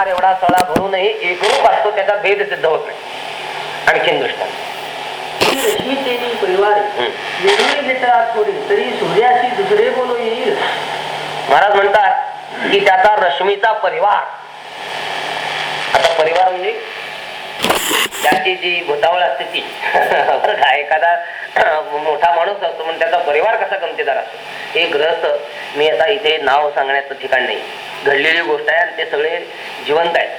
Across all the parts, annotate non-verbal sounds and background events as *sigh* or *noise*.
हजार एवढा सळा भरूनही एकरूप असतो त्याचा भेद सिद्ध होत नाही. आणखीन दृष्टांत. रश्मीतेनी परिवार हम्म. वेगळी घेता थोडी तरी सूर्याशी दुसरे बोलू येईल? महाराज म्हणतात की त्याचा रश्मीचा परिवार. आता परिवार म्हणजे त्याची जी भूतावळ असते ती. *laughs* बरं का एखादा *clears throat* मोठा माणूस असतो म्हणून त्याचा परिवार कसा गमतीदार असतो? हे ग्रहस्थ मी आता इथे नाव सांगण्याचं ठिकाण नाही. घडलेली गोष्ट आहे आणि ते सगळे जिवंत आहेत.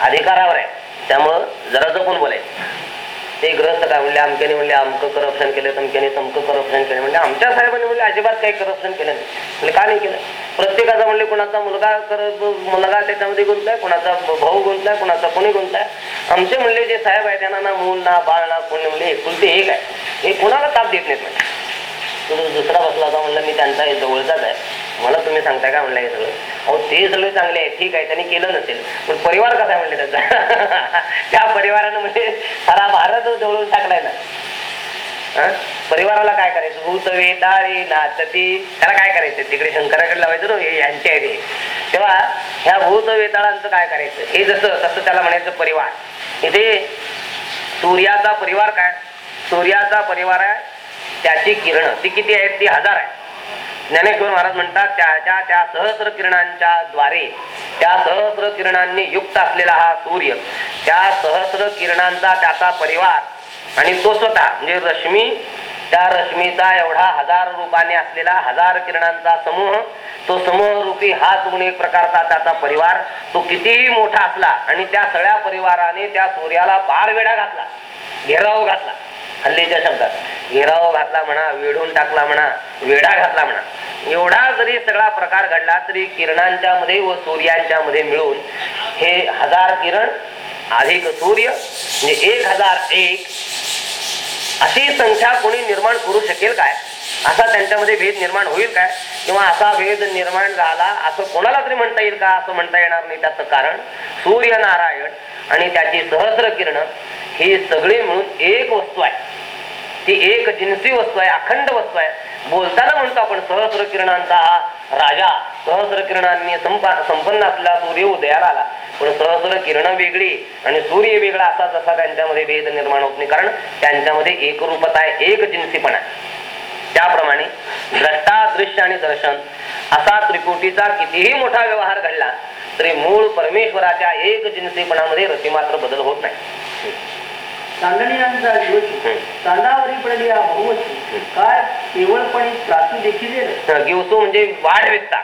अधिकारावर आहे त्यामुळं जरा जपून बोलायचं. ते ग्रस्त काय म्हणले? अमक्याने म्हणले अमकं करप्शन केलं तमक्याने तमकं करप्शन केलं. म्हणजे आमच्या साहेबांनी म्हणले अजिबात काही करप्शन केलं नाही. म्हणजे का नाही केलं? प्रत्येकाचा म्हणले कोणाचा मुलगा कर मुलगा त्याच्यामध्ये गुंतलाय कोणाचा भाऊ गुंतलाय कोणाचा कोणी गुंतलाय? आमचे म्हणले जे साहेब आहे त्यांना ना मूल ना बाळ ना कोणी म्हणले एकुलते एक आहे. हे कोणाला ताप देत नाहीत म्हणजे दुसरा बसला होता म्हणलं मी त्यांचा हे जवळचाच आहे. मला तुम्ही सांगताय का म्हणलं हे सगळं? अहो ते सगळे चांगले आहे ठीक आहे त्यांनी केलं नसेल. पण परिवार कसा आहे म्हणले त्याचा? *laughs* त्या परिवारानं म्हणजे सारा भारत जवळून टाकलाय ना. परिवाराला काय करायचं? भूत वेताळी नाचती त्याला काय करायचं? तिकडे शंकराकडे लावायचं ना हे यांचे आहे तेव्हा ह्या भूत वेताळांचं काय करायचं? हे जसं तसं त्याला म्हणायचं परिवार. इथे सूर्याचा परिवार काय? सूर्याचा परिवार आहे त्याची किरण. ती किती आहेत? ती हजार आहे ज्ञानेश्वर महाराज म्हणतात त्याच्या त्या सहस्र किरणांच्या द्वारे त्या सहस्र किरणांनी युक्त असलेला हा सूर्य त्या सहस्र किरणांचा त्याचा परिवार आणि तो स्वतः म्हणजे रश्मी त्या रश्मीचा एवढा हजार रूपाने असलेला हजार किरणांचा समूह तो समूह रूपी हाच गुण एक प्रकारचा त्याचा परिवार तो कितीही मोठा असला आणि त्या सगळ्या परिवाराने त्या सूर्याला पार वेढा घातला घेराव घातला. हल्लीच्या शब्दात. घेराव घातला म्हणा वेढून टाकला म्हणा वेढा घातला म्हणा. एवढा जरी सगळा प्रकार घडला तरी किरणांच्या मध्ये व सूर्यांच्या मध्ये मिळून हे हजार किरण अधिक सूर्य म्हणजे एक हजार एक अशी संख्या कोणी निर्माण करू शकेल काय? असा त्यांच्यामध्ये भेद निर्माण होईल काय? किंवा असा भेद निर्माण झाला असं कोणाला तरी म्हणता येईल का? असं म्हणता येणार नाही त्याचं कारण सूर्यनारायण आणि त्याची सहस्र किरण ही सगळी मिळून एक वस्तू आहे. ती एक जिन्सी वस्तू आहे अखंड वस्तू आहे. बोलताना म्हणतो आपण सहस्र किरणांचा हा राजा सहस्र किरणांनी संपन्न असलेला सूर्य उदयाला आला. पण सहस्र किरण वेगळी आणि सूर्य वेगळा असा जसा त्यांच्यामध्ये भेद निर्माण होत नाही. कारण त्यांच्यामध्ये एकरूपता आहे एक जिन्सीपणा आहे. त्याप्रमाणे द्रष्टा दृश्य आणि दर्शन असा त्रिकोटीचा कितीही मोठा व्यवहार घडला तरी मूळ परमेश्वराच्या एक जिन्सीपणामध्ये रतिमात्र बदल होत नाही. चांदणीयांचा दिवशी चांदावरी पडली या बहुवची काय? केवळपणे त्रासू देखील गिवसू म्हणजे वाढ विस्तार.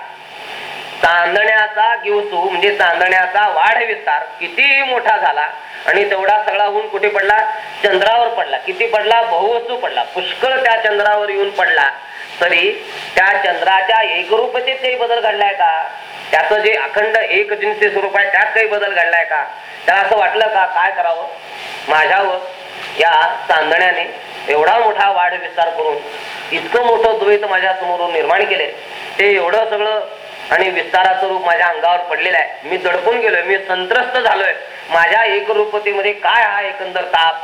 चांदण्याचा गिवसू म्हणजे चांदण्याचा वाढ विस्तार किती मोठा झाला आणि तेवढा सगळा होऊन कुठे पडला? चंद्रावर पडला. किती पडला? बहुवस्तू पडला. पुष्कळ त्या चंद्रावर येऊन पडला. तरी त्या चंद्राच्या एकरूपतेत काही बदल घडलाय का? त्याचं जे अखंड एक जिन्सी स्वरूप आहे त्यात काही बदल घडलाय का? त्याला असं वाटलं का? काय करावं? माझ्यावर या चांदण्याने एवढा मोठा वाढ विस्तार करून इतकं मोठं द्वैत माझ्या समोरून निर्माण केले ते एवढं सगळं आणि विस्ताराचं रूप माझ्या अंगावर पडलेलं आहे. मी दडपून गेलोय मी संत्रस्त झालोय. माझ्या एकरूपतेमध्ये काय हा एकंदर ताप?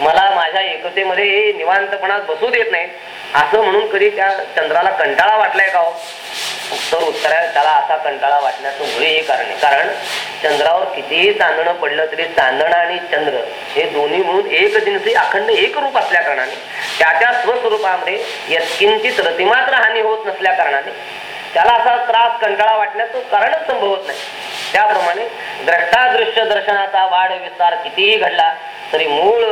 मला माझ्या एकतेमध्ये निवांतपणात बसू देत नाही. असं म्हणून कधी त्या चंद्राला कंटाळा वाटलाय का हो? तर उत्तर आहे त्याला असा कंटाळा वाटण्याचं मुळे हे कारण आहे कारण चंद्रावर कितीही चांदणं पडलं तरी चांदणं आणि चंद्र हे दोन्ही म्हणून एक दिनसी अखंड एक रूप असल्या कारणाने त्या त्या स्वस्वरूपामध्ये यत्किंचित रतिमात्र हानी होत नसल्या कारणाने त्याला असा त्रास कंटाळा वाटण्याचं कारणच संभवत नाही. त्याप्रमाणे द्रष्टादृश्य दर्शनाचा वाढ विस्तार कितीही घडला तरी मूळ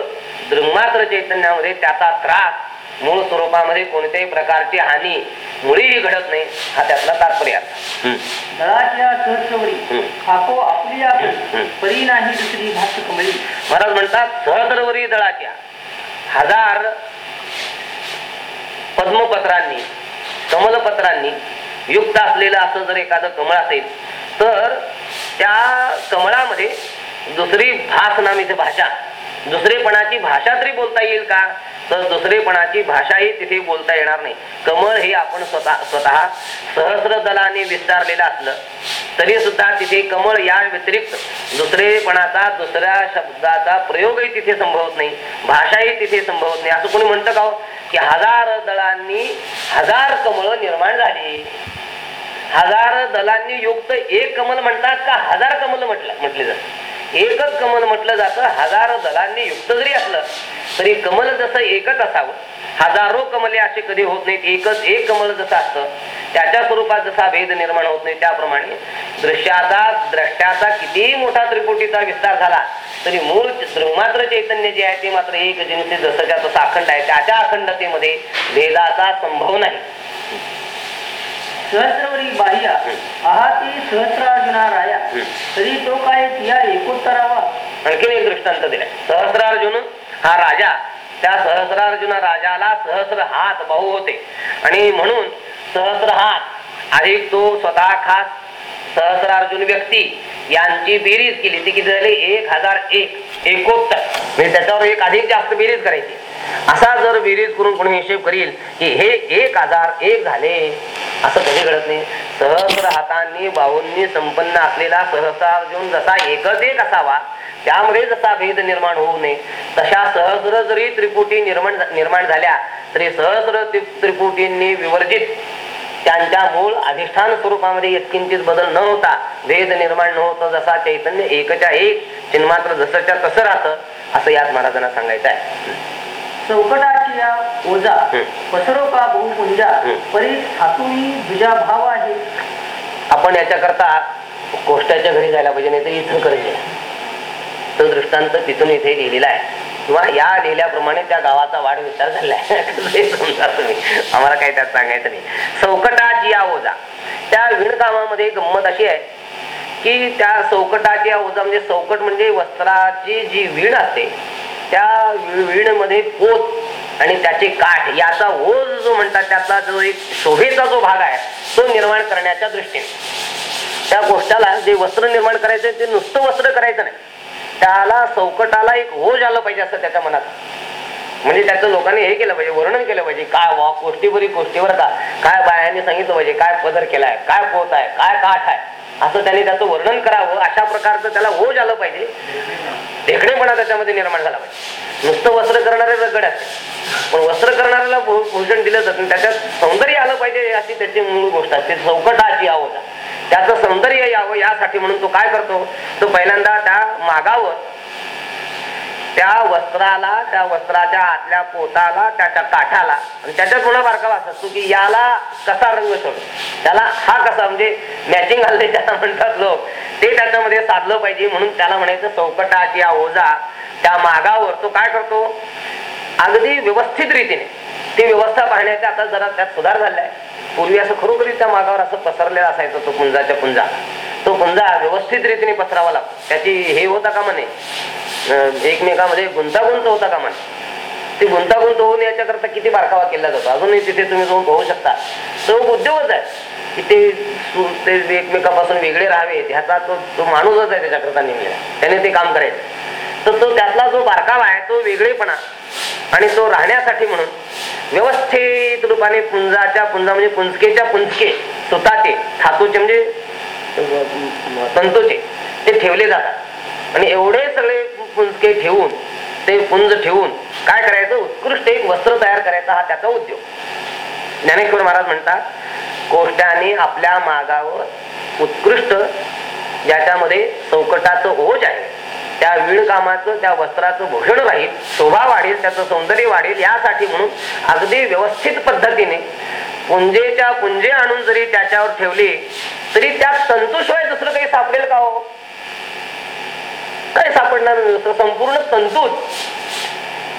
दृंगमात्र चैतन्यामध्ये त्याचा त्रास मूळ स्वरूपामध्ये कोणत्याही प्रकारची हानी मुळीही घडत नाही हा त्यातला तात्पर्य महाराज म्हणतात सहस्रवरी दळाच्या. हजार पद्मपत्रांनी कमलपत्रांनी युक्त असलेलं असं जर एखादं कमळ असेल तर त्या कमळामध्ये दुसरी भास नामीची भाषा दुसरेपणाची भाषा तरी बोलता येईल का? तर दुसरेपणाची भाषाही तिथे बोलता येणार नाही. कमळ हे आपण स्वतः स्वतः सहस्र दलाने विस्तारलेलं असलं तरी सुद्धा तिथे कमळ या व्यतिरिक्त दुसरेपणाचा दुसऱ्या शब्दाचा प्रयोगही तिथे संभवत नाही. भाषाही तिथे संभवत नाही. असं कोणी म्हणतं का हो? की हजार दळांनी हजार कमळ निर्माण झाली. हजार दलांनी युक्त एक कमल म्हणतात का? हजार कमल म्हटलं म्हटले जात. एकच कमल म्हटलं जातं हजार दलांनी युक्त जरी असलं तरी कमल जसं एकच असावं. हजारो कमले असे कधी होत नाहीत. एकच एक कमल जसं असतं त्याच्या स्वरूपात जसा भेद निर्माण होत नाही त्याप्रमाणे दृश्याचा द्रष्ट्याचा कितीही मोठा त्रिपुटीचा विस्तार झाला तरी मूळ मात्र चैतन्य जे आहे ते मात्र एक जिनसे जसंच्या तसा अखंड आहे. त्याच्या अखंडतेमध्ये भेदाचा संभव नाही. सहस्रवरी बाह्या आहाती सहस्रार्जुना राया तरी तो काय तिया एकोत्तरावा? आणखीन एक दृष्टांत दिलाय. सहस्रार्जुन हा राजा. त्या सहस्रार्जुन राजाला सहस्र हात भाऊ होते. आणि म्हणून सहस्र हात अधिक तो स्वतः खास सहस्रार्जुन व्यक्ती यांची बेरीज केली. ती किती झाली? एक हजार एक. एकोत्तर. म्हणजे त्याच्यावर एक अधिक जास्त बेरीज करायची. असा जर विरीज करून कोणी हिशेब करील की हे एक आजार एक झाले असं कधी घडत नाही. सहस्र हातांनी बाहूंनी संपन्न असलेला सहस्रार्जुन जसा एकच एक असावा त्यामुळे जसा भेद निर्माण होऊ नये. तशा सहस्र जरी त्रिपुटी निर्माण निर्माण झाल्या तरी सहस्र त्रिपुटींनी विवर्जित. त्यांच्या मूळ अधिष्ठान स्वरूपामध्ये एककिंचित बदल न होता भेद निर्माण न होता जसा चैतन्य एकच्या एक चिन्मात्र जसंच्या तसं राहतं असं यात महाराजांना सांगायचं आहे. चौकटाची या ओजा. पसरो का बहुपुंजा. परी हातुनी दुजा भाव आहे. आपण याच्याकरता कोष्टाच्या घरी जायला पाहिजे नाही तर इथं करायचे तो दृष्टांत तिथून इथे लिहिलेला आहे. किंवा या लिहिल्याप्रमाणे त्या गावाचा वाढ विचार झालाय समजा तुम्ही? आम्हाला काही त्यात सांगायचं नाही. चौकटाची या ओजा त्या विणकामामध्ये गंमत अशी आहे की त्या चौकटाची या ओजा म्हणजे चौकट म्हणजे वस्त्राची जी वीण असते त्या वीणमध्ये पोत आणि त्याचे काठ याचा ओझ जो म्हणतात त्याचा जो एक शोभेचा जो भाग आहे तो निर्माण करण्याच्या दृष्टीने. त्या गोष्टाला जे वस्त्र निर्माण करायचं ते नुसतं वस्त्र करायचं नाही. त्याला चौकटाला एक ओझ आलं पाहिजे असं त्याच्या मनात. म्हणजे त्याचं लोकांनी हे केलं पाहिजे वर्णन केलं पाहिजे काय वा कोष्टीवरी कोष्टीवर का काय बायांनी सांगितलं पाहिजे काय पदर केलाय काय पोत आहे काय काठ आहे असं त्याने त्याचं वर्णन करावं अशा प्रकारचं त्याला हो आलं पाहिजे. देखणेपणा त्याच्यामध्ये निर्माण झाला पाहिजे. नुसतं वस्त्र करणारे रगड असते पण वस्त्र करणाऱ्याला भूषण दिलं जात त्याच्यात सौंदर्य आलं पाहिजे अशी त्याची मूळ गोष्ट असते चौकटाची आवड त्याचं सौंदर्य यावं यासाठी म्हणून तो काय करतो? तो पहिल्यांदा त्या मागावर त्या वस्त्राला त्या वस्त्राच्या आतल्या पोताला त्याच्या काठाला आणि त्याच्यात पुन्हा बारकावा असतो की याला कसा रंग सोडतो? त्याला हा कसा म्हणजे मॅचिंग घालते त्याला म्हणतात लोक ते त्याच्यामध्ये साधलं पाहिजे म्हणून त्याला म्हणायचं चौकटाची या ओझा त्या मागावर तो काय करतो? अगदी व्यवस्थित रीतीने. ती व्यवस्था पाहण्याचा आता जरा त्यात सुधार झालाय. पूर्वी असं खरोखरी त्या मागावर असं पसरलेला असायचं तो पुंजाच्या पुंजा. तो पुंजा व्यवस्थित रीतीने पसरावा लागतो. त्याची हे होता का म्हणे एकमेकामध्ये गुंतागुंत होता का म्हणे ती गुंतागुंत होऊन याच्याकरता किती बारकावा केला जातो? अजूनही तिथे तुम्ही जाऊन पाहू शकता. तो उद्योगच आहे. की ते ते एकमेकापासून वेगळे राहावे ह्याचा तो तो माणूसच आहे त्याच्याकरता नेमलेला. त्याने ते काम करायचं. तर तो त्यातला जो बारकावा आहे तो वेगळेपणा. आणि तो राहण्यासाठी म्हणून व्यवस्थित रूपाने पुंजाच्या पुंजा म्हणजे पुंजकेच्या पुंजके सुताचे धातूचे म्हणजे तंतूचे ते ठेवले जातात. आणि एवढे सगळे पुंजके ठेवून ते पुंज ठेवून काय करायचं? उत्कृष्ट एक वस्त्र तयार करायचा हा त्याचा उद्योग. ज्ञानेश्वर महाराज म्हणतात कोष्ट्याने आपल्या मागावर उत्कृष्ट ज्याच्यामध्ये चौकटाचं ओझ आहे. त्या विणकामाचं त्या वस्त्राचं भूषण राहील शोभा वाढेल त्याचं सौंदर्य वाढेल यासाठी म्हणून अगदी व्यवस्थित पद्धतीने पुंजेच्या पुंजे आणून जरी त्याच्यावर ठेवले तरी त्या तंतुशिवाय दुसरं काही सापडेल का हो? काय सापडणार नाही दुसरं संपूर्ण तंतूच.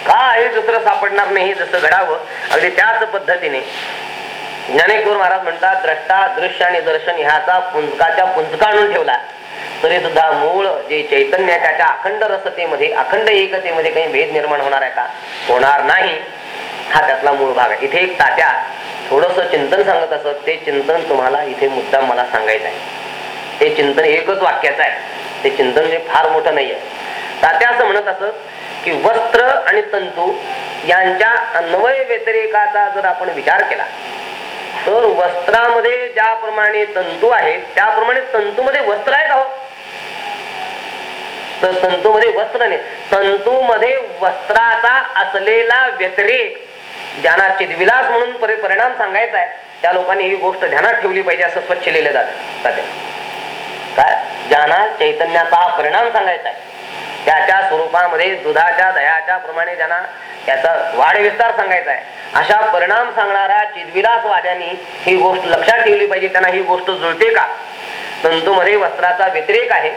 काय दुसरं सापडणार नाही जसं घडावं अगदी त्याच पद्धतीने. ज्ञानेश्वर महाराज म्हणतात द्रष्टा दृश्य आणि दर्शन ह्याचा पुंजकाच्या पुंजका आणून ठेवला. तरी सुद्धा मूळ जे चैतन्य त्याच्या अखंड रसतेमध्ये अखंड एकतेमध्ये काही भेद निर्माण होणार आहे का? होणार नाही. हा त्यातला मूळ भाग आहे. इथे एक तात्या थोडस चिंतन सांगत असत. ते चिंतन तुम्हाला इथे मुद्दाम मला सांगायचं आहे. ते चिंतन एकच वाक्याचं आहे. ते चिंतन हे फार मोठं नाही आहे तात्या असं म्हणत असत की वस्त्र आणि तंतू यांच्या अन्वय व्यतिरेकाचा जर आपण विचार केला तर वस्त्रामध्ये ज्याप्रमाणे तंतू आहेत त्याप्रमाणे तंतूमध्ये वस्त्र आहे का तर तर तंतूमध्ये वस्त्र नाही तंतूमध्ये वस्त्राचा असलेला व्यतिरेक ज्यांना चिदविलास म्हणून परिणाम सांगायचा आहे. त्या लोकांनी ही गोष्ट ध्यानात ठेवली पाहिजे असं स्वच्छ लिहिलं जात. काय? ज्यांना चैतन्याचा परिणाम सांगायचा आहे. त्याच्या स्वरूपामध्ये दुधाच्या दह्याच्या प्रमाणे त्यांना त्याचा वाढ विस्तार सांगायचा आहे. अशा परिणाम सांगणाऱ्या चिदविलास वाद्यांनी ही गोष्ट लक्षात ठेवली पाहिजे. त्यांना ही गोष्ट जुळते का? तंतूमध्ये वस्त्राचा व्यतिरेक आहे.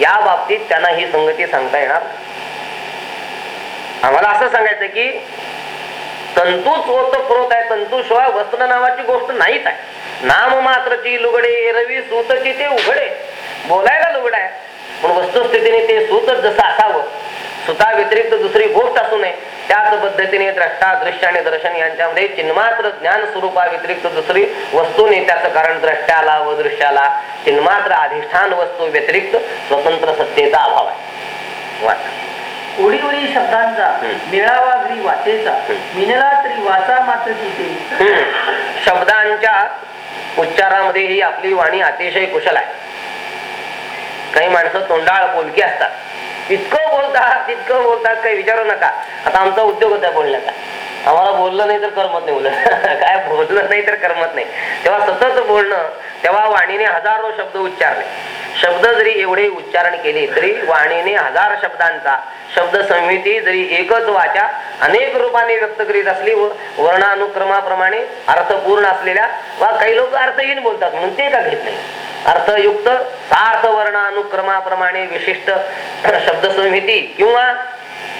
या बाबतीत त्यांना ही संगती सांगता येणार आम्हाला असं सांगायचं की तंतूच ओतप्रोत आहे तंतूशिवाय वस्त्र नावाची गोष्ट नाहीच आहे. नाम मात्रची लुगडे रवी सूतची ते उघडे. बोलायला लुगड आहे. पण वस्तुस्थितीने ते सूतच जसं असावं सुता व्यतिरिक्त दुसरी गोष्ट असू नये त्याच पद्धतीने द्रष्टा दृश्य आणि दर्शन यांच्यामध्ये चिन्मात्र ज्ञान स्वरूपा व्यतिरिक्त दुसरी वस्तू नाही त्याचं कारण द्रष्ट्याला व दृश्याला चिन्मात्र अधिष्ठान वस्तू व्यतिरिक्त स्वतंत्र सत्तेचा अभाव आहे. ओढी ओढी शब्दांचा. मेळावा घरी वाचेचा. मिनला तरी वाचा मात्र तिथे. शब्दांच्या उच्चारामध्ये ही आपली वाणी अतिशय कुशल आहे काही माणसं तोंडाळ बोलकी असतात. इतकं बोलतात तितकं बोलतात काही विचारू नका. आता आमचा उद्योग होता बोलण्याचा. आम्हाला बोललं नाही तर करमत नाही उलट. *laughs* काय बोललं नाही तर करमत नाही. तेव्हा सतत बोलणं तेव्हा वाणीने हजारो शब्द उच्चारले. शब्द जरी एवढे उच्चारण केले तरी वाणीने हजार शब्दांचा शब्द संहिती जरी एकच वाचा अनेक रूपाने व्यक्त करीत असली व वर्णानुक्रमाप्रमाणे अर्थपूर्ण असलेल्या वा काही लोक अर्थहीन बोलतात म्हणून ते का घेत नाही? अर्थयुक्त सार्थ वर्णानुक्रमाप्रमाणे विशिष्ट शब्दसंहिती किंवा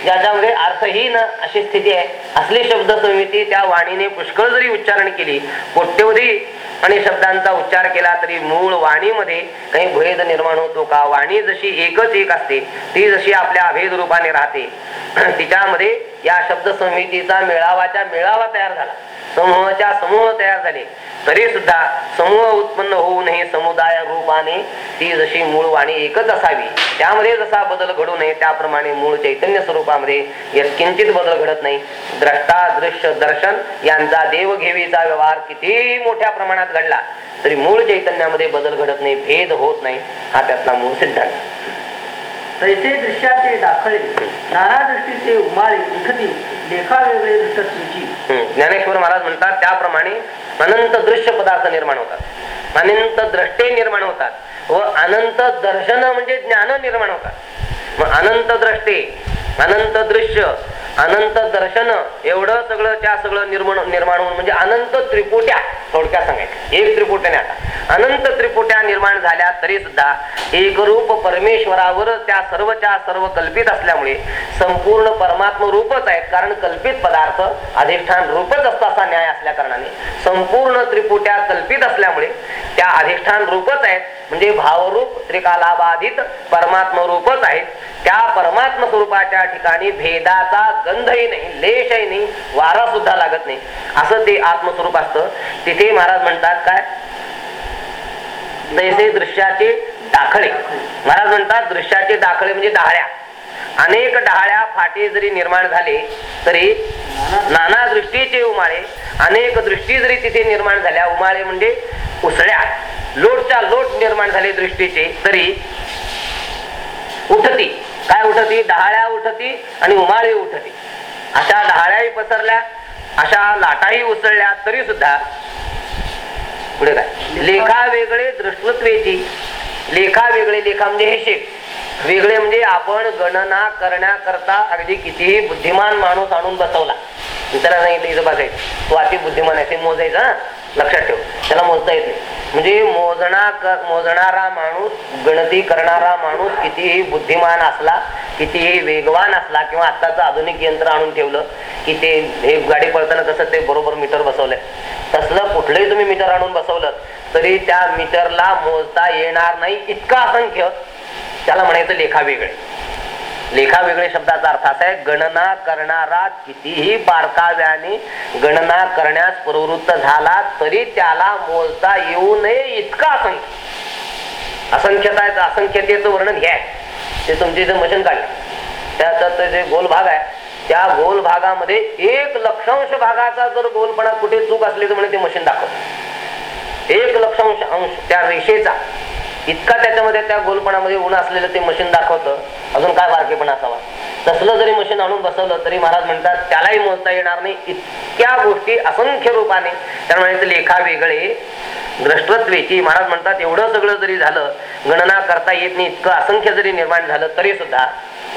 ज्याच्यामध्ये अर्थहीन अशी स्थिती आहे असली शब्दसंहिती त्या वाणीने पुष्कळ जरी उच्चारण केली कोट्यवधी आणि शब्दांचा उच्चार केला तरी मूळ वाणीमध्ये काही भेद निर्माण होतो का? वाणी जशी एकच एक असते ती जशी आपल्या अभेद रूपाने राहते. *clears throat* तिच्यामध्ये या शब्द समितीचा मेळावाच्या मेळावा तयार झाला. समूहाच्या समूह तयार झाले. तरी सुद्धा समूह उत्पन्न होऊ नये समुदाय रूपाने ती जशी मूळ वाणी एकच असावी त्यामध्ये जसा बदल घडू नये त्याप्रमाणे मूळ चैतन्य स्वरूपामध्ये किंचित बदल घडत नाही. द्रष्टा दृश्य दर्शन यांचा देवघेवीचा व्यवहार किती मोठ्या प्रमाणात घडला तरी मूळ चैतन्यामध्ये बदल घडत नाही भेद होत नाही हा त्यातला मूळ सिद्धांत. तैसे दृश्याचे दाखले नाना दृष्टीचे उमाळे. उठती लेखा वेगळे दृष्ट ज्ञानेश्वर महाराज म्हणतात त्याप्रमाणे अनंत दृश्य पदार्थ निर्माण होतात. अनंत द्रष्टे निर्माण होतात. व अनंत दर्शन म्हणजे ज्ञान निर्माण होतात. मग अनंत द्रष्टे अनंत दृश्य अनंत दर्शन एवढं सगळं त्या सगळं निर्माण निर्माण होऊन म्हणजे अनंत त्रिपुट्या थोडक्यात सांगायचं. एक त्रिपुट्याने आता. अनंत त्रिपुट्या निर्माण झाल्या तरी सुद्धा एकरूप परमेश्वरावर त्या सर्वच्या सर्व कल्पित असल्यामुळे संपूर्ण परमात्म रूपच आहेत. कारण कल्पित पदार्थ अधिष्ठान अधिष्ठान रूपच असतो असा न्याय असल्या कारणाने संपूर्ण त्रिपुट्या कल्पित असल्यामुळे त्या अधिष्ठान रूपच आहेत. म्हणजे भावरूप त्रिकालाबाधित परमात्म रूपच आहेत. त्या परमात्म स्वरूपाच्या ठिकाणी भेदाचा गंधही नाही लेशही नाही वारा सुद्धा लागत नाही. असं ते आत्मस्वरूप असतं. तिथे महाराज म्हणतात काय? तैसे दृश्याचे दाखले महाराज म्हणतात दृश्याचे दाखले म्हणजे डहाळ्या. अनेक डहाळ्या फाटे जरी निर्माण झाले तरी नाना दृष्टीचे उमाळे अनेक दृष्टी जरी तिथे निर्माण झाल्या उमाळे म्हणजे उसळ्या. लोटच्या लोट निर्माण झाले दृष्टीचे तरी उठती. काय उठती? डहाळ्या उठती आणि उमाळे उठती. अशा डहाळ्याही पसरल्या अशा लाटाही उसळल्या तरी सुद्धा पुढे काय? लेखा वेगळे दृष्टत्वेची. लेखा वेगळे लेखा म्हणजे हे शेख वेगळे म्हणजे आपण गणना करण्याकरता अगदी कितीही बुद्धिमान माणूस आणून बसवला. त्याला सांगितलं इथं बसायचं तो अति बुद्धिमान आहे ते मोजायचं हा? लक्षात ठेव. त्याला मोजता येत नाही. म्हणजे मोजणा कर मोजणारा माणूस गणती करणारा माणूस कितीही बुद्धिमान असला कितीही वेगवान असला किंवा आत्ताचं आधुनिक यंत्र आणून ठेवलं की ते हे गाडी पळताना कसं ते बरोबर मीटर बसवलंय तसलं कुठलंही तुम्ही मीटर आणून बसवलं तरी त्या मीटरला मोजता येणार नाही इतका असंख्य त्याला म्हणायचं लेखा वेगळे. लेखा वेगळे शब्दाचा अर्थ असा आहे गणना करणारा कितीही बारकाव्याने गणना करण्यास प्रवृत्त झाला तरी त्याला मोजता येऊ नये इतका असंख्य. असंख्यता असंख्यतेचं वर्णन घ्या. आहे ते तुमचे इथे मशीन काढले. त्याचा जे गोल भाग आहे त्या गोल भागामध्ये एक लक्षांश भागाचा जर गोलपणा कुठे चूक असली तर म्हणे ते मशीन दाखवत एक लक्षांश अंश त्या रेषेचा. इतका त्याच्यामध्ये त्या गोलपणामध्ये ऊन असलेलं ते मशीन दाखवतं अजून काय बारकेपणा असावा? तसलं जरी मशीन आणून बसवलं तरी महाराज म्हणतात त्यालाही मोजता येणार नाही. इतक्या गोष्टी असंख्य रूपाने. त्यामुळे लेखा वेगळे द्रष्टत्वेची. महाराज म्हणतात एवढं सगळं जरी झालं गणना करता येत नाही. इतकं असंख्य जरी निर्माण झालं तरी सुद्धा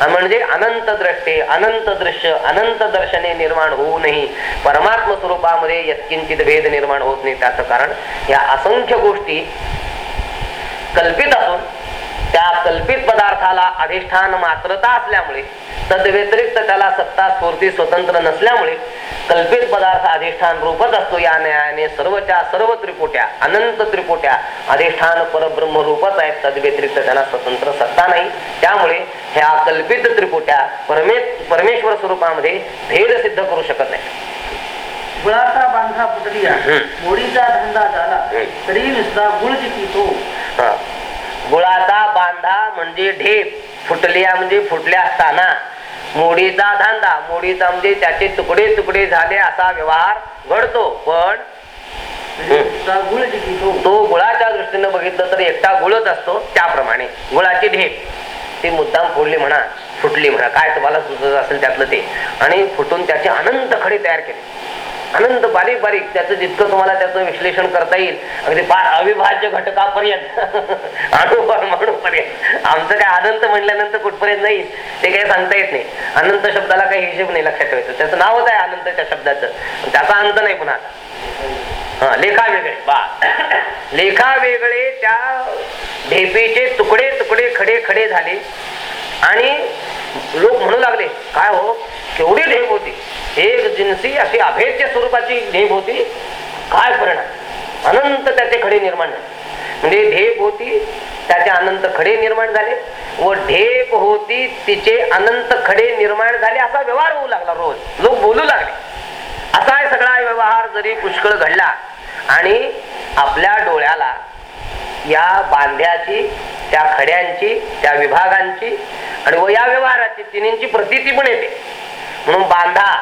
म्हणजे अनंत द्रष्टे अनंत दृश्य अनंत दर्शने निर्माण होऊ नये. परमात्म स्वरूपामध्ये यत्किंचित भेद निर्माण होत नाही. त्याचं कारण या असंख्य गोष्टी कल्पित असून त्या कल्पित पदार्थाला अधिष्ठान मात्रता असल्यामुळे तद व्यतिरिक्त त्याला सत्ता स्फूर्ती स्वतंत्र नसल्यामुळे कल्पित पदार्थ अधिष्ठान रूपच असतो. या न्यायाने सर्वच्या सर्व त्रिपुट्या अनंत त्रिपुट्या अधिष्ठान परब्रह्म रूपच आहेत. तद व्यतिरिक्त त्याला स्वतंत्र सत्ता नाही. त्यामुळे ह्या कल्पित त्रिपुट्या परमे परमेश्वर स्वरूपामध्ये भेद सिद्ध करू शकत नाही गुळाचा बांधा फुटलिया. मोडीचा धंदा झाला. तरी नुसता गुळ जिती तो? हा. गुळाचा बांधा म्हणजे ढेप. फुटलिया म्हणजे फुटल्या असताना. मोडीचा धांदा. मोडीचा म्हणजे त्याचे तुकडे तुकडे झाले असा व्यवहार घडतो. पण तो? तो गुळाच्या दृष्टीने बघितलं तर एकटा गुळच असतो. त्याप्रमाणे गुळाची ढेप. ती मुद्दाम फोडली म्हणा फुटली म्हणा. काय तुम्हाला सुचत असेल त्यातलं ते. आणि फुटून त्याचे अनंत खडे तयार केले. अनंत बारीक बारीक त्याचं जितकं तुम्हाला त्याचं विश्लेषण करता येईल अगदी फार अविभाज्य घटकापर्यंत. *laughs* अणु आमचं काय अनंत म्हणल्यानंतर कुठपर्यंत नाही ते काही सांगता येत नाही. अनंत शब्दाला काही हिशेब नाही लक्षात ठेवायचं. त्याचं नावच आहे अनंतच्या शब्दाचं. त्याचा अंत नाही पुन्हा. हा लेखा वेगळे. बा. *coughs* लेखा वेगळे त्या ढेपेचे तुकडे तुकडे खडे खडे झाले. आणि लोक म्हणू लागले काय हो? केवढी ढेप होती? एक जिन्सी अशी अभेद्य स्वरूपाची ढेप होती? काय परिणाम? अनंत त्याचे खडे निर्माण झाले. म्हणजे ढेप होती त्याचे अनंत खडे निर्माण झाले व ढेप होती तिचे अनंत खडे निर्माण झाले असा व्यवहार होऊ लागला रोज. लोक बोलू लागले असा सगळा व्यवहार जरी पुष्कळ घडला आणि आपल्या डोळ्याला या बांध्याची त्या खड्यांची त्या विभागांची आणि व या व्यवहाराची तिन्हींची प्रतीती पण येते. म्हणून बांधा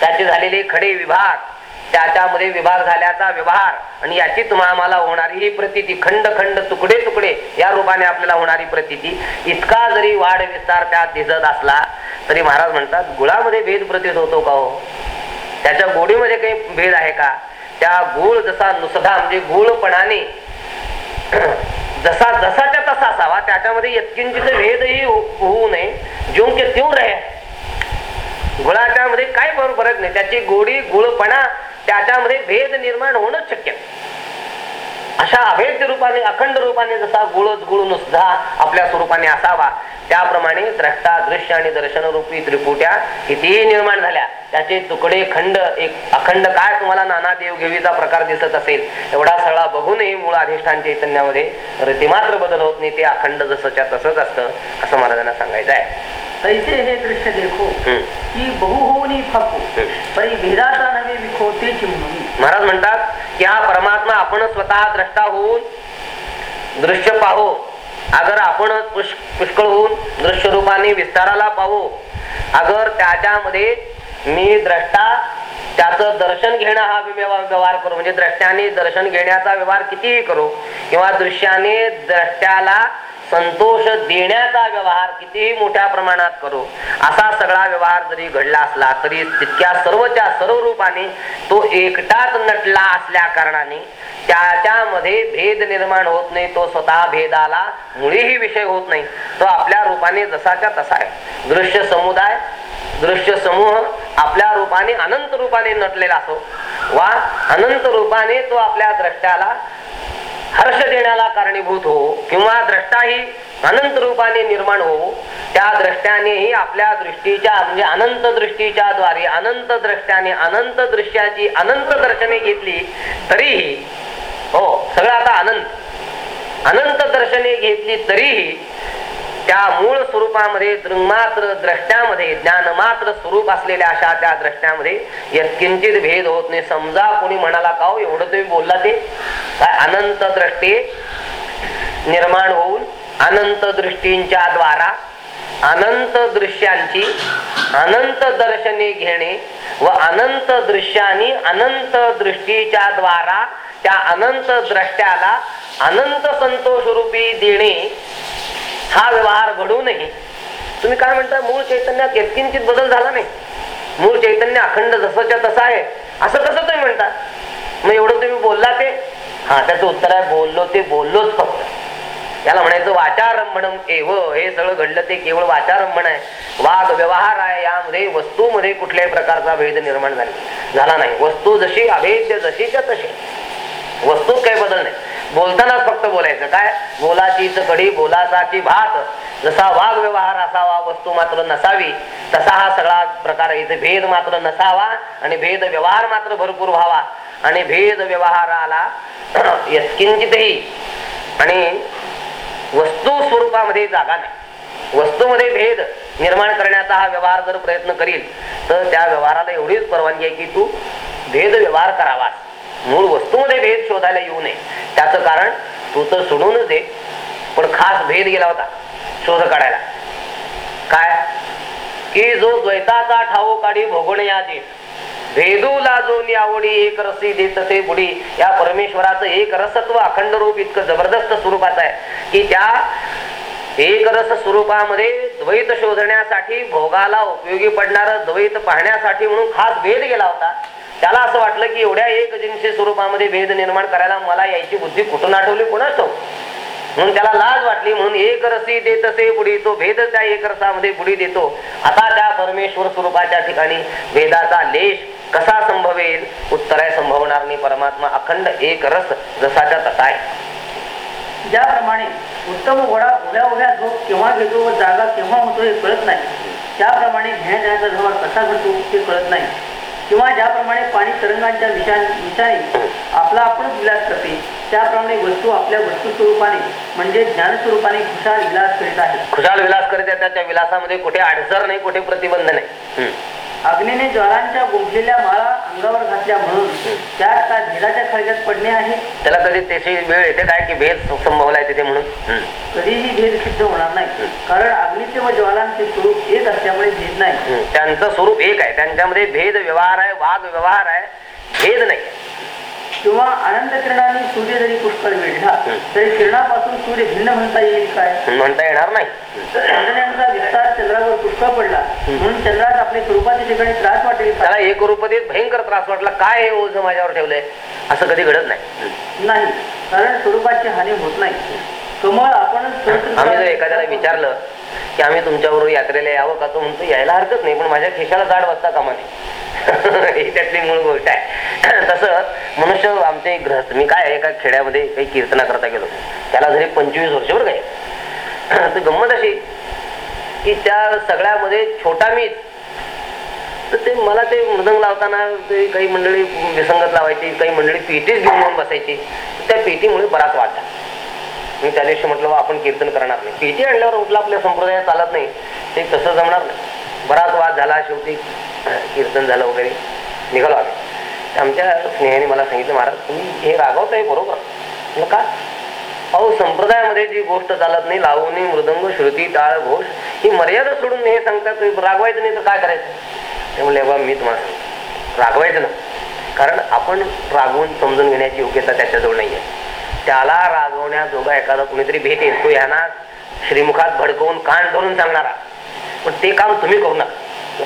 त्याचे झालेले खडे विभाग त्याच्यामध्ये विभाग झाल्याचा व्यवहार आणि याची तुम्हाला आम्हाला होणारी ही प्रतीती खंड खंड तुकडे तुकडे या रूपाने आपल्याला होणारी प्रतीती इतका जरी वाढ विस्तार त्यात दिसत असला तरी महाराज म्हणतात गुळामध्ये भेद प्रतीत होतो का हो? त्याच्या गोडीमध्ये काही भेद आहे का? त्या गुळ जसा नुसधा म्हणजे गुळपणाने *coughs* जसा जसाच्या तसा असावा त्याच्यामध्ये यत्किंचित भेदही हो- होऊ नये. जो के त्यों रहे गुळाच्या मध्ये काय फरक नाही. त्याची गोडी गुळपणा त्याच्यामध्ये भेद निर्माण होणं शक्य अशा अभेद्य रूपाने अखंड रूपाने जसा गुळच गुळून सुद्धा आपल्या स्वरूपाने असावा त्याप्रमाणे द्रष्टा दृश्य आणि दर्शन रूपी त्रिपुट्या कितीही निर्माण झाल्या त्याचे तुकडे खंड एक अखंड काय तुम्हाला नाना देवघेवीचा प्रकार दिसत असेल एवढा सगळा बघूनही मूळ अधिष्ठान चैतन्यामध्ये रतिमात्र बदल होत नाही ते अखंड जसंच्या तसंच असतं असं महाराजांना सांगायचं आहे. तैसे हे दृश्य देखो. की बहु होऊनी फाको. परी भेदाचा नवे विखो ते चिमणी महाराज म्हणतात की हा परमात्मा आपण स्वतः द्रष्टा होऊन दृश्य पाहो अगर आपण पुष- पुष्कळ होऊन दृश्य रूपाने विस्ताराला पाहू अगर त्याच्यामध्ये मी द्रष्टा त्याचं दर्शन घेणं हा व्यव- व्यवहार करू म्हणजे द्रष्ट्याने दर्शन घेण्याचा व्यवहार कितीही करू किंवा दृश्याने द्रष्ट्याला संतोष देण्याचा व्यवहार कितीही मोठ्या प्रमाणात करू असा सगळा व्यवहार जरी घडला असला तरी तितक्या सर्वच्या सर्व रूपाने तो एकटाच नटला असल्या कारणाने त्याच्यामध्ये भेद निर्माण होत नाही तो स्वतः भेदाला मुळीही विषय होत नाही. तो आपल्या रूपाने जसाच्या तसा आहे. दृश्य समुदाय दृश्य समूह आपल्या रूपाने अनंत रूपाने नटलेला असो वा अनंत रूपाने तो आपल्या द्रष्ट्याला हर्ष देण्याला कारणीभूत हो किंवा द्रष्टाही अनंत रूपाने निर्माण हो त्या द्रष्ट्यानेही आपल्या दृष्टीच्या म्हणजे अनंत दृष्टीच्या द्वारे अनंत द्रष्ट्याने अनंत दृश्याची अनंत दर्शने घेतली तरीही हो सगळं आता अनंत अनंत दर्शने घेतली तरीही त्या मूळ स्वरूपामध्ये दृंगमात्र द्रष्ट्यामध्ये ज्ञानमात्र स्वरूप असलेल्या अशा त्या द्रष्ट्यामध्ये यत्किंचित भेद होत नाही. समजा कोणी म्हणाला का हो, एवढं तुम्ही बोलला ते? काय अनंत द्रष्टे निर्माण होऊन अनंत दृष्टींच्या द्वारा अनंत दृश्यांची अनंत दर्शने घेणे व अनंत दृश्यांनी अनंत दृष्टीच्या द्वारा त्या अनंत द्रष्ट्याला अनंत संतोष रूपी देणे हा व्यवहार घडूनही तुम्ही काय म्हणता मूळ चैतन्यात यत्किंचित बदल झाला नाही? मूळ चैतन्य अखंड जसंच्या तसं आहे असं कसं तुम्ही म्हणता? मग एवढं तुम्ही बोलला ते? हा त्याचं उत्तर आहे बोललो ते बोललोच फक्त. याला म्हणायचं वाचारंभणम केव हे सगळं घडलं ते केवळ वाचारंभण आहे. वाघ व्यवहार आहे यामध्ये वस्तूमध्ये कुठल्याही प्रकारचा भेद निर्माण झाला झाला नाही. वस्तू जशी अभेद्य जशीच्या तशी. वस्तूत काही बदल नाही बोलतानाच फक्त बोलायचं. काय? बोलाची कडी बोलाचाची भात. जसा वाघ व्यवहार असावा वस्तू मात्र नसावी तसा हा सगळा प्रकार आहे. इथे भेद मात्र नसावा आणि भेद व्यवहार मात्र भरपूर व्हावा. आणि भेद व्यवहाराला *clears throat* यत्किंचितही आणि वस्तू स्वरूपामध्ये जागा नाही. वस्तूमध्ये भेद निर्माण करण्याचा हा व्यवहार जर प्रयत्न करील तर त्या व्यवहाराला एवढीच परवानगी आहे की तू भेद व्यवहार करावास. मूळ वस्तूमध्ये भेद शोधायला येऊ नये. त्याचं कारण तू तर सोडूनच दे पण खास भेद गेला होता शोध काढायला. काय? की जो द्वैताचा ठाऊ काढी भोगण्याची भेदू लाजून आवडी एक रसी देत ते बुडी. या परमेश्वराचं एक रसत्व अखंड रूप इतकं जबरदस्त स्वरूपाचं आहे की त्या एक रस स्वरूपामध्ये द्वैत शोधण्यासाठी भोगाला उपयोगी पडणार द्वैत पाहण्यासाठी म्हणून खास भेद गेला होता. त्याला असं वाटलं की एवढ्या एक जिनसी स्वरूपामध्ये भेद निर्माण करायला मला यायची बुद्धी कुठून आठवली? कोणाच? म्हणून त्याला लाज वाटली म्हणून एक रसी देत असे बुडी तो भेद त्या एक रसामध्ये बुडी देतो. आता त्या परमेश्वर स्वरूपाच्या ठिकाणी भेदाचा लेश कसा संभवेल? उत्तर आहे संभवणार नाही. परमात्मा अखंड एक रस जसाच्या तसा आहे. ज्याप्रमाणे उत्तम घोडा उभ्या उभ्या झोप केव्हा घेतो व जागा केव्हा होतो हे कळत नाही. त्याप्रमाणे घेण्या व्यवहार कसा घडतो ते कळत नाही. किंवा ज्याप्रमाणे पाणी तरंगांच्या विषाने विषाने आपला आपण विलास करते त्याप्रमाणे वस्तू आपल्या वस्तू स्वरूपाने म्हणजे ज्ञान स्वरूपाने खुशाल विलास करीत आहे खुशाल विलास करीत आहे त्याच्या विलासामध्ये कुठे अडसर नाही कुठे प्रतिबंध नाही. अग्नीने ज्वालांच्या गुंफलेल्या माळा अंगावर घातल्या म्हणून त्यात काय भेदाच्या खळग्यात पडणे आहे? त्याला कधी त्याची वेळ येते काय की भेद संभवलाय तिथे म्हणून. कधीही भेद सिद्ध होणार नाही. कारण अग्नीचे व ज्वालांचे स्वरूप एक असल्यामुळे भेद नाही. त्यांचं स्वरूप एक आहे. त्यांच्यामध्ये भेद व्यवहार आहे वाघ व्यवहार आहे. भेद नाही. किंवा आनंद किरणाने सूर्य जरी पुष्कळ वेढला तरी किरणापासून सूर्य भिन्न म्हणता येईल काय? म्हणता येणार नाही. चांदण्यांचा विस्तार चंद्रावर पुष्कळ पडला. म्हणून चंद्रात आपल्या स्वरूपाच्या ठिकाणी त्रास वाटेल? त्याला एक रूपतेत भयंकर त्रास वाटला. काय हे ओझ माझ्यावर ठेवलंय? असं कधी घडत नाही. नाही. कारण स्वरूपाची हानी होत नाही. कमळ आपणच स्वतंत्र- आम्ही जर एखाद्याला विचारलं की आम्ही तुमच्याबरोबर यात्रेला यावं का तो म्हणतो यायला हरकत नाही पण माझ्या खिशाला जाड बसता कामा नाही ही त्यातली मूळ गोष्ट आहे. *clears throat* तसं मनुष्य आमचे ग्रहस्थ मी काय एका खेड्यामध्ये काही कीर्तना करता गेलो. त्याला जरी पंचवीस वर्ष बरं काय *clears throat* तर गंमत अशी की त्या सगळ्यामध्ये छोटा मीच. तर ते मला ते मृदंग लावताना ते काही मंडळी विसंगत लावायची काही मंडळी पेटीच घेऊन बसायची. त्या पेटीमुळे बराच वाटला मी त्या दिवशी म्हटलं आपण कीर्तन करणार नाही. पेटी आणल्यावर उठला आपल्या संप्रदायात चालत नाही. ते तसं जमणार नाही. बराच वाद झाला शेवटी कीर्तन झालं वगैरे. निघालो आम्ही. आमच्या स्नेहाने मला सांगितलं महाराज तुम्ही हे रागवत आहे बरोबर का? अहो संप्रदायामध्ये जी गोष्ट चालत नाही लावणी मृदंग श्रुती टाळ घोष ही मर्यादा सोडून हे सांगतात तुम्ही रागवायचं नाही तर काय करायचं? ते म्हणले बाबा मी तुम्हाला सांगतो. रागवायचं ना. कारण आपण रागवून समजून घेण्याची योग्यता त्याच्याजवळ नाही आहे त्याला रागवण्याजोगा एखादा कुणीतरी भेट येतो ह्यांना श्रीमुखात भडकवून कान धरून सांगणारा. पण ते काम तुम्ही करू नका.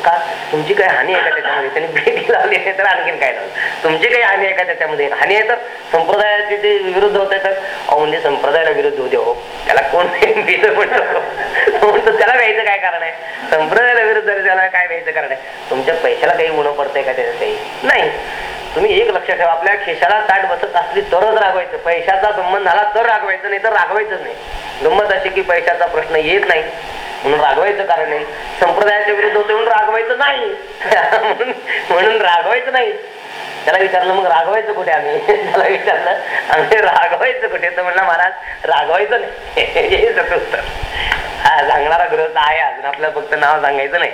का? तुमची काही हानी आहे का त्याच्यामध्ये? त्यांनी भेटी लावली आहे तर आणखीन काय लावलं तुमची काही हानी आहे का त्याच्यामध्ये? हानी आहे तर संप्रदायाचे ते विरुद्ध होत आहे तर अहो, म्हणजे संप्रदायाला विरुद्ध होते हो त्याला कोण म्हणतो? म्हणतो त्याला व्यायचं काय कारण आहे? संप्रदायाला विरुद्ध त्याला काय व्यायचं कारण आहे? तुमच्या पैशाला काही गुण पडतंय का त्याच्यात काही नाही. तुम्ही एक लक्ष ठेवा आपल्या खिशाला ताट बसत असली तरच रागवायचं. पैशाचा संबंध झाला तर रागवायचं नाही तर रागवायचंच नाही. गंमत अशी की पैशाचा प्रश्न येत नाही. म्हणून रागवायचं कारण नाही. संप्रदायाच्या विरुद्ध होते म्हणून रागवायचं नाही. म्हणून म्हणून रागवायचं नाही. त्याला विचारलं मग रागवायचं कुठे आम्ही? त्याला विचारलं आम्ही रागवायचं कुठे? तर म्हणलं महाराज रागवायचं नाही. हे उत्तर. हा सांगणारा ग्रह आहे अजून. आपल्याला फक्त नाव सांगायचं नाही.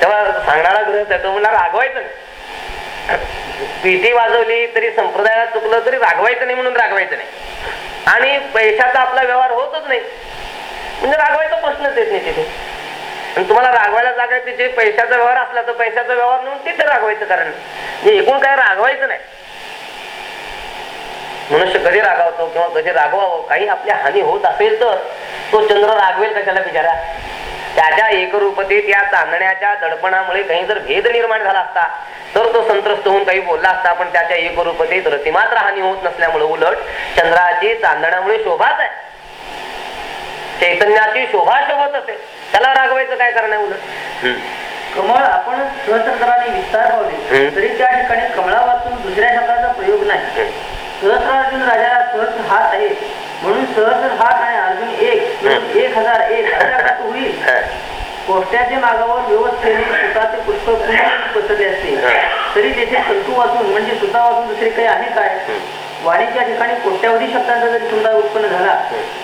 तेव्हा सांगणारा ग्रह तो म्हणला रागवायचं नाही. पेटी वाजवली तरी संप्रदायाला चुकलं तरी रागवायचं नाही म्हणून रागवायचं नाही. आणि पैशाचा आपला व्यवहार होतच नाही. म्हणजे रागवायचा प्रश्नच येत नाही तिथे. आणि तुम्हाला रागवायला जागा तिथे पैशाचा व्यवहार असला तर पैशाचा व्यवहार म्हणून तिथे रागवायचं कारण. म्हणजे एकूण काय रागवायचं नाही. मनुष्य कधी रागावतो किंवा कधी रागवावं काही आपल्या हानी होत असेल तर तो चंद्र रागवेल कशाला बिचारा? त्याच्या एकरूपतेत या चांदण्याच्या दडपणामुळे काही जर भेद निर्माण झाला असता तर तो संत्रस्त होऊन काही बोलला असता पण त्याच्या एकरूपतेत रतिमात्र हानी होत नसल्यामुळे उलट चंद्राची चांदण्यामुळे शोभाच आहे चैतन्याची शोभा शोभत असेल त्याला रागवायचं काय करणार उलट हम्म. कमळ आपण सहस्रदराने विस्तार पावले. तरी त्या ठिकाणी कमळा वाचून दुसऱ्या शब्दाचा प्रयोग नाही. सहस्रार्जुन राजाला सहस्र हात आहे. म्हणून सहस्र हात आणि अर्जुन एक एक हजार एक. होईल. कोष्ट्याच्या मागावर व्यवस्थेने सुताचे पुष्प पसरले असते. तरी तेथे तंतू वाचून म्हणजे सुता वाचून दुसरे काही आहे काय? वाणीच्या ठिकाणी कोट्यावधी शब्दांचा जरी समुदाय उत्पन्न झाला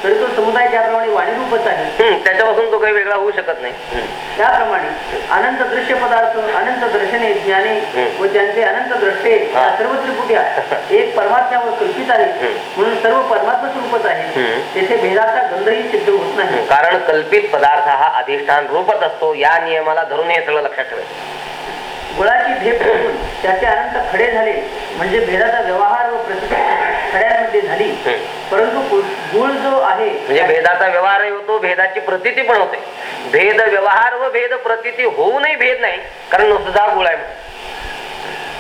तरी तो समुदाय ज्याप्रमाणे वाणी रूपच आहे त्याच्यापासून तो काही वेगळा होऊ शकत नाही. त्याप्रमाणे अनंत दृश्य पदार्थ अनंत दर्शने ज्ञाने. व ज्यांचे अनंत द्रष्टे सर्व त्रिपुट्या एक परमात्म्यावर कल्पित आहे. म्हणून सर्व परमात्मा स्वरूपच आहे. तेथे भेदाचा गंधही सिद्ध होत नाही कारण कल्पित पदार्थ हा अधिष्ठान रूपच असतो या नियमाला धरून हे सगळं लक्षात ठेवायचं गुळाची ढेप करून त्याचे अनंत खडे झाले म्हणजे भेदाचा व्यवहार व खड्यांमध्ये झाली. परंतु गुळ जो आहे म्हणजे भेदाचा व्यवहारही होतो भेदाची प्रतीती पण होते भेद व्यवहार व भेद प्रतीती होऊनही भेद नाही कारण नुसता गुळ आहे.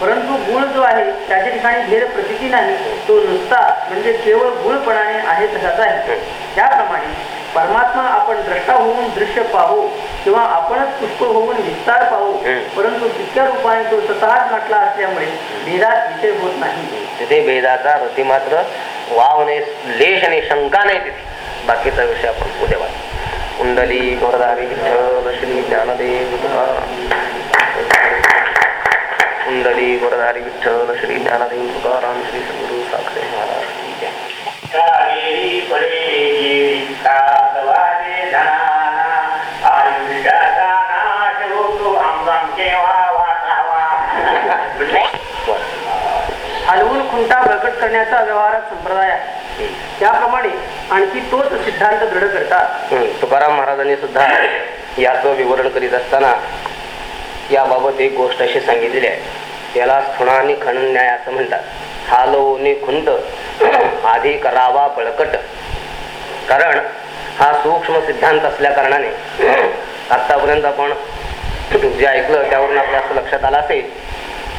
परंतु गुळ जो आहे त्याच्या ठिकाणी भेद प्रतीती नाही तो नुसता म्हणजे केवळ गुळपणाने आहे तसाच आहे त्याप्रमाणे परमात्मा आपण द्रष्टा होऊन दृश्य पाहू किंवा आपणच पुष्प होऊन विस्तार पाहू. परंतु तितक्या रूपाने तो स्वतःच म्हटला असल्यामुळे भेदात विषय होत नाही तिथे भेदाचा रती मात्र वाव नाही लेश नाही शंका नाही तिथे बाकीचा विषय आपण उद्या कुंडली गोरधारी विठ्ठल श्री ज्ञानदेव. कुंडली गोरधारी विठ्ठल श्री ज्ञानदेव तुकाराम श्री सद्गुरु साखरे महाराज हलवून खुंटा बळकट करण्याचा व्यवहारात संप्रदाय आहे. त्याप्रमाणे आणखी तोच सिद्धांत दृढ करतात. तुकाराम महाराजांनी सुद्धा याचं विवरण करीत असताना याबाबत एक गोष्ट अशी सांगितलेली आहे. याला स्थुणा आणि खनन न्याय असं म्हणतात. हालवणे खुंट आधी करावा बळकट. कारण हा सूक्ष्म सिद्धांत असल्या कारणाने आतापर्यंत आपण जे ऐकलं त्यावरून आपल्या असं लक्षात आलं असेल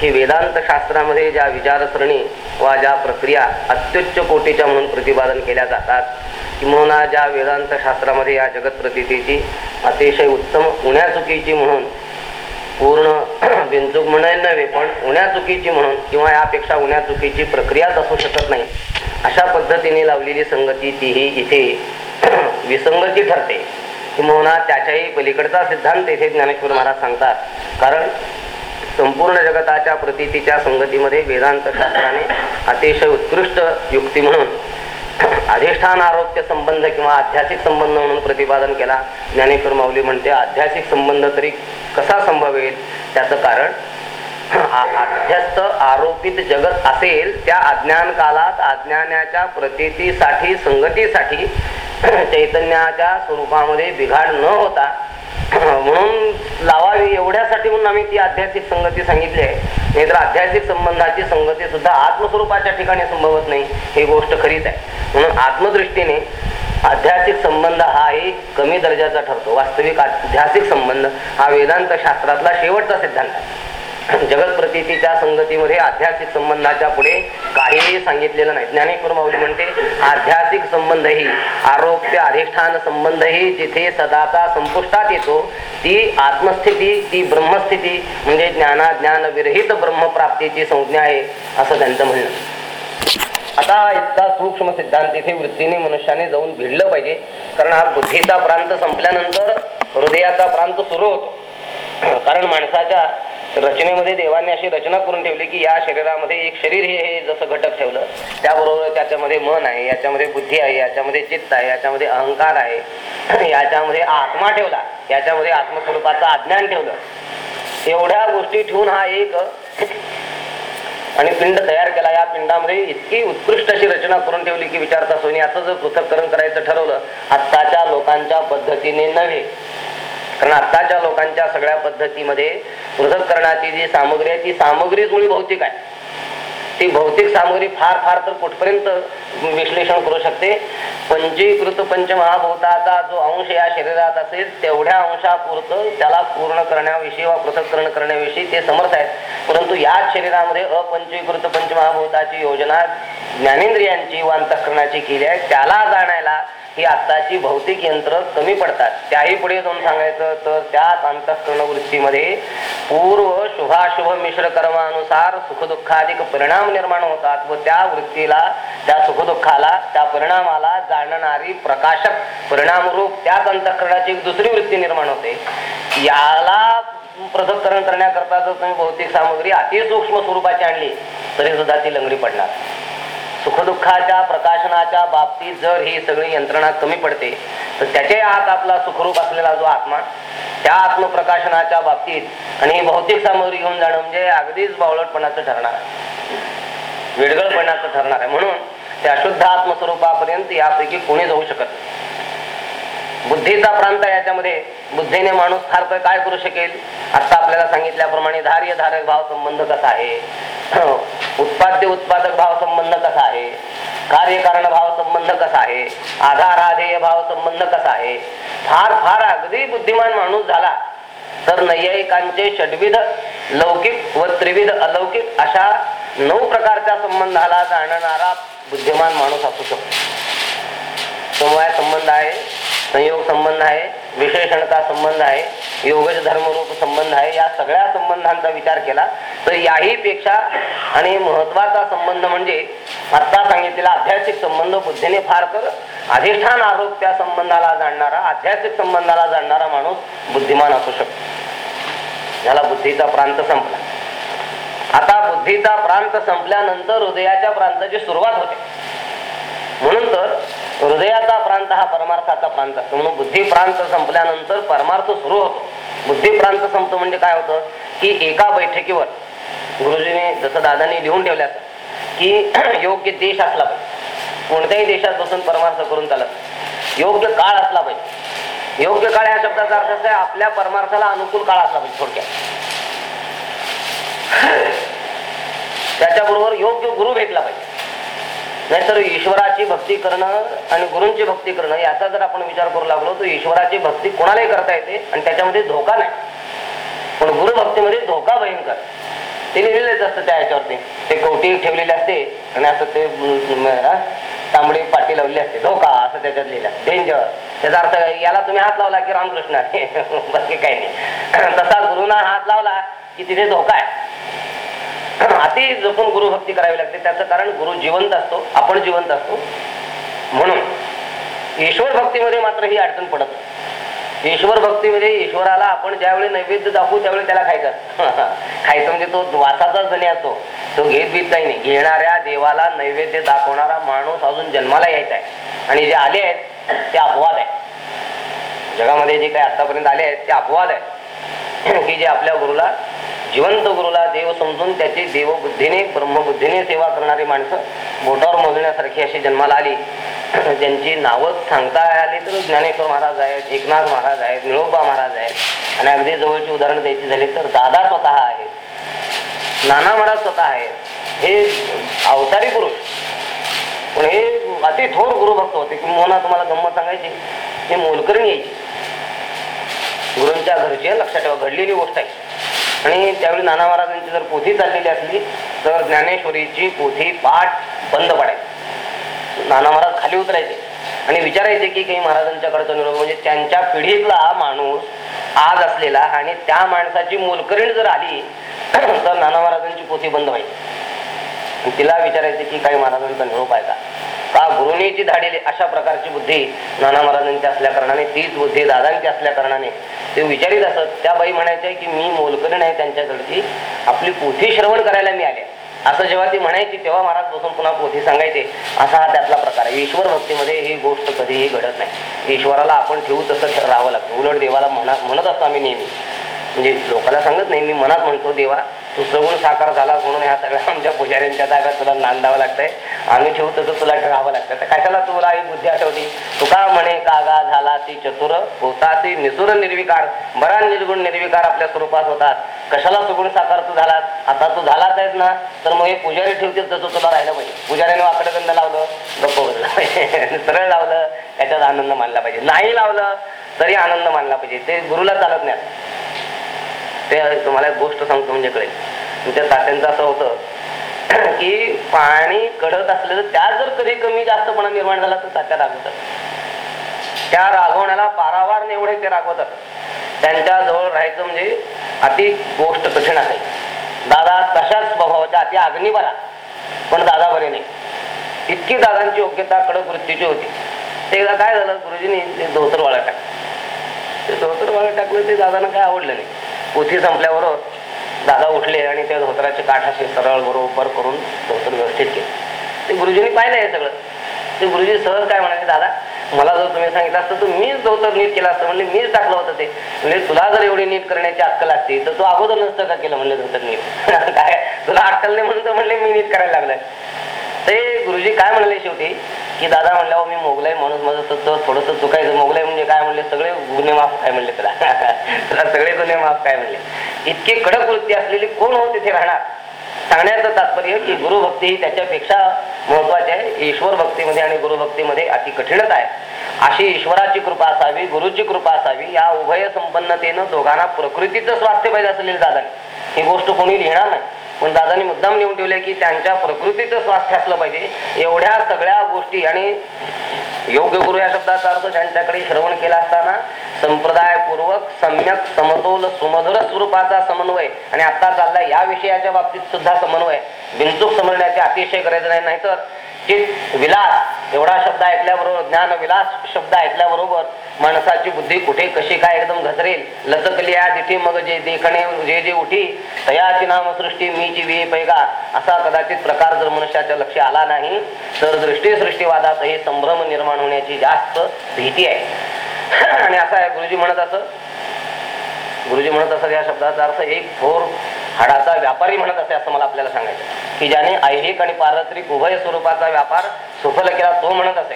की वेदांत शास्त्रामध्ये ज्या विचारसरणी वा ज्या प्रक्रिया अत्युच्च कोटीच्या म्हणून प्रतिपादन केल्या जातात किंवा ज्या वेदांत शास्त्रामध्ये या जगत प्रतितीची अतिशय उत्तम उण्या चुकीची म्हणून पूर्ण *clears throat* बिनचूक म्हणायला नव्हे पण उण्या चुकीची म्हणून किंवा यापेक्षा उण्या चुकीची प्रक्रियाच असू शकत नाही. अशा पद्धतीने लावलेली संगती तीही इथे *clears throat* विसंगती ठरते. किंवा त्याच्याही पलीकडचा सिद्धांत इथे ज्ञानेश्वर महाराज सांगतात. कारण संपूर्ण जगताच्या प्रतीतीच्या संगतीमध्ये वेदांत शास्त्राने अतिशय उत्कृष्ट युक्ती म्हणून अधिष्ठान आरोग्य संबंध किंवा आध्यात्मिक संबंध म्हणून प्रतिपादन केला. ज्ञानेश्वर माऊली म्हणते आध्यात्मिक संबंध तरी कसा संभवेल? त्याचं कारण अध्यस्त आरोपित जगत असेल त्या अज्ञान कालात अज्ञानाच्या प्रतीतीसाठी संगतीसाठी *clears throat* चैतन्याच्या स्वरूपामध्ये बिघाड न होता *clears throat* म्हणून लावावी एवढ्यासाठी म्हणून आम्ही ती आध्यात्मिक संगती सांगितली आहे. नाहीतर आध्यात्मिक संबंधाची संगती सुद्धा आत्मस्वरूपाच्या ठिकाणी संभवत नाही ही गोष्ट खरीच आहे. म्हणून आत्मदृष्टीने आध्यात्मिक संबंध हा एक कमी दर्जाचा ठरतो. वास्तविक आध्यात्मिक संबंध हा वेदांत शास्त्रातला शेवटचा सिद्धांत आहे. जगत प्रतीतीच्या संगतीमध्ये आध्यात्मिक संबंधाच्या पुढे काहीही सांगितलेलं नाही. ज्ञानेश्वर माऊली म्हणते आध्यात्मिक संबंधही आरोग्य अधिष्ठान संबंधही जिथे सदाचा संपुष्टात येतो ती आत्मस्थिती ती ब्रह्मस्थिती म्हणजे ज्ञाना ज्ञान विरहित ब्रह्मप्राप्तीची संज्ञा आहे असं त्यांचं म्हणणं. आता इतका सूक्ष्म सिद्धांत इथे वृत्तीने मनुष्याने जाऊन भिडलं पाहिजे. कारण हा बुद्धीचा प्रांत संपल्यानंतर हृदयाचा प्रांत सुरू होतो. कारण माणसाच्या रचनेमध्ये देवाने अशी रचना करून ठेवली की या शरीरामध्ये एक शरीर हे जसं घटक ठेवलं त्याबरोबर त्याच्यामध्ये मन आहे याच्यामध्ये बुद्धी आहे याच्यामध्ये चित्त आहे याच्यामध्ये अहंकार आहे *clears throat* याच्यामध्ये आत्मा ठेवला याच्यामध्ये आत्मस्वरूपाचं अज्ञान ठेवलं. एवढ्या गोष्टी ठेवून हा एक *clears throat* आणि पिंड तयार केला. या पिंडामध्ये इतकी उत्कृष्ट अशी रचना करून ठेवली की विचारता सोनी असं जर पृथक्करण करायचं ठरवलं आत्ताच्या लोकांच्या पद्धतीने नव्हे. कारण आत्ताच्या लोकांच्या सगळ्या पद्धतीमध्ये पृथक्करणाची जी सामग्री आहे ती सामग्रीच मुळी भौतिक आहे. ती भौतिक सामग्री फार फार तर कुठपर्यंत विश्लेषण करू शकते? पंचीकृत पंचमहाभूताचा जो अंश या शरीरात असेल तेवढ्या अंशापुरतं त्याला पूर्ण करण्याविषयी वा पृथक्करण करण्याविषयी ते समर्थ आहेत. परंतु याच शरीरामध्ये अपंचीकृत पंचमहाभूताची योजना ज्ञानेंद्रियांची व अंतःकरणाची केली आहे त्याला जाणायला ही आत्ताची भौतिक यंत्र कमी पडतात. त्याही पुढे जाऊन सांगायचं तर त्याच अंतःकरण वृत्तीमध्ये पूर्व शुभाशुभ मिश्र कर्मानुसार सुखदुःखाधिक परिणाम निर्माण होतात व त्या वृत्तीला त्या सुखदुःखाला त्या परिणामाला जाणणारी प्रकाशक परिणामरूप त्याच अंतःकरणाची एक दुसरी वृत्ती निर्माण होते. याला पृथक्करण करण्याकरता जर तुम्ही भौतिक सामग्री अतिसूक्ष्म स्वरूपाची आणली तरी सुद्धा ती लंगडी पडणार. सुखदुःखाच्या प्रकाशनाच्या बाबतीत जर ही सगळी यंत्रणा कमी पडते तर त्याच्या आत आपला सुखरूप असलेला जो आत्मा त्या आत्मप्रकाशनाच्या बाबतीत आणि ही भौतिक सामग्री घेऊन जाणं म्हणजे अगदीच बावळटपणाचं ठरणार आहे विडगळपणाचं ठरणार आहे म्हणून त्या अशुद्ध आत्मस्वरूपापर्यंत यापैकी कोणी जाऊ शकत नाही. बुद्धीचा प्रांत आहे याच्यामध्ये. बुद्धीने माणूस फार तर काय करू शकेल? आता आपल्याला सांगितल्याप्रमाणे धार्य धारक भाव संबंध कसा आहे? *clears throat* उत्पाद्य उत्पादक भाव संबंध कसा आहे? कार्यकारण भाव संबंध कसा आहे? आधाराधेय भाव संबंध कसा आहे? फार फार अगदी बुद्धिमान माणूस झाला तर नैयायिकांचे षडविध लौकिक व त्रिविध अलौकिक अशा नऊ प्रकारच्या संबंधाला जाणणारा बुद्धिमान माणूस असू शकतो. समवाय संबंध आहे. संयोग संबंध आहे विशेषणता संबंध आहे योगज धर्मरूप संबंध आहे या सगळ्या संबंधांचा विचार केला तर याही पेक्षा आणि महत्त्वाचा संबंध म्हणजे आत्ता सांगितलेला आध्यासिक संबंध बुद्धीने फार तर अधिष्ठान आरोप त्या संबंधाला जाणणारा आध्यात्मिक संबंधाला जाणणारा माणूस बुद्धिमान असू शकतो. ज्याला बुद्धीचा प्रांत संपला. आता बुद्धीचा प्रांत संपल्यानंतर हृदयाच्या प्रांताची सुरुवात होते. म्हणून तर हृदयाचा प्रांत हा परमार्थाचा प्रांत असतो. म्हणून बुद्धी प्रांत संपल्यानंतर परमार्थ सुरू होतो. बुद्धी प्रांत संपतो म्हणजे काय होतं? की एका बैठकीवर गुरुजीने जसं दादानी लिहून ठेवल्या की *clears throat* योग्य देश असला पाहिजे. कोणत्याही देशात बसून परमार्थ करून चालत योग्य काळ असला पाहिजे. योग्य काळ ह्या शब्दाचा अर्थ असा आपल्या परमार्थाला अनुकूल काळ असला पाहिजे थोडक्यात. *clears throat* त्याच्याबरोबर योग्य गुरु भेटला पाहिजे. नाहीतर ईश्वराची भक्ती करणं आणि गुरूंची भक्ती करणं याचा जर आपण विचार करू लागलो तर ईश्वराची भक्ती कोणालाही करता येते आणि त्याच्यामध्ये धोका नाही. पण गुरुभक्तीमध्ये धोका भयंकर. ते लिहिलेलेच असतं त्या याच्यावरती. ते कवटी ठेवलेले असते आणि असं ते तांबडी पाटी लावली असते. धोका असं त्याच्यात लिहिलं डेंजर त्याचा अर्थ याला तुम्ही हात लावला की रामकृष्ण *laughs* बाकी काही नाही. *clears throat* तसा गुरुना हात लावला की तिथे धोका आहे. अति जपून गुरुभक्ती करावी लागते. त्याचं कारण गुरु जिवंत असतो आपण जिवंत असतो. म्हणून ईश्वर भक्तीमध्ये मात्र ही अडचण पडत ईश्वर भक्तीमध्ये ईश्वराला आपण ज्यावेळी नैवेद्य दाखवू त्यावेळी त्याला खायचं असतं. *laughs* खायचं म्हणजे तो वासाचा जणी असतो. तो घेत बीत काही नाही. घेणाऱ्या देवाला नैवेद्य दाखवणारा माणूस अजून जन्माला यायचा आहे. आणि जे आले आहेत ते अपवाद आहे. जगामध्ये जे काही आतापर्यंत आले आहेत ते अपवाद आहे. की जे आपल्या गुरुला जिवंत गुरुला देव समजून त्याची देवबुद्धीने ब्रह्मबुद्धीने सेवा करणारी माणसं बोटावर मोजण्यासारखी अशी जन्माला आली. *clears throat* ज्यांची नावं सांगता आली तर ज्ञानेश्वर महाराज आहेत एकनाथ महाराज आहेत निळोबा महाराज आहेत. आणि अगदी जवळची उदाहरण द्यायची झाली तर दादा स्वतः आहेत. नाना महाराज स्वतः आहेत. हे अवतारी पुरुष पण हे अति थोर गुरुभक्त होते. की मोना तुम्हाला गंमत सांगायची हे मोलकरी यायची. गुरूंच्या घरची आहे, लक्षात ठेवा घडलेली गोष्ट आहे. आणि त्यावेळी नाना महाराजांची जर पोथी चाललेली असली तर ज्ञानेश्वरीची पोथी पाठ बंद पडायची. नाना महाराज खाली उतरायचे आणि विचारायचे की काही महाराजांच्याकडचा निरोप म्हणजे त्यांच्या पिढीतला माणूस आज असलेला आणि त्या माणसाची मोलकरीण जर आली तर नाना महाराजांची पोथी बंद व्हायची. तिला विचारायचे की काही महाराजांचा निरोप आहे का? का गुरुनीची धाडलेली अशा प्रकारची बुद्धी नाना महाराजांची असल्या कारणाने तीच बुद्धी दादांची असल्या कारणाने. ते विचारित असत त्या बाई म्हणायच्या की मी मोलकरीण आहे त्यांच्याकडची आपली पोथी श्रवण करायला मी आले असं जेव्हा ती म्हणायची तेव्हा महाराज बसून पुन्हा पोथी सांगायचे. असा हा त्यातला प्रकार आहे. ईश्वर भक्तीमध्ये ही गोष्ट कधीही घडत नाही. ईश्वराला आपण ठेवू तसं राहावं लागतं. उलट देवाला म्हणा म्हणत असतो आम्ही नेहमी. म्हणजे लोकांना सांगत नाही मी मनात म्हणतो देवा तू सगुण साकार झाला म्हणून ह्या सगळ्या *laughs* आमच्या पुजाऱ्यांच्या ताब्यात तुला नांदावं लागतंय. आम्ही ठेवू तर तुला राहावं लागतं. तर कशाला तुला ही बुद्धी आठवली. का म्हणे कागा झाला ती चतुर होता ती निसुर निर्विकार. बरा निर्गुण निर्विकार आपल्या स्वरूपात होतात. कशाला सुगुण साकार तू झालास? आता तू झालाच आहेस ना? तर मग हे पुजारी ठेवतील तसं तुला राहिलं पाहिजे. पुजाऱ्याने वाकडं गंध लावलं. गप्प बसला. पाहिजे *laughs* सरळ लावलं. त्याच्यात आनंद मानला पाहिजे. नाही लावलं तरी आनंद मानला पाहिजे. ते गुरुला चालत नाही. ते तुम्हाला एक गोष्ट सांगतो म्हणजे कळेल. तुमच्या तात्यांचं असं होतं *clears throat* की पाणी कडत असलं तर त्यात जर कधी कमी जास्तपणा निर्माण झाला तर तात्या रागवतात. त्या रागवण्याला पारावार एवढे ते रागवतात. त्यांच्या जवळ राहायचं म्हणजे अति गोष्ट कठीण आहे दादा तशाच स्वभावाच्या अति अग्निबला पण दादा बरे नाही. इतकी दादांची योग्यता कडक वृत्तीची होती. ते एकदा काय झालं गुरुजींनी ते धोतर वाळा टाकलं ते धोतर वाळा टाकलं ते दादांना काय आवडलं नाही. पोथी संपल्याबरोबर दादा उठले आणि त्या धोतराचे काठ असे सरळ बरोबर करून धोतर व्यवस्थित केले. ते गुरुजींनी पाहिलं हे सगळं. ते गुरुजी सहज काय म्हणाले दादा मला जर तुम्ही सांगितलं असतं तर मीच धोतर नीट केलं असतं म्हणजे मीच टाकलं होतं ते. म्हणजे तुला जर एवढी नीट करण्याची अक्कल असते तर तू अगोदर नसतं का केलं म्हणलं धोतर नीट? *laughs* काय तुला अक्कल नाही म्हणून तर म्हणले मी नीट करायला लागलाय. ते गुरुजी काय म्हणाले शेवटी? की दादा म्हणल्यावर मी मोगलाई माणूस माझं तर थोडस चुकायचं मोगलाई म्हणजे काय म्हणले? सगळे गुन्हे माफ काय म्हणले तुला? *laughs* तुला सगळे गुन्हे माफ काय म्हणले? इतकी कडक वृत्ती असलेली कोण हो तिथे राहणार? सांगण्याचं तात्पर्य की गुरुभक्ती ही त्याच्यापेक्षा महत्वाची आहे. ईश्वर भक्तीमध्ये आणि गुरुभक्तीमध्ये अति कठीणच आहे. अशी ईश्वराची कृपा असावी गुरुची कृपा असावी या उभय संपन्नतेनं दोघांना प्रकृतीचं स्वास्थ्य पाहिजे असलेलं दादा ही गोष्ट कोणी लिहिणार नाही. पण दादानी मुद्दाम लिहून ठेवले की त्यांच्या प्रकृतीचं स्वास्थ्य असलं पाहिजे. एवढ्या सगळ्या गोष्टी आणि योग्य गुरु या शब्दाचा अर्थ त्यांच्याकडे श्रवण केला असताना संप्रदायपूर्वक सम्यक समतोल सुमधुर स्वरूपाचा समन्वय आणि आता चाललाय या विषयाच्या बाबतीत सुद्धा समन्वय. बिनचूक समजण्याची अतिशय गरज नाही. नाहीतर चित विलास एवढा शब्द ऐकल्याबरोबर ज्ञान विलास शब्द ऐकल्याबरोबर माणसाची बुद्धी कुठे कशी काय एकदम घसरेल? लचकली या तिथे मग जे देखणे जे जे उठी तयाची नामसृष्टी मीची वी पैगा असा कदाचित प्रकार जर मनुष्याच्या लक्ष आला नाही तर दृष्टी सृष्टीवादात हे संभ्रम निर्माण होण्याची जास्त भीती आहे. *clears throat* आणि असं आहे गुरुजी म्हणत असं गुरुजी म्हणत असत या शब्दाचा अर्थ एक थोर हाडाचा व्यापारी म्हणत असे असं मला आपल्याला सांगायचं की ज्याने ऐहिक आणि पारत्रिक उभय स्वरूपाचा व्यापार सुफल केला तो म्हणत असे.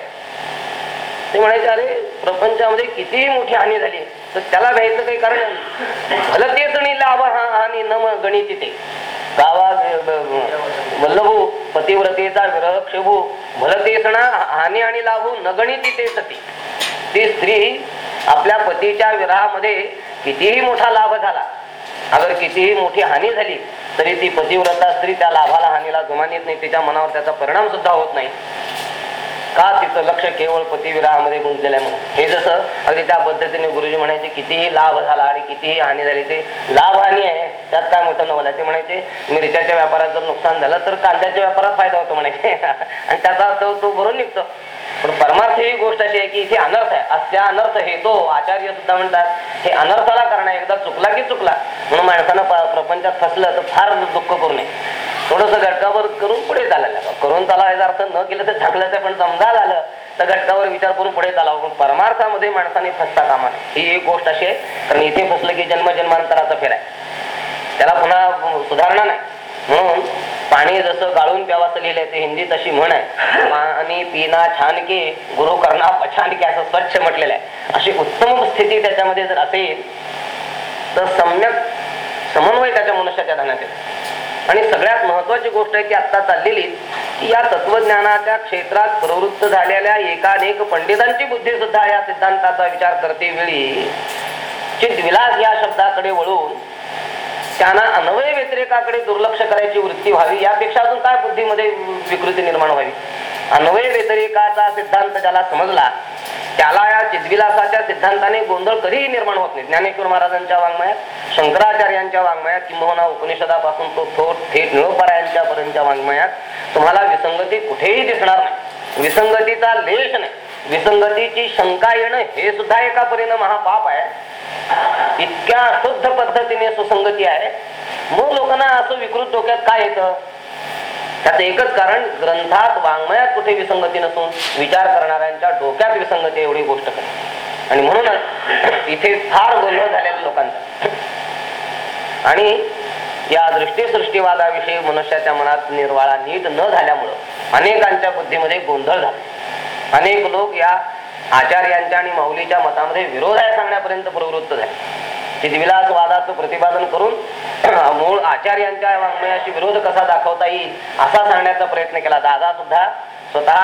ते म्हणायचे अरे प्रपंचामध्ये कितीही मोठी हानी झाली तर त्याला घ्यायचं काही कारण नाही. भलं तेच नाही लाभ हा हानी न गणित ते. गावा वल्लभू पतिव्रतेचा विरह क्षभू. भलं तेच ना हानी आणि लाभू न गणित ते सती. ती स्त्री आपल्या पतीच्या विराहामध्ये कितीही मोठा लाभ झाला अगर कितीही मोठी हानी झाली तरी ती पतिव्रता स्त्री त्या लाभाला हानीला जुमानीत नाही. तिच्या मनावर त्याचा परिणाम सुद्धा होत नाही. का तिचं लक्ष केवळ पतिविराहामध्ये गुंतलेलं आहे म्हणून? हे जसं अगदी त्या पद्धतीने गुरुजी म्हणायचे कितीही लाभ झाला आणि कितीही हानी झाली ते लाभ हानी आहे. त्यात काय मोठं नवलं ते म्हणायचे मिरच्याच्या व्यापारात जर नुकसान झालं तर कांद्याच्या व्यापारात फायदा होतो म्हणायचे. *laughs* आणि त्याचा तो भरून निघतो. पण परमार्थ ही गोष्ट अशी आहे की इथे अनर्थ आहे. अस्या अनर्थ हे तो आचार्य सुद्धा म्हणतात हे अनर्थाला कारण आहे. एकदा चुकला की चुकला. म्हणून माणसानं प्रपंचात फसलं तर फार दुःख करू नये. थोडस घटकावर करून पुढे चालायला करून करून याचा अर्थ न केलं तर चांगलंच पण समजा झालं तर घटकावर विचार करून पुढे चालावं. पण परमार्थामध्ये माणसाने फसता कामा नये. ही एक गोष्ट अशी आहे. कारण इथे फसलं की जन्म जन्मांतराचा फेर आहे. त्याला पुन्हा सुधारणा नाही. म्हणून पाणी जसं गाळून प्यावाचं लिहिलंय ते हिंदी तशी म्हण आहे. पाणी पिना छान के गुरु करणा पछान के असं स्वच्छ म्हटलेलं आहे. अशी उत्तम स्थिती त्याच्यामध्ये जर असेल तर सम्यक समन्वय त्याच्या मनुष्याच्या ध्यानात येतो. आणि सगळ्यात महत्वाची गोष्ट आहे की आता चाललेली की या तत्वज्ञानाच्या क्षेत्रात प्रवृत्त झालेल्या एकानेक पंडितांची बुद्धी सुद्धा या सिद्धांताचा विचार करते वेळी चित विलास या शब्दाकडे वळून त्यांना अन्वय व्यतिरेकाकडे दुर्लक्ष करायची वृत्ती व्हावी यापेक्षा अजून काय बुद्धीमध्ये विकृती निर्माण व्हावी? अन्वय व्यतिरेकाचा सिद्धांत ज्याला समजला त्याला या चिद्विलासाच्या सिद्धांताने गोंधळ कधीही निर्माण होत नाही. ज्ञानेश्वर महाराजांच्या वाङ्मयात शंकराचार्यांच्या वाङ्मयात किंबहुना उपनिषदापासून तो थोट थेट निळपरायांच्या पर्यंतच्या वाङ्मयात तुम्हाला विसंगती कुठेही दिसणार नाही. विसंगतीचा लेश नाही. विसंगतीची शंका येणं हे सुद्धा एका परीनं महापाप आहे. इतक्या शुद्ध पद्धतीने सुसंगती आहे. मग लोकांना असं विकृत डोक्यात काय येतं? त्याचं एकच कारण ग्रंथात वाङ्मयात कुठे विसंगती नसून विचार करणाऱ्यांच्या डोक्यात विसंगती एवढी गोष्ट करते आणि म्हणूनच इथे फार गोंधळ झालेला लोकांचा. आणि या दृष्टी सृष्टीवादाविषयी मनुष्याच्या मनात निर्वाळा नीट न झाल्यामुळं अनेकांच्या बुद्धीमध्ये गोंधळ झाला. अनेक लोक या आचार्यांच्या आणि माऊलीच्या मतामध्ये विरोध आहे सांगण्यापर्यंत प्रवृत्त झाले. चिदविलास वादाचं प्रतिपादन करून *clears throat* मूळ आचार्यांच्या वाङ्मयाशी विरोध कसा दाखवता येईल असा सांगण्याचा प्रयत्न केला. दादा सुद्धा स्वतः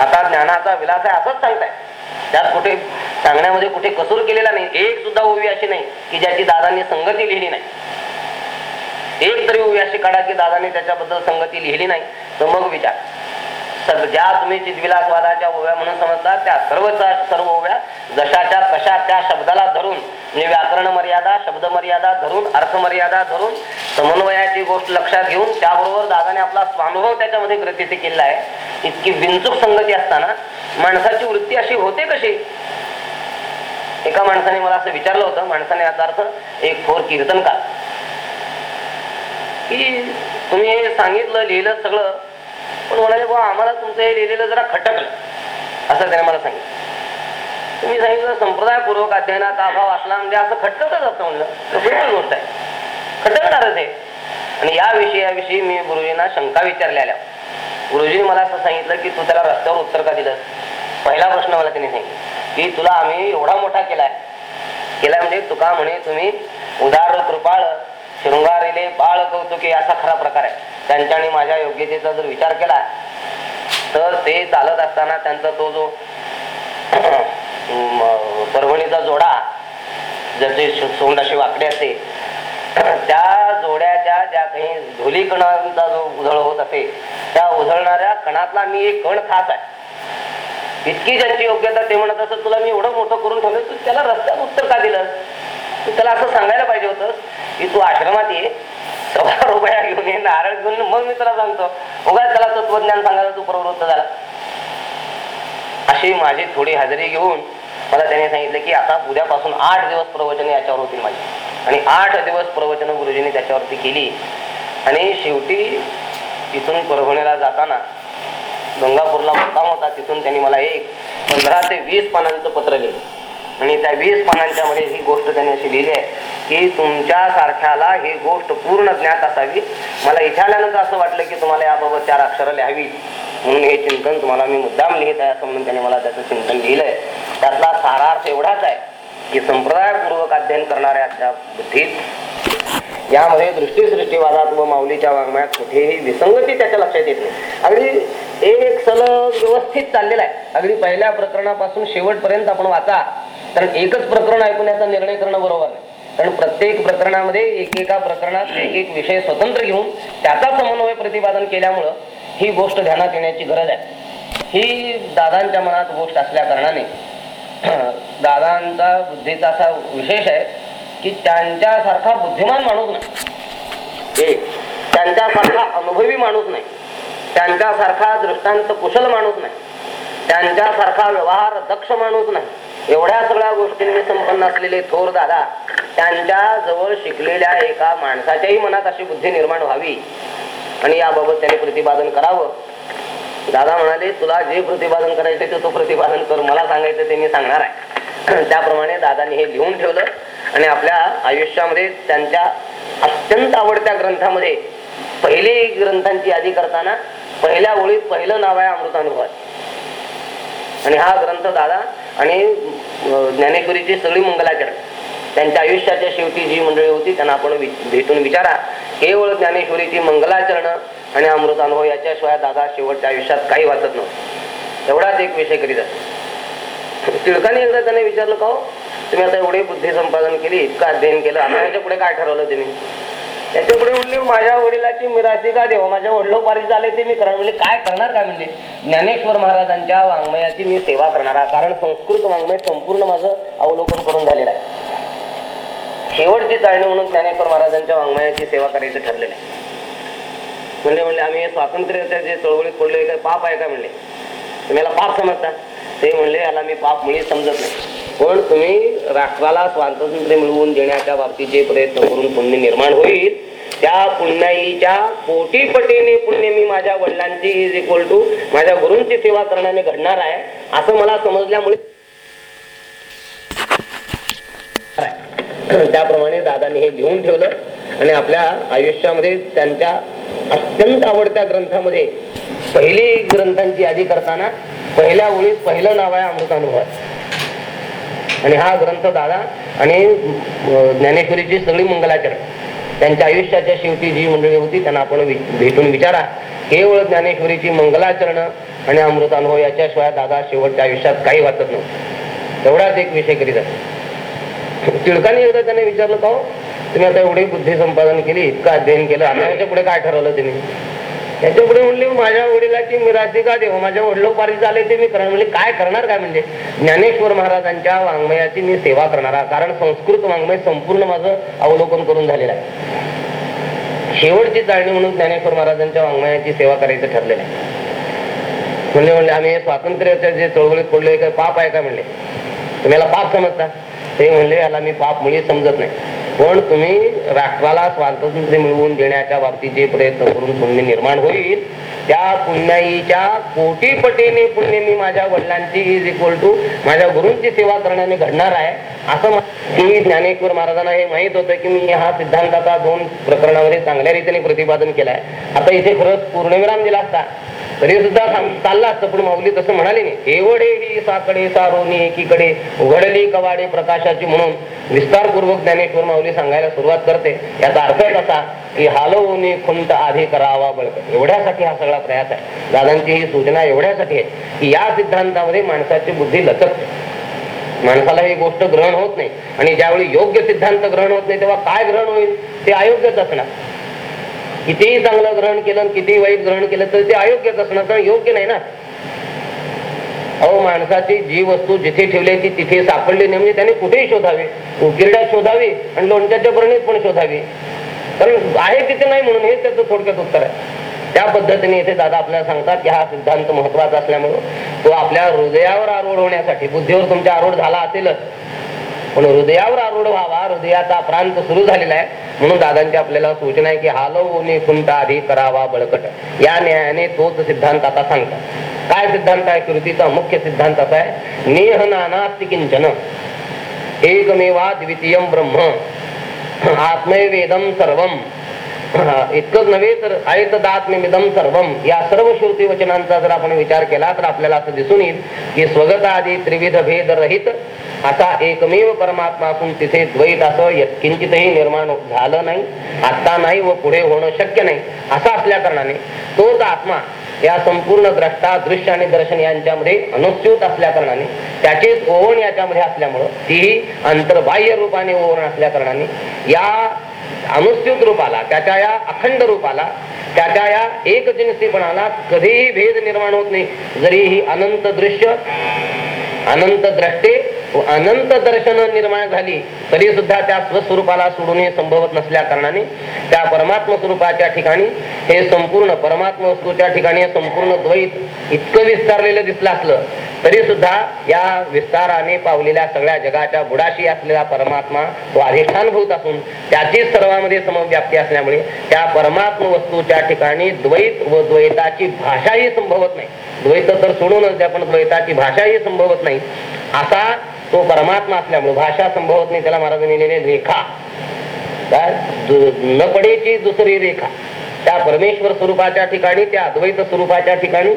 आता ज्ञानाचा विलास आहे असंच सांगताय त्यात कुठे सांगण्यामध्ये कुठे कसूर केलेला नाही. एक सुद्धा ओवी अशी नाही की ज्याची दादांनी संगती लिहिली नाही. एक तरी ओवी अशी काढा की दादाने त्याच्याबद्दल संगती लिहिली नाही. तर मग विचार. ज्या तुम्ही चितविलासवादाच्या ओव्या म्हणून समजता त्या सर्वच्या सर्व ओव्या जशाच्या तशा त्या शब्दाला धरून म्हणजे व्याकरण मर्यादा शब्द मर्यादा धरून अर्थ मर्यादा धरून समन्वयाची गोष्ट लक्षात घेऊन त्याबरोबर दादाने आपला स्वानुभव त्याच्यामध्ये ग्रथित केलेला आहे. इतकी विंचूक संगती असताना माणसाची वृत्ती अशी होते कशी? एका माणसाने मला असं विचारलं होतं माणसाने याचा अर्थ एक थोर कीर्तनकार. की तुम्ही सांगितलं लिहिलं सगळं पण म्हणाले बा आम्हाला तुमचं हे लिहिलेलं जरा खटकलं. असं त्याने मला सांगितलं. तुम्ही सांगितलं संप्रदायपूर्वक अध्ययनाचा अभाव असला म्हणजे असं खटकतच असतं म्हणलं. तर बिलकुल गोष्ट आहे. खटकणारच आहे आणि या विषयाविषयी मी गुरुजींना शंका विचारलेल्या. गुरुजीने मला असं सांगितलं की तू त्याला रस्त्यावर उत्तर का दिलं पहिला प्रश्न मला त्यांनी सांगितलं की तुला आम्ही एवढा मोठा केलाय. केलाय म्हणजे तुका म्हणे तुम्ही उदार कृपाळ शृंगारिले बाळ कौतुके असा खरा प्रकार आहे. त्यांच्या आणि माझ्या योग्यतेचा जर विचार केला तर ते चालत असताना त्यांचा तो जो परभणीचा जोडा ज्याचे सोंडाशी वाकडे असते त्या जोड्याच्या ज्या काही धुली कणांचा जो उधळ होत असे त्या उधळणाऱ्या कणातला मी एक कण खास आहे. इतकी ज्यांची योग्यता ते म्हणत असत तुला मी एवढं मोठं करून ठेवलं तू त्याला रस्त्यात उत्तर का दिलं तू त्याला असं सांगायला पाहिजे होतं की तू आश्रमात ये सव्वा रुपया घेऊन ये नारळ घेऊन मग मी तुला सांगतो उगाच त्याला तत्वज्ञान सांगायला तू प्रवृत्त झाला. अशी माझी थोडी हजेरी घेऊन मला त्याने सांगितलं की आता उद्यापासून आठ दिवस प्रवचन याच्यावर होतील माझी. आणि आठ दिवस प्रवचन गुरुजींनी त्याच्यावरती केली. आणि शेवटी तिथून परभणीला जाताना गंगापूरला मुक्काम होता तिथून त्यांनी मला एक पंधरा ते वीस पानांचं पत्र लिहिलं. आणि त्या वीस पानांच्या मध्ये ही गोष्ट त्यांनी अशी लिहिली आहे की तुमच्या सारख्याला ही गोष्ट पूर्ण ज्ञात असावी. मला इथे आल्यानंतर असं वाटलं की तुम्हाला याबाबत चार अक्षरं लिहावी म्हणून हे चिंतन तुम्हाला मी मुद्दाम लिहित आहे असं म्हणून त्याने मला त्याचं चिंतन लिहिलंय. त्यातला सारार्थ एवढाच आहे की संप्रदायपूर्वक अध्ययन करणाऱ्या बुद्धीत यामध्ये दृष्टी सृष्टीवादात व माऊलीच्या वाङ्मयात कुठेही विसंगती त्याच्या लक्षात येत नाही. अगदी एक सलग व्यवस्थित चाललेला आहे. अगदी पहिल्या प्रकरणापासून शेवटपर्यंत आपण वाचा. कारण एकच प्रकरण ऐकून याचा निर्णय करणं बरोबर नाही. कारण प्रत्येक प्रकरणामध्ये एकेका प्रकरणात एक एक विषय स्वतंत्र घेऊन त्याचा समन्वय प्रतिपादन केल्यामुळं ही गोष्ट ध्यानात येण्याची गरज आहे. ही दादांच्या मनात गोष्ट असल्या कारणाने *clears throat* दादांचा बुद्धीचा असा विशेष आहे की त्यांच्यासारखा बुद्धिमान माणूस नाही. त्यांच्यासारखा अनुभवी माणूस नाही. त्यांच्यासारखा दृष्टांत कुशल माणूस नाही. त्यांच्यासारखा व्यवहार दक्ष माणूस नाही. एवढ्या सगळ्या गोष्टींनी संपन्न असलेले थोर दादा त्यांच्या जवळ शिकलेल्या एका माणसाच्याही मनात अशी बुद्धी निर्माण व्हावी. आणि याबाबत त्याने प्रतिपादन करावं. दादा म्हणाले तुला जे प्रतिपादन करायचे ते तो प्रतिपादन कर मला सांगायचं ते मी सांगणार आहे. *clears throat* त्याप्रमाणे दादानी हे लिहून ठेवलं आणि आपल्या आयुष्यामध्ये त्यांच्या अत्यंत आवडत्या ग्रंथामध्ये पहिली ग्रंथांची यादी करताना पहिल्या ओळीत पहिलं नाव आहे अमृतानुभव आणि हा ग्रंथ दादा आणि ज्ञानेश्वरीची सगळी मंगलाचरण त्यांच्या आयुष्याच्या शेवटी जी मंडळी होती त्यांना आपण भेटून विचारा. केवळ ज्ञानेश्वरीची मंगलाचरण आणि अमृतानुभव याच्याशिवाय दादा शेवटच्या आयुष्यात काही वाचत नव्हतं. एवढाच एक विषय करीत असतो. टिळकाने एकदा त्याने विचारलं का हो, तुम्ही आता एवढी बुद्धी संपादन केली इतकं अध्ययन केलं आता याच्यापुढे काय ठरवलं तुम्ही? त्याच्या पुढे म्हणले माझ्या वडिलाची मिराची का देवा? माझ्या वडिलोपारी झाले ते मी करणार. म्हणजे काय करणार काय म्हणजे ज्ञानेश्वर महाराजांच्या वाङ्मयाची मी सेवा करणार कारण संस्कृत वाङ्मय संपूर्ण माझं अवलोकन करून झालेलं आहे. शेवटची चाळणी म्हणून ज्ञानेश्वर महाराजांच्या वाङ्मयाची सेवा करायचं ठरलेलं आहे. म्हणजे म्हणले आम्ही हे स्वातंत्र्याच्या जे चळवळीत पडले काय पाप आहे का? म्हणले तुम्ही याला पाप समजता. ते म्हणले याला मी पाप मुळे समजत नाही. पण तुम्ही राष्ट्राला स्वातंत्र्य मिळवून देण्याच्या बाबतीत जे प्रयत्न करून पुण्य निर्माण होईल त्या पुण्याईच्या कोटी पटीने पुण्य मी माझ्या वडिलांची इज इक्वल टू माझ्या गुरूंची सेवा करण्याने घडणार आहे असं मला समजल्यामुळे त्याप्रमाणे दादाने हे लिहून ठेवलं आणि आपल्या आयुष्यामध्ये त्यांच्या अत्यंत आवडत्या ग्रंथामध्ये पहिली ग्रंथांची यादी करताना पहिल्या ओळीत पहिलं नाव आहे अमृतानुभव. आणि हा ग्रंथ दादा आणि ज्ञानेश्वरीची सगळी मंगलाचरण. त्यांच्या आयुष्याच्या शेवटी जी मंडळी होती त्यांना आपण भेटून विचारा. केवळ ज्ञानेश्वरीची मंगलाचरण आणि अमृतानुभव याच्याशिवाय दादा शेवटच्या आयुष्यात काही वाचत नव्हतं. तेवढाच एक विषय करीत असतो टिळकांनी एकदा त्याने विचारलं का हो, तुम्ही आता एवढी बुद्धी संपादन केली इतकं अध्ययन केलं आता पुढे काय ठरवलं तुम्ही? त्याच्या पुढे म्हणले माझ्या वडिलाची मिराची का देव? माझ्या वडिलोपारी झाले ते मी करणार. म्हणजे काय करणार काय? म्हणजे ज्ञानेश्वर महाराजांच्या वाङ्मयाची मी सेवा करणार कारण संस्कृत वाङ्मय संपूर्ण माझं अवलोकन करून झालेलं आहे. शेवटची चाळणी म्हणून ज्ञानेश्वर महाराजांच्या वाङ्मयाची सेवा करायचं ठरलेलं आहे. म्हणले म्हणले आम्ही स्वातंत्र्याच्या जे चळवळीत पडलोय काय पाप आहे का? म्हणले तुम्ही याला पाप समजता? ते म्हणले याला मी पाप मुळी समजत नाही. पण तुम्ही राष्ट्राला स्वातंत्र्य मिळवून देण्याच्या बाबतीत जे प्रयत्न करून पुण्य निर्माण होईल त्या पुण्याईच्या कोटी पटीने पुण्य मी माझ्या वडिलांची इज इक्वल टू माझ्या गुरूंची सेवा करण्याने घडणार आहे. असं की ज्ञानेश्वर महाराजांना हे माहीत होतं की मी हा सिद्धांताचा दोन प्रकरणामध्ये चांगल्या रीतीने प्रतिपादन केलाय. आता इथे खरंच पूर्णविराम दिला असता तरी सुद्धा चालला असतं पण माऊली तसं म्हणाली नाही एवढे ही साकडे सारोनी एकीकडे उघडली कवाडे प्रकाशाची म्हणून. विस्तारपूर्वक ज्ञानेश्वर माऊली सांगायला सुरुवात करते. याचा अर्थ असा की हालवून खुंट आधी करावा बळकट. एवढ्यासाठी हा सगळा प्रयास आहे. दादांची ही सूचना एवढ्यासाठी आहे की या सिद्धांतामध्ये माणसाची बुद्धी लचकते माणसाला ही गोष्ट ग्रहण होत नाही. आणि ज्यावेळी योग्य सिद्धांत ग्रहण होत नाही तेव्हा काय ग्रहण होईल? ते अयोग्यच असणार. कितीही चांगलं ग्रहण केलं आणि कितीही वाईट ग्रहण केलं तर ते अयोग्यच असणार कारण योग्य नाही ना. अहो माणसाची जी वस्तू जिथे ठेवली ती तिथे सापडली नाही म्हणजे त्याने कुठेही शोधावी. उकिरड्यात शोधावी आणि लोणच्याच्या बरणीत पण शोधावी. कारण आहे तिथे नाही म्हणून हे त्याचं थोडक्यात उत्तर आहे. त्या पद्धतीने इथे दादा आपल्याला सांगतात की हा सिद्धांत महत्त्वाचा असल्यामुळं तो आपल्या हृदयावर आरोढ होण्यासाठी बुद्धीवर तुमच्या आरोढ झाला असेलच पण हृदयावर आरूढ व्हावा हृदयाचा प्रांत सुरू झालेला आहे. म्हणून दादांची आपल्याला सूचना आहे की हालवून खुंट आधी करावा बळकट. या न्यायाने तोच सिद्धांत आता सांगतात. काय सिद्धांत आहे? कृतीचा मुख्य सिद्धांत असा आहे नेह नानास्ति किंचन एकमेवा द्वितीयम ब्रह्म आत्मवेदम सर्वम *coughs* इतकंच नव्हे तर आयतदात्म्यमिदम सर्वम या सर्व श्रुती वचनांचा जर आपण विचार केला तर आपल्याला असं दिसून येईल की स्वगत आदी त्रिविध भेद रहित असा एकमेव परमात्मा असून तिथे द्वैत असं किंचितही निर्माण झालं नाही आता नाही व पुढे होणं शक्य नाही असं असल्या कारणाने तोच आत्मा या संपूर्ण द्रष्टा दृश्य आणि दर्शन यांच्यामध्ये अनुच्युत असल्या कारणाने त्याचीच ओवण याच्यामध्ये असल्यामुळं तीही अंतर्बाह्य रूपाने ओवण असल्या कारणाने या अनुस्थित रूपाला त्याच्या या अखंड रूपाला त्याच्या या एकजिनसीपणाला कधीही भेद निर्माण होत नाही. जरी ही अनंत दृश्य अनंत द्रष्टे अनंत दर्शन निर्माण झाली तरी सुद्धा त्या स्वस्वरूपाला सोडून हे संभवत नसल्या कारणाने त्या परमात्म स्वरूपाच्या ठिकाणी हे संपूर्ण परमात्म वस्तूच्या ठिकाणी हे संपूर्ण द्वैत इतकं विस्तारलेलं दिसलं असलं तरी सुद्धा या विस्ताराने पावलेल्या सगळ्या जगाच्या बुडाशी असलेला परमात्मा तो अधिष्ठानभूत असून त्याची सर्वांमध्ये समव्याप्ती असल्यामुळे त्या परमात्म वस्तूच्या ठिकाणी द्वैत व द्वैताची भाषाही संभवत नाही. द्वैत तर सोडूनच द्या पण द्वैताची भाषाही संभवत नाही. असा तो परमात्मा असल्यामुळे भाषा संभवत नाही त्याला महाराजांनी लिहिले रेखा. काय? न पडेची दुसरी रेखा. त्या परमेश्वर स्वरूपाच्या ठिकाणी त्या अद्वैत स्वरूपाच्या ठिकाणी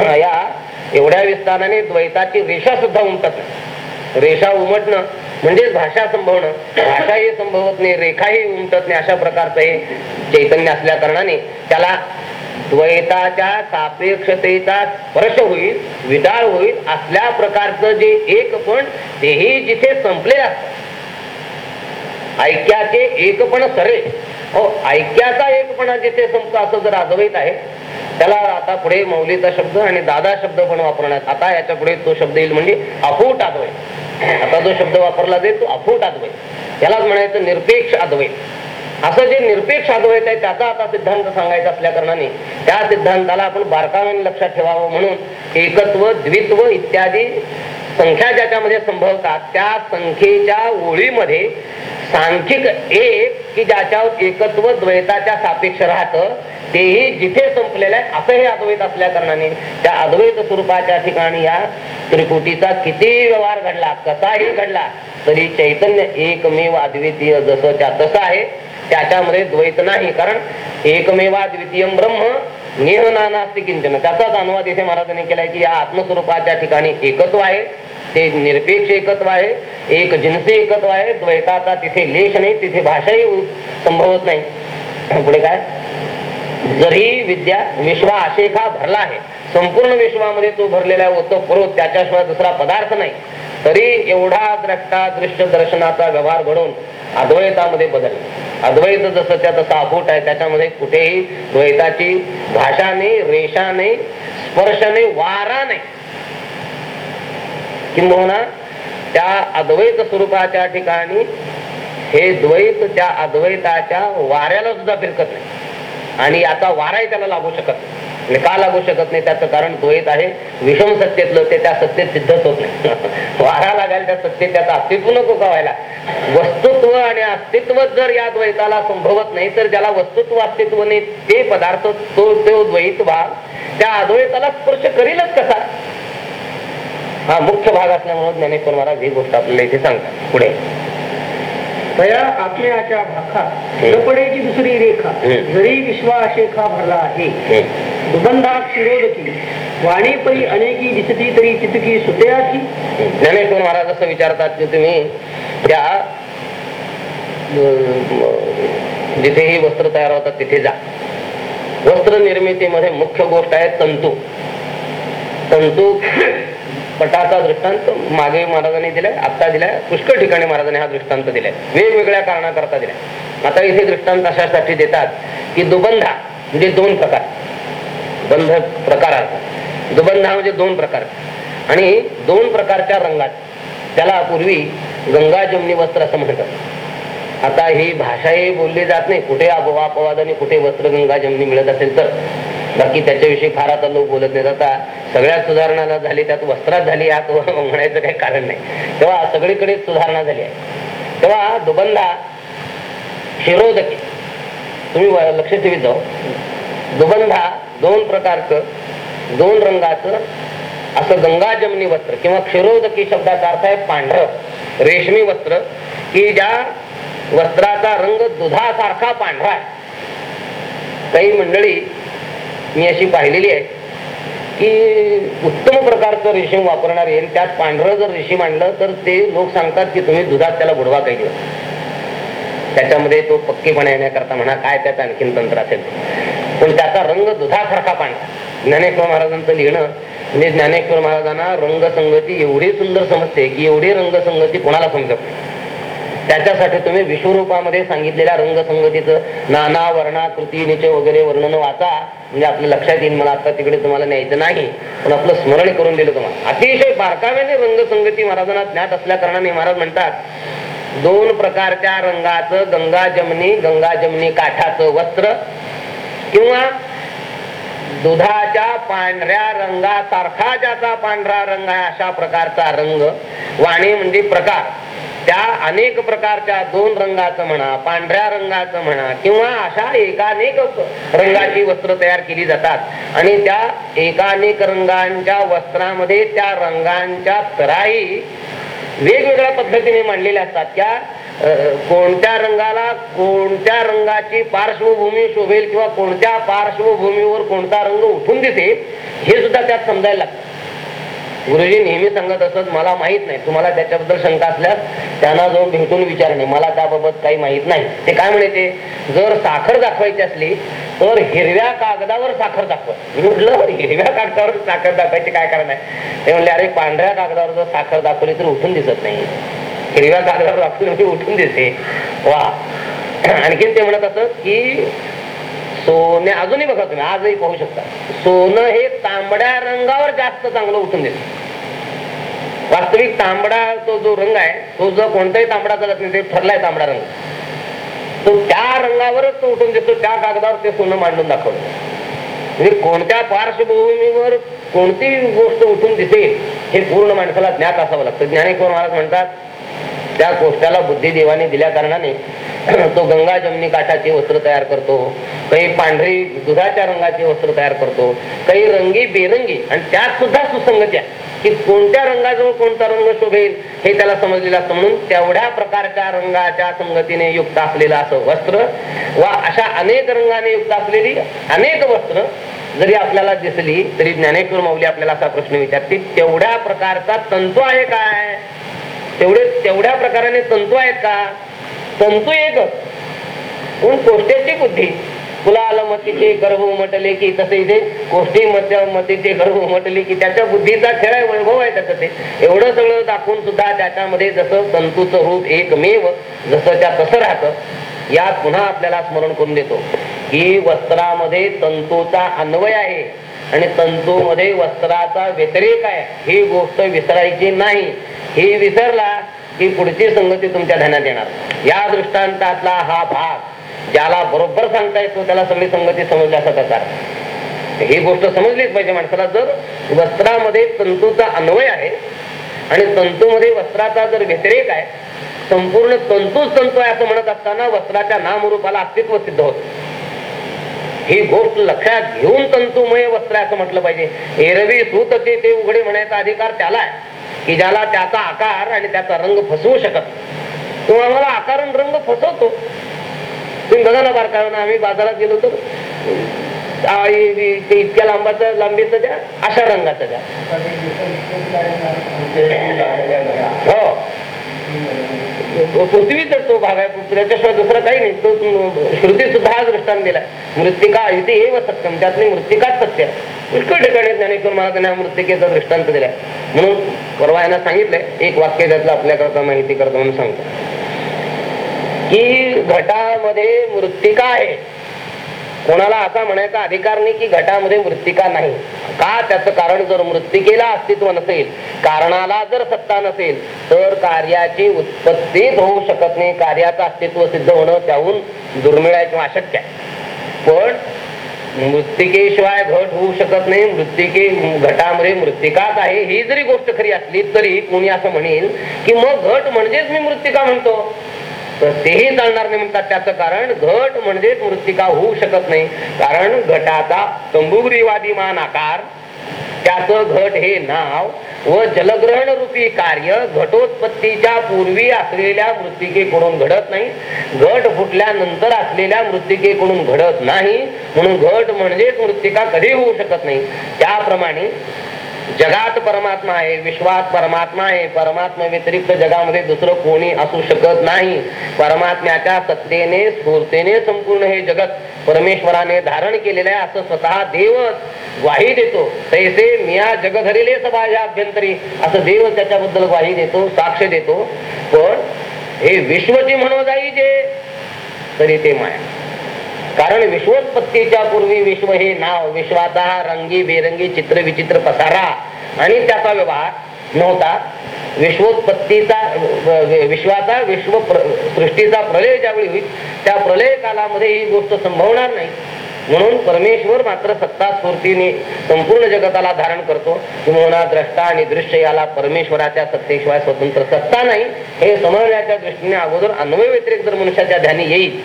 *clears throat* या एवढ्या विस्ताराने द्वैताची रेषा सुद्धा उमटत नाही. रेषा उमटणं म्हणजेच भाषा संभवणं. भाषाही संभवत नाही रेखाही उमटत नाही अशा प्रकारचं हे चैतन्य असल्या कारणाने त्याला द्वैताच्या सापेक्षतेचा स्पर्श होईल विदाळ होईल असल्या प्रकारचं जे एक पण तेही जिथे संपले असत ऐक्याचे एकपण सरे. हो ऐक्याचा एकपणा जिथे संपतो असं जर अद्वैत आहे त्याला आता पुढे मौलीचा शब्द आणि दादा शब्द पण वापरण्यात आता याच्यापुढे तो शब्द येईल म्हणजे अफूट अद्वैत आता जो शब्द वापरला जाईल तो अफूट अद्वैत यालाच म्हणायचं निरपेक्ष अद्वैत असं जे निरपेक्ष अद्वैत आहे त्याचा आता सिद्धांत सांगायचा असल्या कारणाने त्या सिद्धांताला आपण बारकाव्याने लक्षात ठेवावं म्हणून एकत्व द्वित्व इत्यादी संख्या ज्याच्यामध्ये संभवतात त्या संख्येच्या ओळीमध्ये सांख्यिक एक की ज्याच्यावर एकत्व द्वैताच्या सापेक्ष राहतं तेही जिथे संपलेलं आहे असं हे अद्वैत असल्या कारणाने त्या अद्वैत स्वरूपाच्या ठिकाणी या त्रिकुटीचा किती व्यवहार घडला कसाही घडला तरी चैतन्य एकमेव अद्वितीय जसं त्या तसं आहे. त्याच्यामध्ये द्वैत नाही कारण एकमेवा द्वितीय ब्रह्म नेह नानास्ती किंचन. त्याचाच अनुवाद इथे महाराजांनी केलाय की या आत्मस्वरूपाच्या ठिकाणी एकत्व आहे ते निरपेक्ष एकत्व आहे एक जिन्सी एकत्व आहे द्वैताचा तिथे लेश नाही तिथे भाषाही संभवत नाही. पुढे काय? जरी विद्या विश्वा आशेखा भरला आहे संपूर्ण विश्वामध्ये तो भरलेला आहे ओतो त्याच्याशिवाय दुसरा पदार्थ नाही. तरी एवढा द्रष्टा दृश्य दर्शनाचा व्यवहार घडून अद्वैतामध्ये बदल अद्वैत जसं त्या तसं अफूट आहे त्याच्यामध्ये कुठेही द्वैताची भाषा नाही रेषा नाही स्पर्श नाही वारा नाही. किंबहुना त्या अद्वैत स्वरूपाच्या ठिकाणी हे द्वैत त्या अद्वैताच्या वाऱ्याला सुद्धा फिरकत नाही. आणि याचा वाराही त्याला लागू शकत नाही. आणि का लागू शकत नाही? त्याचं कारण द्वैत आहे. विषम सत्तेतलं ते त्या सत्तेत सिद्धच होत नाही. *laughs* वारा लागायला त्या सत्तेत त्याचं अस्तित्व नको का व्हायला वस्तुत्व आणि अस्तित्व जर या द्वैताला संभवत नाही तर ज्याला वस्तुत्व अस्तित्व नाही ते पदार्थ तो तो द्वैत भाग त्या अद्वैताला स्पर्श करीलच कसा? हा मुख्य भाग असल्यामुळे ज्ञानेश्वर महाराज ही गोष्ट आपल्याला इथे सांगतात. पुढे. तया आत्म्याच्या भाखात लपडेची दुसरी रेखा. जरी विश्वाशेखा भरला आहे. दुबंधा क्षीरोदकी वाणी परी अनेकी दिसती तरी चितकी सुतयाची ज्ञानेश्वर महाराज असं विचारतात की तुम्ही त्या अं, जिथेही वस्त्र तयार होतात तिथे जा. वस्त्र निर्मितीमध्ये मुख्य गोष्ट आहे तंतू. तंतू पटाचा दृष्टांत मागे महाराजांनी दिलाय आत्ता दिलाय पुष्कळ ठिकाणी महाराजांनी हा दृष्टांत दिलाय. वेगवेगळ्या कारणाकरता दिलाय. आता इथे दृष्टांत अशासाठी देतात की दुबंधा म्हणजे दोन प्रकार. बंध प्रकार दुबंधा म्हणजे दोन प्रकार. आणि दोन प्रकारच्या रंगात त्याला पूर्वी गंगा जमनी वस्त्र असं म्हणतात. आता ही भाषाही बोलली जात नाही. कुठे अपवाद आणि कुठे वस्त्र गंगा जमनी मिळत असेल तर. बाकी त्याच्याविषयी फार आता लोक बोलत नाहीत. आता सगळ्या सुधारणा झाली त्यात वस्त्रात झाली यात म्हणायचं काही कारण नाही. तेव्हा सगळीकडेच सुधारणा झाली आहे. तेव्हा दुबंधा शिरोदकी तुम्ही व- लक्ष ठेवीत जाऊ. दुबंधा दोन प्रकारचं दोन रंगाचं असं गंगा जमनी वस्त्र किंवा क्षीरोदकी शब्दाचा अर्थ आहे पांढर रेशमी वस्त्र की ज्या वस्त्राचा रंग दुधासारखा पांढरा आहे. काही मंडळी मी अशी पाहिलेली आहे की उत्तम प्रकारचं रेशीम वापरणार येईल त्यात पांढरं जर रेशीम आणलं तर ते लोक सांगतात की तुम्ही दुधात त्याला बुडवा काही त्याच्यामध्ये तो पक्केपणा येण्याकरता म्हणा काय त्याचं आणखीन तंत्र असेल. पण त्याचा रंग दुधासारखा पांढरा. ज्ञानेश्वर महाराजांचं लिहिणं म्हणजे ज्ञानेश्वर महाराजांना रंगसंगती एवढी सुंदर समजते की एवढी रंगसंगती कोणाला समजत नाही. त्याच्यासाठी तुम्ही विश्वरूपामध्ये सांगितलेल्या रंगसंगतीचं नाना वर्णाकृतीचे वगैरे वर्णन वाचा. म्हणजे आपलं लक्षात येईल मला आता तिकडे तुम्हाला न्यायचं नाही. पण आपलं स्मरण करून दिलं तुम्हाला. अतिशय बारकाव्याने रंगसंगती महाराजांना ज्ञात असल्या कारणाने महाराज म्हणतात दोन प्रकारच्या रंगाचं गंगा जमनी गंगा जमनी काठाचं वस्त्र किंवा दुधाच्या पांढऱ्या रंगासारखा ज्याचा पांढरा रंग आहे अशा प्रकारचा रंग. वाणी म्हणजे प्रकार. त्या अनेक प्रकारच्या दोन रंगाचं म्हणा पांढऱ्या रंगाचं म्हणा किंवा अशा एकानेक रंगाची वस्त्र तयार केली जातात. आणि त्या एकानेक रंगांच्या वस्त्रामध्ये त्या रंगांच्या तराई वेगवेगळ्या पद्धतीने मांडलेल्या असतात. त्या कोणत्या रंगाला कोणत्या रंगाची पार्श्वभूमी शोभेल किंवा कोणत्या पार्श्वभूमीवर कोणता रंग उठून दिसेल हे सुद्धा त्यात समजायला लागतं. गुरुजी नेहमी सांगत असत मला माहीत नाही तुम्हाला त्याच्याबद्दल शंका असल्यास त्यांना जाऊन भेटून विचारणे मला त्याबाबत काही माहीत नाही. ते काय म्हणायचे? जर साखर दाखवायची असली तर हिरव्या कागदावर साखर दाखवा. मी म्हटलं हिरव्या कागदावर साखर दाखवायचे काय कारण आहे? ते म्हणले अरे पांढऱ्या कागदावर जर साखर दाखवली तर उठून दिसत नाही. हिरव्या कागदावर दाखवली म्हणजे उठून दिसते. वा. *clears throat* आणखीन ते म्हणत असत की सोने अजूनही बघा तुम्ही आजही पाहू शकता. सोनं हे तांबड्या रंगावर जास्त चांगलं उठून देत. वास्तविक तांबडा तो जो रंग आहे तो जो कोणताही तांबडा चालत नाही ते ठरलाय तांबडा रंग. तो त्या रंगावरच तो उठून देतो त्या कागदावर ते सोनं मांडून दाखवलं म्हणजे कोणत्या पार्श्वभूमीवर कोणती गोष्ट उठून दिसेल हे पूर्ण माणसाला ज्ञात असावं लागतं. ज्ञानेश्वर महाराज म्हणतात त्या गोष्टाला बुद्धी देवाने दिल्या कारणाने *coughs* तो गंगा जमनी काठाचे वस्त्र तयार करतो काही पांढरी दुधाच्या रंगाचे वस्त्र तयार करतो काही रंगी बेरंगी आणि त्यात सुद्धा सुसंगत्या की कोणत्या रंगाजवळ कोणता रंग शोभेल हे त्याला समजलेलं असतं. म्हणून तेवढ्या प्रकारच्या रंगाच्या संगतीने युक्त असलेलं असं वस्त्र वा अशा अनेक रंगाने युक्त असलेली अनेक वस्त्र जरी आपल्याला दिसली तरी ज्ञानेश्वर माऊली आपल्याला असा प्रश्न विचारते तेवढ्या प्रकारचा तंतू आहे काय? तेवढे तेवढ्या प्रकाराने तंतू आहेत का? तंतू एकच पण कोष्टेची बुद्धी. तुला आलं मतीचे गर्भ उमटले की तसे इथे? कोष्टी मत मतीचे गर्भ उमटले की त्याच्या बुद्धीचा खेळ वैभव आहे त्याचं ते. एवढं सगळं दाखवून सुद्धा त्याच्यामध्ये जसं तंतूचं रूप एकमेव जसं त्या तसं राहतं यात पुन्हा आपल्याला स्मरण करून देतो. की वस्त्रामध्ये तंतूचा अन्वय आहे आणि तंतूमध्ये वस्त्राचा व्यतिरेक आहे. ही गोष्ट विसरायची नाही. ही विसरला ही पुढची संगती तुमच्या ध्यानात येणार. या दृष्टांतातला हा भाग ज्याला बरोबर सांगता येतो त्याला सगळी संगती समजल्याचा प्रकार ही गोष्ट समजलीच पाहिजे माणसाला. जर वस्त्रामध्ये तंतूचा अन्वय आहे आणि तंतूमध्ये वस्त्राचा जर व्यतिरेक आहे संपूर्ण तंतूच तंतू आहे असं म्हणत असताना वस्त्राच्या नामरूपाला अस्तित्व सिद्ध होतं. ही गोष्ट लक्षात घेऊन तंतुमय वस्त्र असं म्हटलं पाहिजे. एरवी सूत ते उघडे म्हणायचा अधिकार त्याला आहे की ज्याला त्याचा आकार आणि त्याचा रंग फसवू शकत तो आम्हाला आकार आणि रंग फसवतो. तुम्ही बघा ना बारकावे आम्ही बाजारात गेलो तर इतक्या लांबाचा लांबीचं द्या अशा रंगाचं द्या. हो. पृथ्वीचा तो भाग आहे त्याच्याशिवाय दुसरा काही नाही तो श्रुती सुद्धा हा दृष्टांत दिला मृत्तिका इथे एव सत्यम त्यातली मृत्तिकाच सत्य आहे. पुष्कळ ठिकाणी ज्ञानेश्वर महाराजांनी हा मृत्तिकेचा दृष्टांत दिलाय म्हणून परवा यांना सांगितलंय एक वाक्य त्यातलं आपल्याकरता माहिती करतो म्हणून सांगतो. की घटामध्ये मृत्तिका आहे. कोणाला असा म्हणायचा अधिकार नाही की घटामध्ये मृत्तिका नाही. का त्याचं कारण जर मृत्तिकेला अस्तित्व नसेल कारणाला जर सत्ता नसेल तर कार्याची उत्पत्तीच होऊ शकत नाही. कार्याचं अस्तित्व सिद्ध होणं त्याहून दुर्मिळ आहे किंवा अशक्य आहे. पण मृत्तिकेशिवाय घट होऊ शकत नाही. मृत्तिके घटामध्ये मृत्तिकाच आहे. ही जरी गोष्ट खरी असली तरी कोणी असं म्हणेल की मग घट म्हणजेच मी मृत्तिका म्हणतो. तर तेही चालणार नाही म्हणतात. त्याचं कारण घट म्हणजेच मृत्तिका होऊ शकत नाही. कारण घटाचा तंबुगरीवादीमान आकार त्याचं घट हे नाव व जलग्रहण रूपी कार्य घटोत्पत्तीच्या पूर्वी असलेल्या मृत्तिकेकडून घडत नाही. घट फुटल्यानंतर असलेल्या मृत्तिकेकडून घडत नाही. म्हणून घट म्हणजेच मृत्तिका कधी होऊ शकत नाही. त्याप्रमाणे जगात परमात्मा आहे विश्वात परमात्मा आहे परमात्मा व्यतिरिक्त जगामध्ये दुसरं कोणी असू शकत नाही. परमात्म्याच्या सत्तेने स्फूर्तीने संपूर्ण हे जगत परमेश्वराने धारण केलेलं आहे असं स्वतः देवच ग्वाही देतो. तैसे मिया जग धरिले सभाच्या अभ्यंतरी असं देव त्याच्याबद्दल ग्वाही देतो साक्ष देतो. पण हे विश्वची म्हणून जाई जे तरी ते माया. कारण विश्वोत्पत्तीच्या पूर्वी विश्व हे नाव विश्वाचा रंगी बेरंगी चित्र विचित्र पसारा. आणि त्याचा व्यवहार नव्हता. विश्वोत्पत्तीचा विश्वाचा विश्व प्र- सृष्टीचा प्रलय ज्यावेळी होईल त्या प्रलय कालामध्ये ही गोष्ट संभवणार नाही. म्हणून परमेश्वर मात्र सत्ता स्फूर्तीने संपूर्ण जगताला धारण करतो. किंवा द्रष्टा आणि दृश्य याला परमेश्वराच्या सत्तेशिवाय स्वतंत्र सत्ता नाही. हे समजण्याच्या दृष्टीने अगोदर अन्वय व्यतिरिक्त जर मनुष्याच्या ध्यानी येईल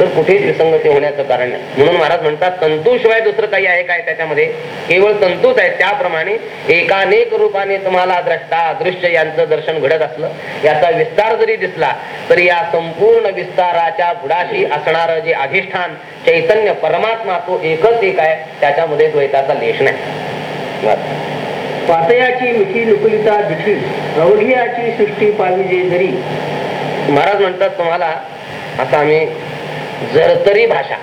तर कुठेच विसंगती होण्याचं कारण नाही. म्हणून महाराज म्हणतात तंतूशिवाय दुसरं काही आहे काय त्याच्यामध्ये? केवळ तंतूच आहे त्याप्रमाणे एकानेक रूपाने तुम्हाला द्रष्टा दृश्य यांचं दर्शन घडत असलं याचा विस्तार जरी दिसला तरी या संपूर्ण विस्ताराच्या बुडाशी असणार जे अधिष्ठान चैतन्य परमात्मा तो एकच एक आहे त्याच्यामध्ये द्वैताचा लेश नाही. पातयाची मिठी लुकलिता दिठी प्रौढियाची सृष्टी पाविजे जरी. महाराज म्हणतात तुम्हाला आता आम्ही जरतरी भाषा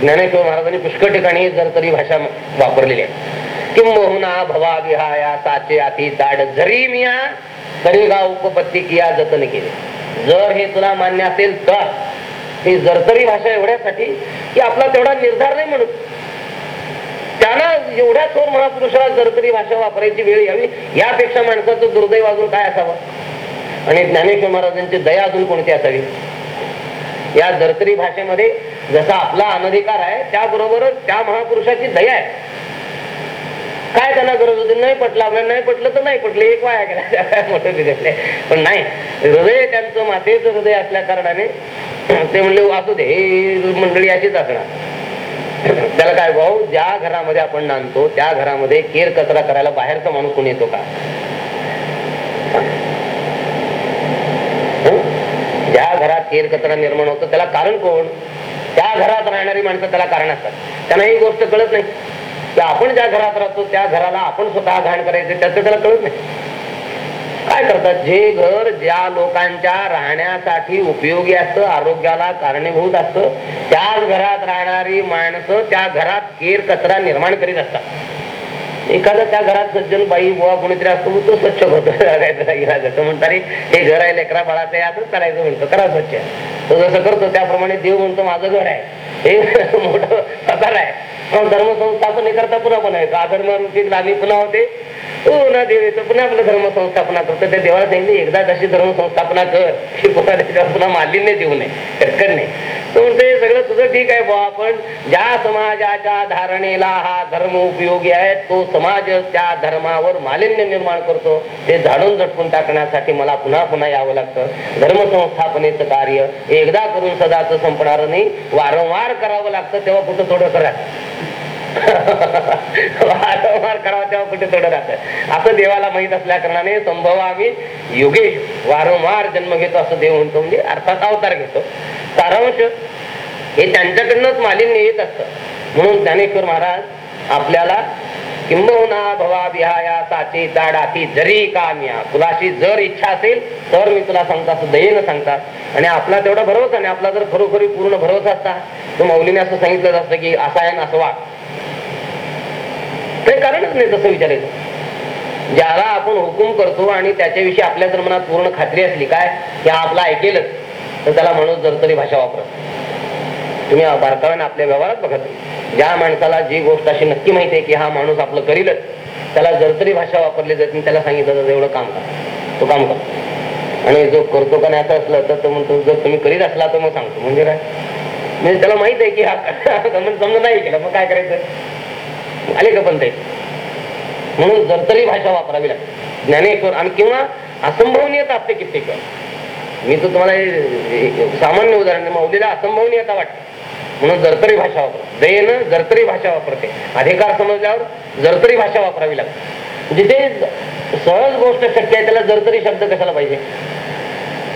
ज्ञानेश्वर महाराजांनी पुष्कळ ठिकाणी जरतरी भाषा वापरलेली आहे. किंबहुना भवा विहाया साचे आती ताड जरी मिया तरी गाव उपपत्ती किया जतन केले. जर हे तुला मान्य असेल तर ही जरतरी भाषा एवढ्यासाठी की आपला तेवढा निर्धार नाही म्हणून. त्यांना एवढ्या थोर महापुरुषाला जरतरी भाषा वापरायची वेळ यावी यापेक्षा माणसाचं दुर्दैव अजून काय असावं? आणि ज्ञानेश्वर महाराजांची दया अजून कोणती असावी? या धर्तरी भाषेमध्ये जसा आपला अनधिकार आहे त्याबरोबरच त्या महापुरुषाची दया आहे. काय त्यांना गरज होती? नाही पटलं आपल्याला नाही पटलं तर नाही पटलं. एक वाया गेला. *laughs* मोठं बिघडले. पण नाही. हृदय त्यांचं मातेचं हृदय असल्या कारणाने *clears throat* ते म्हणले असू दे मंडळी अशीच असणार. *clears throat* त्याला काय भाऊ ज्या घरामध्ये आपण नांदतो त्या घरामध्ये केर कचरा करायला बाहेरचा माणूस कोणी येतो का? ज्या घरात केर कचरा निर्माण होतो त्याला कारण कोण? त्या घरात राहणारी माणसं त्याला कारण असतात. त्यांना ही गोष्ट कळत नाही. की आपण ज्या घरात राहतो त्या घराला आपण स्वतः घाण करायचं त्याचं त्याला कळत नाही. काय करतात? जे घर ज्या लोकांच्या राहण्यासाठी उपयोगी असतं आरोग्याला कारणीभूत असतं त्याच घरात राहणारी माणसं त्या घरात केर कचरा निर्माण करीत असतात. एखादा त्या घरात सज्जन बाई बुवा कोणीतरी असतो तो स्वच्छ होतो. *laughs* असं म्हणतात हे घर आहे लेकरा बाळाचं आहे असंच करायचं म्हणतो. करा स्वच्छ. तो जसं करतो त्याप्रमाणे देव म्हणतो माझं घर आहे. हे *laughs* मोठं प्रकार आहे. धर्मसंस्थापन हे करता पुन्हा पण आहे अधर्म रूपी ग्लानी पुन्हा होते. हो, पुन्हा देव येतो. पुन्हा आपलं धर्म संस्थापना करतो. त्या देवाला सांगितले एकदा तशी धर्म संस्थापना कर की पुन्हा त्याच्यावर पुन्हा मालिन्य देऊ नये. कटकन नाही. तो म्हणते हे सगळं तुझं ठीक आहे बुवा पण ज्या समाजाच्या धारणेला हा धर्म उपयोगी आहे तो समाज त्या धर्मावर मालिन्य निर्माण करतो. ते झाडून झटकून टाकण्यासाठी मला पुन्हा पुन्हा यावं लागतं. धर्मसंस्थापनेचं कार्य एकदा करून सदाच संपणार नाही वारंवार करावं लागतं तेव्हा कुठं थोडं करा. *laughs* वारंवार करावा तेव्हा कुठे थोडं राहतं. असं देवाला माहीत असल्या कारणाने संभव आम्ही योगेश वारंवार जन्म घेतो असं देव म्हणतो म्हणजे अर्थात अवतार घेतो. सारांश हे त्यांच्याकडनंच मालिन्य येत असत. म्हणून ज्ञानेश्वर महाराज आपल्याला किंबहुना भवा विहाया साची दाडाती जरी काम्या. तुलाशी जर इच्छा असेल तर मी तुला सांगता असं दयेनं सांगतात आणि आपला तेवढा भरोसा आणि आपला जर खरोखरी पूर्ण भरोसा असता तर मौलीने असं सांगितलं असतं की असा आहे असं वाग. काही कारणच नाही तसं विचारायचं. ज्याला आपण हुकूम करतो आणि त्याच्याविषयी आपल्या जर मनात पूर्ण खात्री असली काय? की आपला ऐकेलच. तर त्याला माणूस जरतरी भाषा वापरत. तुम्ही बारकाव्याने आपल्या व्यवहारात बघत ज्या माणसाला जी गोष्ट अशी नक्की माहिती आहे की हा माणूस आपलं करीलच त्याला जरतरी भाषा वापरली जाते आणि त्याला सांगितलं तर एवढं काम कर तो काम कर. आणि जो करतो का नाही असं असलं तर तो म्हणतो जर तुम्ही करीत असला तर मग सांगतो. म्हणजे काय? म्हणजे त्याला माहीत आहे की हा *laughs* समजा नाही केलं मग काय करायचं? आले का पण ते? म्हणून जरतरी भाषा वापरावी लागते. ज्ञानेश्वर आणि किंवा असंभवनीयता असते कित्येक मी तर तुम्हाला हे- सामान्य उदाहरण मौलीला असंभवनीयता वाटते. म्हणून जरतरी भाषा वापर दयेनं जरतरी भाषा वापरते. अधिकार समजल्यावर जरतरी भाषा वापरावी लागते. म्हणजे जिथे सहज गोष्ट शक्य आहे त्याला जरतरी शब्द कशाला पाहिजे?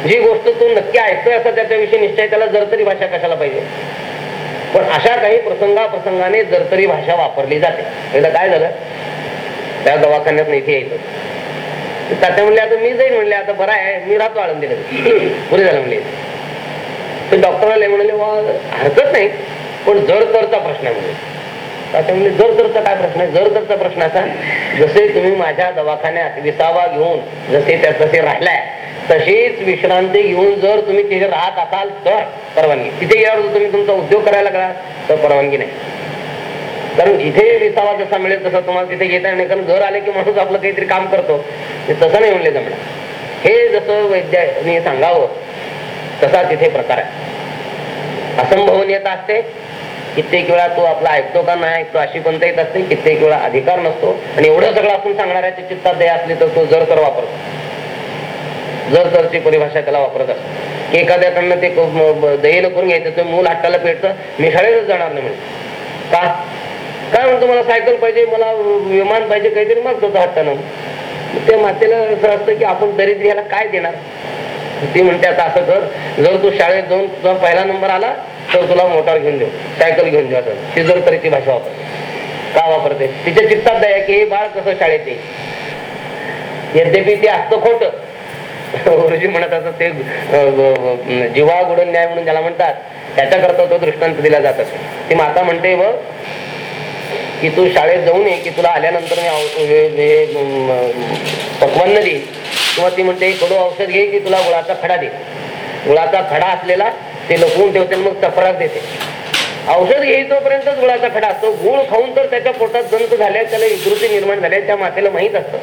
जी गोष्ट तू नक्की ऐकतोय असा त्याच्याविषयी निश्चय त्याला जरतरी भाषा कशाला पाहिजे? पण अशा काही प्रसंगा प्रसंगाने जरतरी भाषा वापरली जाते. एकदा काय झालं? त्या दवाखान्यात इथे यायचं. तात्या म्हणले आता मी जाईन म्हणले आता बरं आहे मी राहतो आळंदीला *clears throat* पुरे झालं म्हणले. तर डॉक्टर म्हणाले वा हरकत नाही पण जर तरचा प्रश्न आहे. म्हणजे जर तरचा काय प्रश्न आहे? जर तरचा प्रश्न असा जसे तुम्ही माझ्या दवाखान्यात विसावा घेऊन जसे त्या तसे राहिलाय तशीच विश्रांती घेऊन जर तुम्ही तिथे राहत असाल तर परवानगी. तिथे गेल्यावर जर तुम्ही तुमचा उद्योग करायला लागला तर परवानगी नाही. कारण इथे विसावा जसा मिळेल तसा तुम्हाला तिथे घेता येणार नाही. कारण घर आले की माणूस आपलं काहीतरी काम करतो. ते तसं नाही म्हणले जमणार. हे जसं वैद्याने सांगावं तसा तिथे प्रकार आहे. असंभवनीयता असते. कित्येक वेळा तो आपला ऐकतो का नाही ऐकतो अशी कोणताही येत असते कित्येक वेळा अधिकार नसतो. आणि एवढं सगळं आपण सांगणाऱ्याच्या चित्तात दया असली तर तो जर तर वापरतो. जर तरची परिभाषा त्याला वापरत असतो. की एखाद्याकडनं ते क- दयेनं करून घ्यायचं ते मूल हट्टाला पेटतं मी शाळेतच जाणार नाही म्हणजे का? काय म्हणतो मला सायकल पाहिजे मला विमान पाहिजे काहीतरी मागतो तो हट्टानं मग त्या मातेला असं असतं की आपण दरिद्र याला काय देणार? ती म्हणते आता असं कर. जर तू शाळेत जाऊन तुझा पहिला नंबर आला तर तुला मोटार घेऊन देऊ. सायकल घेऊन देऊ असं. ती जर तरी ती भाषा वापरते. का वापरते? तिच्या चित्तात दया की हे बाळ कसं शाळेत येईल? यद्यपि ते असतं खोट. गुरुजी म्हणत असत ते जीवा गुडन न्याय म्हणून ज्याला म्हणतात त्याच्याकरता तो दृष्टांत दिला जात असे. ती माता म्हणते व की तू शाळेत जाऊ नये की तुला आल्यानंतर मी औ- देईल किंवा ती म्हणते कडू औषध घे की तुला गुळाचा खडा दे. गुळाचा खडा असलेला ते लपवून ठेवते आणि मग तफराक देते. औषध घेईतोपर्यंतच गुळाचा खडा असतो. गुळ खाऊन तर त्याच्या पोटात जंत झाल्या त्याला विकृती निर्माण झाल्या त्या मातेला माहीत असतं.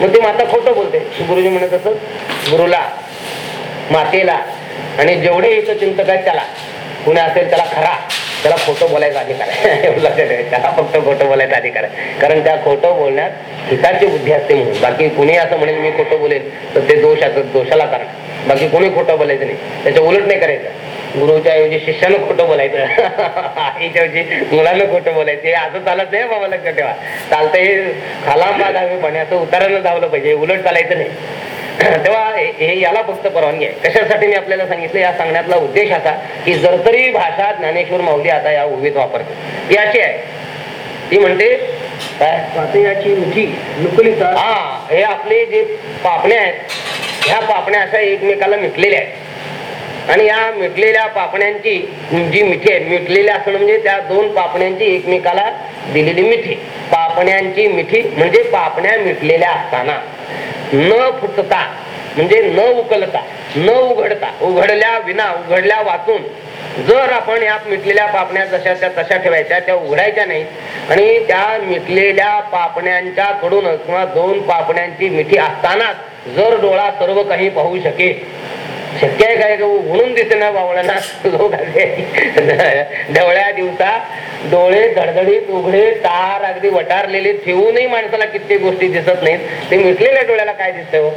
मग ती माता खोटं बोलते. गुरुजी म्हणत असत गुरुला मातेला आणि जेवढे इथं चिंतक आहेत त्याला कुणी असेल त्याला खरा. त्याला खोटं बोलायचा अधिकार आहे. *laughs* एवढं त्याला फक्त खोटं बोलायचा अधिकार आहे. कारण त्या खोटं बोलण्यात हिताची बुद्धी असते म्हणून. बाकी कुणी असं म्हणेल मी खोटं बोलेल तर ते दोष असत दोषाला कारण. बाकी कोणी खोटं बोलायचं नाही. त्याच्या उलट नाही करायचं. गुरुच्या ऐवजी शिष्यानं खोटं बोलायचं. *laughs* आईच्या ऐवजी मुलानं खोटं बोलायचं. हे असं चालत नाही बाबा लक्षात ठेवा. चालतं हे खालांबा धावे म्हणे असं उतारानं धावलं पाहिजे. उलट चालायचं नाही. *coughs* तेव्हा हे- याला फक्त परवानगी आहे. कशासाठी मी आपल्याला सांगितलं? या सांगण्यातला उद्देश असा की जरतरी भाषा ज्ञानेश्वर माऊली आता या उभीत वापरते ती अशी आहे. ती म्हणते हा हे आपले जे पापण्या आहेत ह्या पापण्या अशा एकमेकाला मिटलेल्या आहेत. आणि या मिटलेल्या पापण्यांची जी मिठी आहे मिटलेल्या असणं म्हणजे त्या दोन पापण्यांची एकमेकाला दिलेली मिठी. पापण्यांची मिठी म्हणजे पापण्या मिटलेल्या असताना. न फुटता म्हणजे न उकलता न उघडता उघडल्या विना उघडल्या वाचून जर आपण या मिटलेल्या पापण्या जशा त्या तशा ठेवायच्या त्या उघडायच्या नाही आणि त्या मिटलेल्या पापण्यांच्या कडूनच किंवा दोन पापण्यांची मिठी असतानाच जर डोळा सर्व काही पाहू शकेल शक्य आहे काय म्हणून दिसे ना बावळ्यांना ढवळ्या दिवसा डोळे धडधडीत उघडे तार अगदी वटारलेले ठेवूनही माणसाला कित्येक गोष्टी दिसत नाहीत. ते मिटलेल्या डोळ्याला काय दिसतंय हो?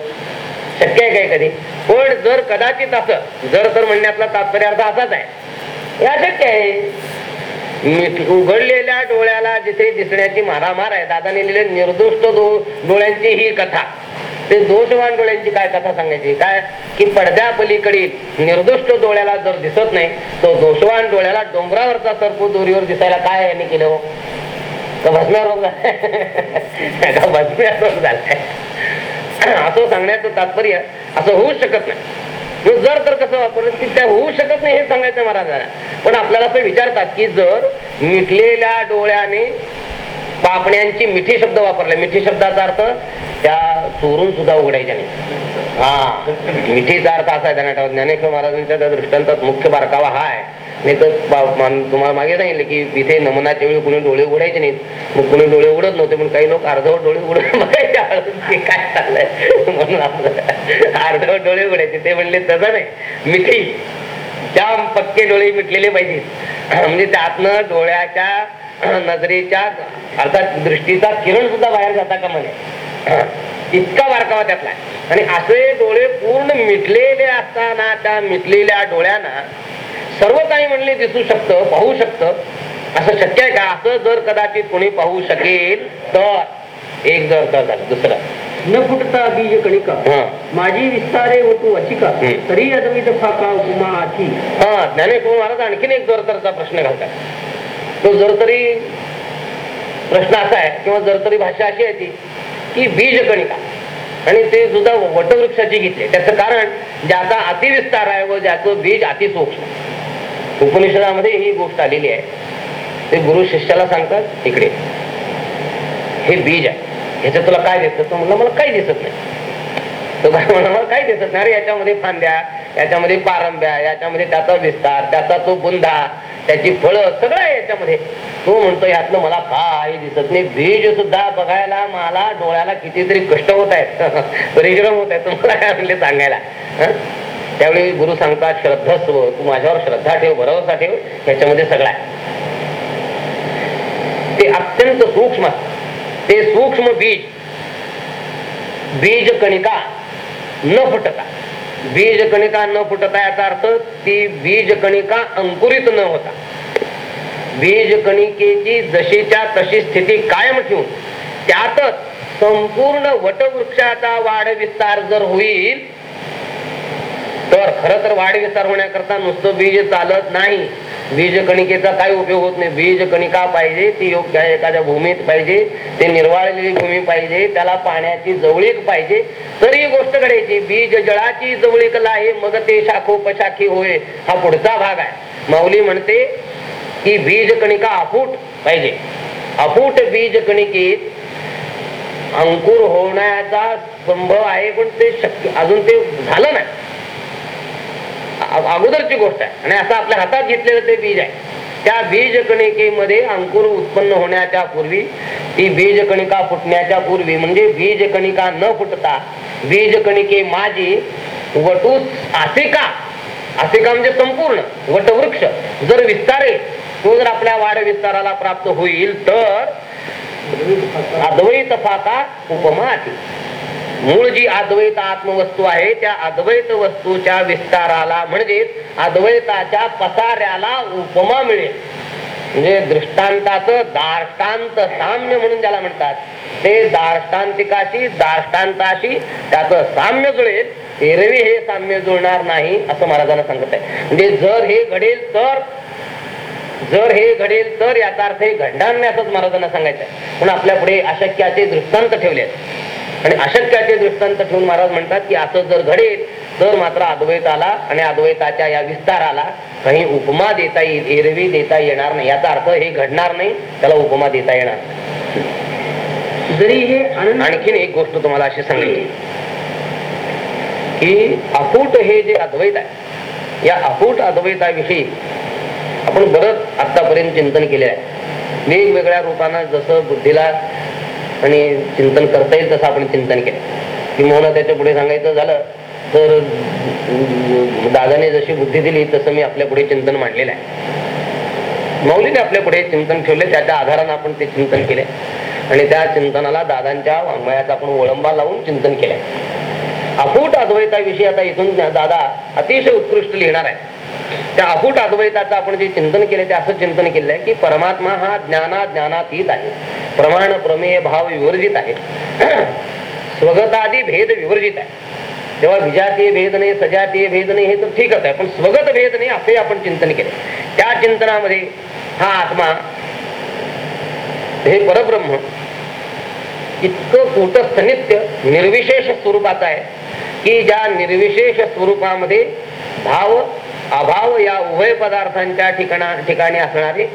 शक्य आहे काय कधी? पण जर कदाचित असं जर तर म्हणण्यातला तात्पर्य अर्थ असाच आहे. या अशक्य आहे. उघडलेल्या डोळ्याला जिथे दिसण्याची मारामार आहे दादाने लिहिले निर्दोष डोळ्यांची ही कथा. ते दोषवान डोळ्यांची काय कथा सांगायची? काय? की पडद्या पलीकडील निर्दुष्ट डोळ्याला जर दिसत नाही तो दोषवान डोळ्याला डोंगरावरचा सर्प दोरीवर दिसायला काय यांनी केलं हो? का भस्म्या रोग झालाय *laughs* भस्म्या रोग झालाय असं सांगण्याचं तात्पर्य असं होऊच शकत नाही. जर तर कसं वापरलं की त्या होऊ शकत नाही हे सांगायचं महाराजांना पण आपल्याला असं विचारतात की जर मिटलेल्या डोळ्याने पापण्यांची मिठी शब्द वापरला. मिठी शब्दाचा अर्थ त्या चोरून सुद्धा उघडायच्या नाही. हा. मिठीचा अर्थ असा आहे ज्ञानेश्वर महाराजांच्या त्या दृष्टांतात मुख्य बारकावा हा आहे. नाही तर तुम्हाला मागे सांगितलं की इथे नमनाच्या वेळी कुणी डोळे उघडायचे नाहीत. मग कुणी डोळे उघडत नव्हते पण काही लोक अर्धवट डोळे उघडत *laughs* बघायचे. काय चाललंय? म्हणून आपलं अर्धवट डोळे उघडायचे. ते म्हणले तसं नाही. मिठी. त्या पक्के डोळे मिटलेले पाहिजे *clears throat* म्हणजे त्यातनं डोळ्याच्या नजरेच्या अर्थात दृष्टीचा किरण सुद्धा बाहेर जाता का म्हणे? इतका बारकावा त्यातला. आणि असे डोळे पूर्ण मिटलेले असताना त्या मिटलेल्या डोळ्यांना सर्व काही म्हणले दिसू शकतं पाहू शकतं. असं शक्य आहे का? असं जर कदाचित कोणी पाहू शकेल तर एक जर तर झालं दुसरं. न फुटता बीज कणिका. माझी विस्तारे व तू हम्म. तरी अद्वैत फाका उपमा आठी हा ज्ञानेश्वर महाराज आणखीन एक जरतरचा प्रश्न घालतात. तो जरतरी प्रश्न असा आहे किंवा जरतरी भाषा अशी आहे ती की बीज कणिका आणि ते सुद्धा वटवृक्षाची घेतले. त्याचं कारण ज्याचा अतिविस्तार आहे व ज्याचं बीज अतिसूक्ष्म उपनिषदामध्ये ही गोष्ट आलेली आहे. ते गुरु शिष्याला सांगतात इकडे. हे बीज आहे. ह्याच्यात तुला काय दिसतं? तो म्हणलं मला काही दिसत नाही. तो काय म्हणा मला काही दिसत नाही. अरे याच्यामध्ये फांद्या याच्यामध्ये पारंब्या याच्यामध्ये त्याचा विस्तार त्याचा तो बुंधा त्याची फळं सगळं आहे याच्यामध्ये. तो म्हणतो यातनं मला काही दिसत नाही. बीज सुद्धा बघायला मला डोळ्याला कितीतरी कष्ट होत आहेत. *laughs* परिश्रम होत आहेत तुम्हाला काय म्हणले सांगायला? त्यावेळी गुरु सांगतात श्रद्धास्व तू माझ्यावर श्रद्धा ठेव भरोसा ठेव याच्यामध्ये सगळं आहे. ते अत्यंत सूक्ष्म ते सूक्ष्म बीज बीज कणिका न फुटता बीज कणिका न फुटता याचा अर्थ ती बीज कणिका अंकुरित न होता. बीज कणिकेची जशीच्या तशी स्थिती कायम ठेवून त्यातच संपूर्ण वटवृक्षाचा वाढ विस्तार जर होईल तर खर तर वाढ विस्तार होण्याकरता नुसतं बीज चालत नाही. बीज कणिकेचा काय उपयोग होत नाही. बीज कणिका पाहिजे ती योग्य आहे. एखाद्या भूमीत पाहिजे ते निर्वाळलेली भूमी पाहिजे त्याला पाण्याची जवळीक पाहिजे. तर ही गोष्ट घडायची बीज जळाची जवळीक लाहे मग ते शाखोपशाखी होय हा पुढचा भाग आहे. माऊली म्हणते की बीज कणिका अफूट पाहिजे. अफूट बीज कणिकेत अंकुर होण्याचा संभव आहे पण ते शक्य अजून ते झालं नाही. अगोदरची गोष्ट आहे. आणि असं आपल्या हातात घेतलेलं ते बीज आहे. त्या बीज कणिकेमध्ये अंकुर उत्पन्न होण्याच्या पूर्वी ती बीज कणिका फुटण्याच्या पूर्वी म्हणजे बीज कणिका न फुटता बीज कणिके माझी वटू आसिका आसिका म्हणजे संपूर्ण वटवृक्ष जर विस्तारेल तो जर आपल्या वाढ विस्ताराला प्राप्त होईल तर अद्वैत फाका उपमा अति मूळ जी अद्वैत आत्मवस्तू आहे त्या अद्वैत वस्तूच्या विस्ताराला म्हणजेच अद्वैताच्या पसाऱ्याला उपमा मिळेल. म्हणजे दृष्टांताचं दार्टांत साम्य म्हणून ज्याला म्हणतात ते दार्टांतिकाशी दार्ष्टांताशी त्याचं साम्य जुळेल. एरवी हे साम्य जुळणार नाही असं महाराजांना सांगत आहे. म्हणजे जर हे घडेल तर जर हे घडेल तर याचा अर्थ हे घडणार नाही असंच महाराजांना सांगायचं आहे. पण आपल्या पुढे अशक्याचे दृष्टांत ठेवले आहेत आणि अशक्याचे दृष्टांत ठेवून महाराज म्हणतात की असं जर घडेल तर मात्र अद्वैताला आणि अद्वैताच्या या विस्ताराला काही उपमा देता येईल एरवी देता येणार नाही. याचा अर्थ हे घडणार नाही त्याला उपमा देता येणार. जरी हे आणखीन एक गोष्ट तुम्हाला अशी सांगितली की अफूट हे जे अद्वैत आहे या अफूट अद्वैताविषयी आपण बरंच आतापर्यंत चिंतन केले आहे. वेगवेगळ्या रूपानं जसं बुद्धीला आणि चिंतन करता येईल तसं आपण चिंतन केलं. किंवा त्याच्या पुढे सांगायचं झालं तर दादाने जशी बुद्धी दिली तसं मी आपल्या पुढे चिंतन मांडलेलं आहे. मौलीने आपल्या पुढे चिंतन ठेवले त्याच्या आधारानं आपण ते चिंतन केले. आणि त्या चिंतनाला दादांच्या वाङ्मयाचा आपण वळंबा लावून चिंतन केलंय. अफूट अद्वैताविषयी आता इथून दादा अतिशय उत्कृष्ट लिहिणार आहे. त्या अफूट अद्वैताचं आपण जे चिंतन केले ते असं चिंतन केलंय की परमात्मा हा ज्ञाना ज्ञानातीत आहे. प्रमाण प्रमेय भाव विवर्जित आहे. स्वगतादी भेद विवर्जित आहे. तेव्हा विजातीय भेद नाही सजातीय भेद नाही हे तर ठीकच आहे. पण स्वगत भेद नाही असे आपण चिंतन केले. त्या चिंतनामध्ये हा आत्मा हे परब्रह्म इतकं कूटस्थ नित्य निर्विशेष स्वरूपाचा आहे की ज्या निर्विशेष स्वरूपामध्ये भाव अभाव या उभय पदार्थांच्या ठिकाणा ठिकाणी असणारे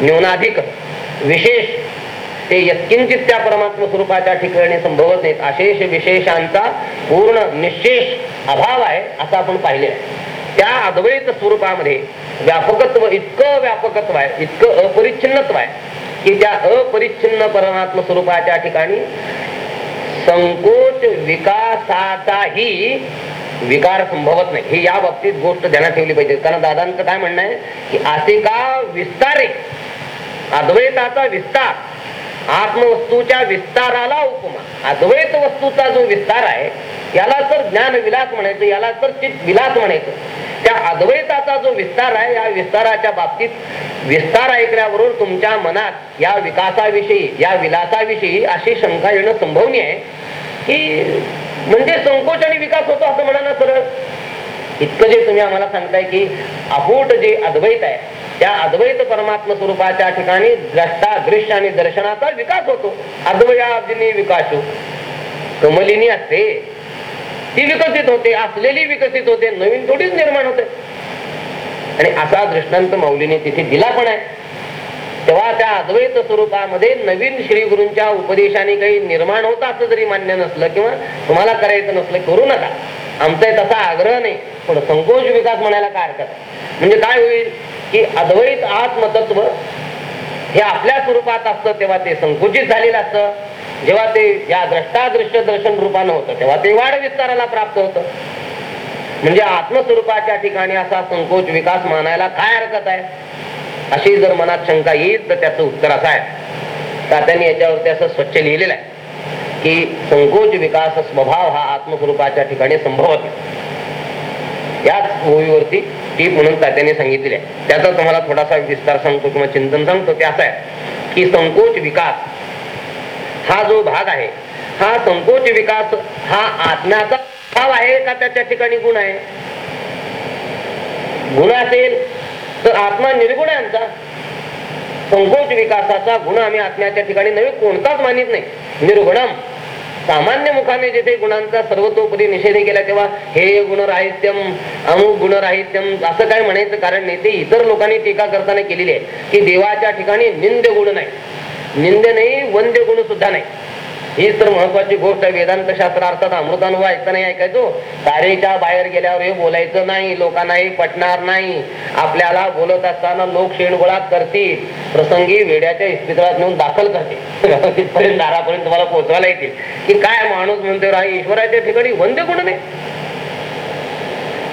न्यूनाधिक विशेष ते यत्किंचित त्या परमात्म स्वरूपाच्या ठिकाणी संभवत नाहीत. अशेष विशेषांचा पूर्ण निशेष अभाव आहे असं आपण पाहिले त्या अद्वैत स्वरूपामध्ये व्यापकत्व इतकं व्यापकत्व आहे इतकं अपरिच्छिन्नत्व आहे की त्या अपरिच्छिन्न परमात्म स्वरूपाच्या ठिकाणी संकोच विकासाचाही विकार संभवत नाही. ही या बाबतीत गोष्ट ध्यानात ठेवली पाहिजे. कारण दादांचं काय म्हणणं आहे की असे का विस्तारे? अद्वैताचा विस्तार आत्मवस्तूच्या विस्ताराला उपमा. अद्वैत वस्तूचा जो विस्तार आहे याला तर ज्ञान विलास म्हणायचं याला तर चित विलास म्हणायचं. त्या अद्वैताचा जो विस्तार आहे या विस्ताराच्या बाबतीत विस्तार ऐकल्याबरोबर तुमच्या मनात या विकासाविषयी या विलासाविषयी अशी शंका येणं संभवनीय आहे. की म्हणजे संकोच आणि विकास होतो असं म्हणा ना सरळ. इतकं जे तुम्ही आम्हाला सांगताय की अफूट जे अद्वैत आहे त्या अद्वैत परमात्म स्वरूपाच्या ठिकाणी द्रष्टा दृश्य आणि दर्शनाचा विकास होतो. अद्वयादिनी विकासो. कमलिनी असते. ती विकसित होते असलेली विकसित होते नवीन थोडीच निर्माण होते. आणि असा दृष्टांत माऊलीने तिथे दिला पण आहे. तेव्हा त्या अद्वैत स्वरूपामध्ये नवीन श्री गुरूंच्या उपदेशाने काही निर्माण होत असं जरी मान्य नसलं किंवा तुम्हाला करायचं नसलं करू नका. आमचा तसा आग्रह नाही. पण संकोच विकास म्हणायला काय हरकत? आहे म्हणजे काय होईल? की अद्वैत आत्मतत्व हे आपल्या स्वरूपात असतं तेव्हा ते संकुचित झालेलं असतं. जेव्हा ते या द्रष्टादृश्य दर्शन रूपानं होतं तेव्हा ते वाढ विस्ताराला प्राप्त होतं. म्हणजे आत्मस्वरूपाच्या ठिकाणी असा संकोच विकास मानायला काय हरकत आहे? अशी जर मनात शंका येईल तर त्याचं उत्तर असं आहे. तात्यांनी याच्यावरती असं स्वच्छ लिहिलेलं आहे की संकोच विकास स्वभाव हा आत्मस्वरूपाच्या ठिकाणी संभवत नाही. याच ओळीवरती टीप म्हणून तात्याने सांगितलेली आहे. त्याचा तुम्हाला थोडासा विस्तार सांगतो किंवा चिंतन सांगतो ते असं आहे की संकोच विकास हा जो भाग आहे हा संकोच विकास हा आत्म्याचा भाव आहे का त्याच्या ठिकाणी गुण आहे? गुण असेल तर आत्मा निर्गुण आहे आमचा. संकोच विकासाचा गुण आम्ही आत्म्याच्या ठिकाणी नवीन कोणताच मानित नाही. निर्गुणम. सामान्य मुखाने जेथे गुणांचा सर्वतोपरी निषेध केला तेव्हा हे गुणराहित्यम अमुक गुणराहित्यम असं काय म्हणायचं कारण नाही. ते इतर लोकांनी टीका करताना केलेली आहे की देवाच्या ठिकाणी निंद गुण नाही. निंद नाही वंद्य गुण सुद्धा नाही. ही तर महत्वाची गोष्ट आहे. वेदांत शास्त्रार्थात अमृतानुभव ऐकता नाही ऐकायचो. तारेच्या बाहेर गेल्यावर हे बोलायचं नाही. लोकांनाही पटणार नाही. आपल्याला बोलत असताना लोक शेणगोळा करतील. प्रसंगी वेड्याच्या इस्पितळात नेऊन दाखल करतील. तिथपर्यंत दारापर्यंत तुम्हाला पोहोचवायला येतील. की काय माणूस म्हणतो ईश्वराच्या ठिकाणी वंदे गुण नाही?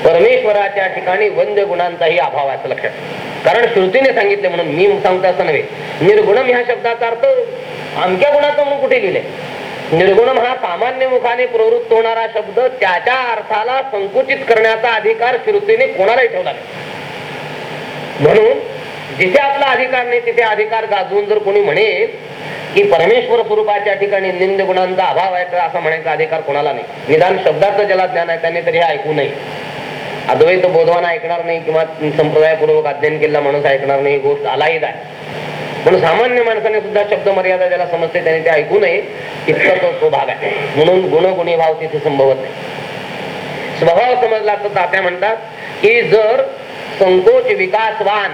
परमेश्वराच्या ठिकाणी वंद्य गुणांचाही अभाव आहे असं लक्षात कारण श्रुतीने सांगितले म्हणून मी सांगतो असं नव्हे. निर्गुणम ह्या शब्दाचा अर्थ अमक्या गुणाचा म्हणून कुठे लिहिले? निर्गुणम हा सामान्य मुखाने प्रवृत्त होणारा शब्द त्याच्या अर्थाला संकुचित करण्याचा अधिकार श्रुतीने कोणालाही ठेवला नाही. म्हणून जिथे आपला अधिकार नाही तिथे अधिकार गाजवून जर कोणी म्हणेल की परमेश्वर स्वरूपाच्या ठिकाणी निंद गुणांचा अभाव आहे तर असा म्हणायचा अधिकार कोणाला नाही. निदान शब्दाचं ज्याला ज्ञान आहे त्याने तरी हे ऐकू नये. अद्वैत बोधवान ऐकणार नाही किंवा संप्रदायपूर्वक अध्ययन केलेला माणूस ऐकणार नाही गोष्ट आलाहीच आहे. म्हणून सामान्य माणसाने सुद्धा शब्द मर्यादा ज्याला समजते त्याने ते ऐकू नये इतका तो तो भाग आहे. म्हणून गुणगुणी भाव तिथे संभवत नाही. स्वभाव समजला तर तात्या म्हणतात की जर संकोच विकासवान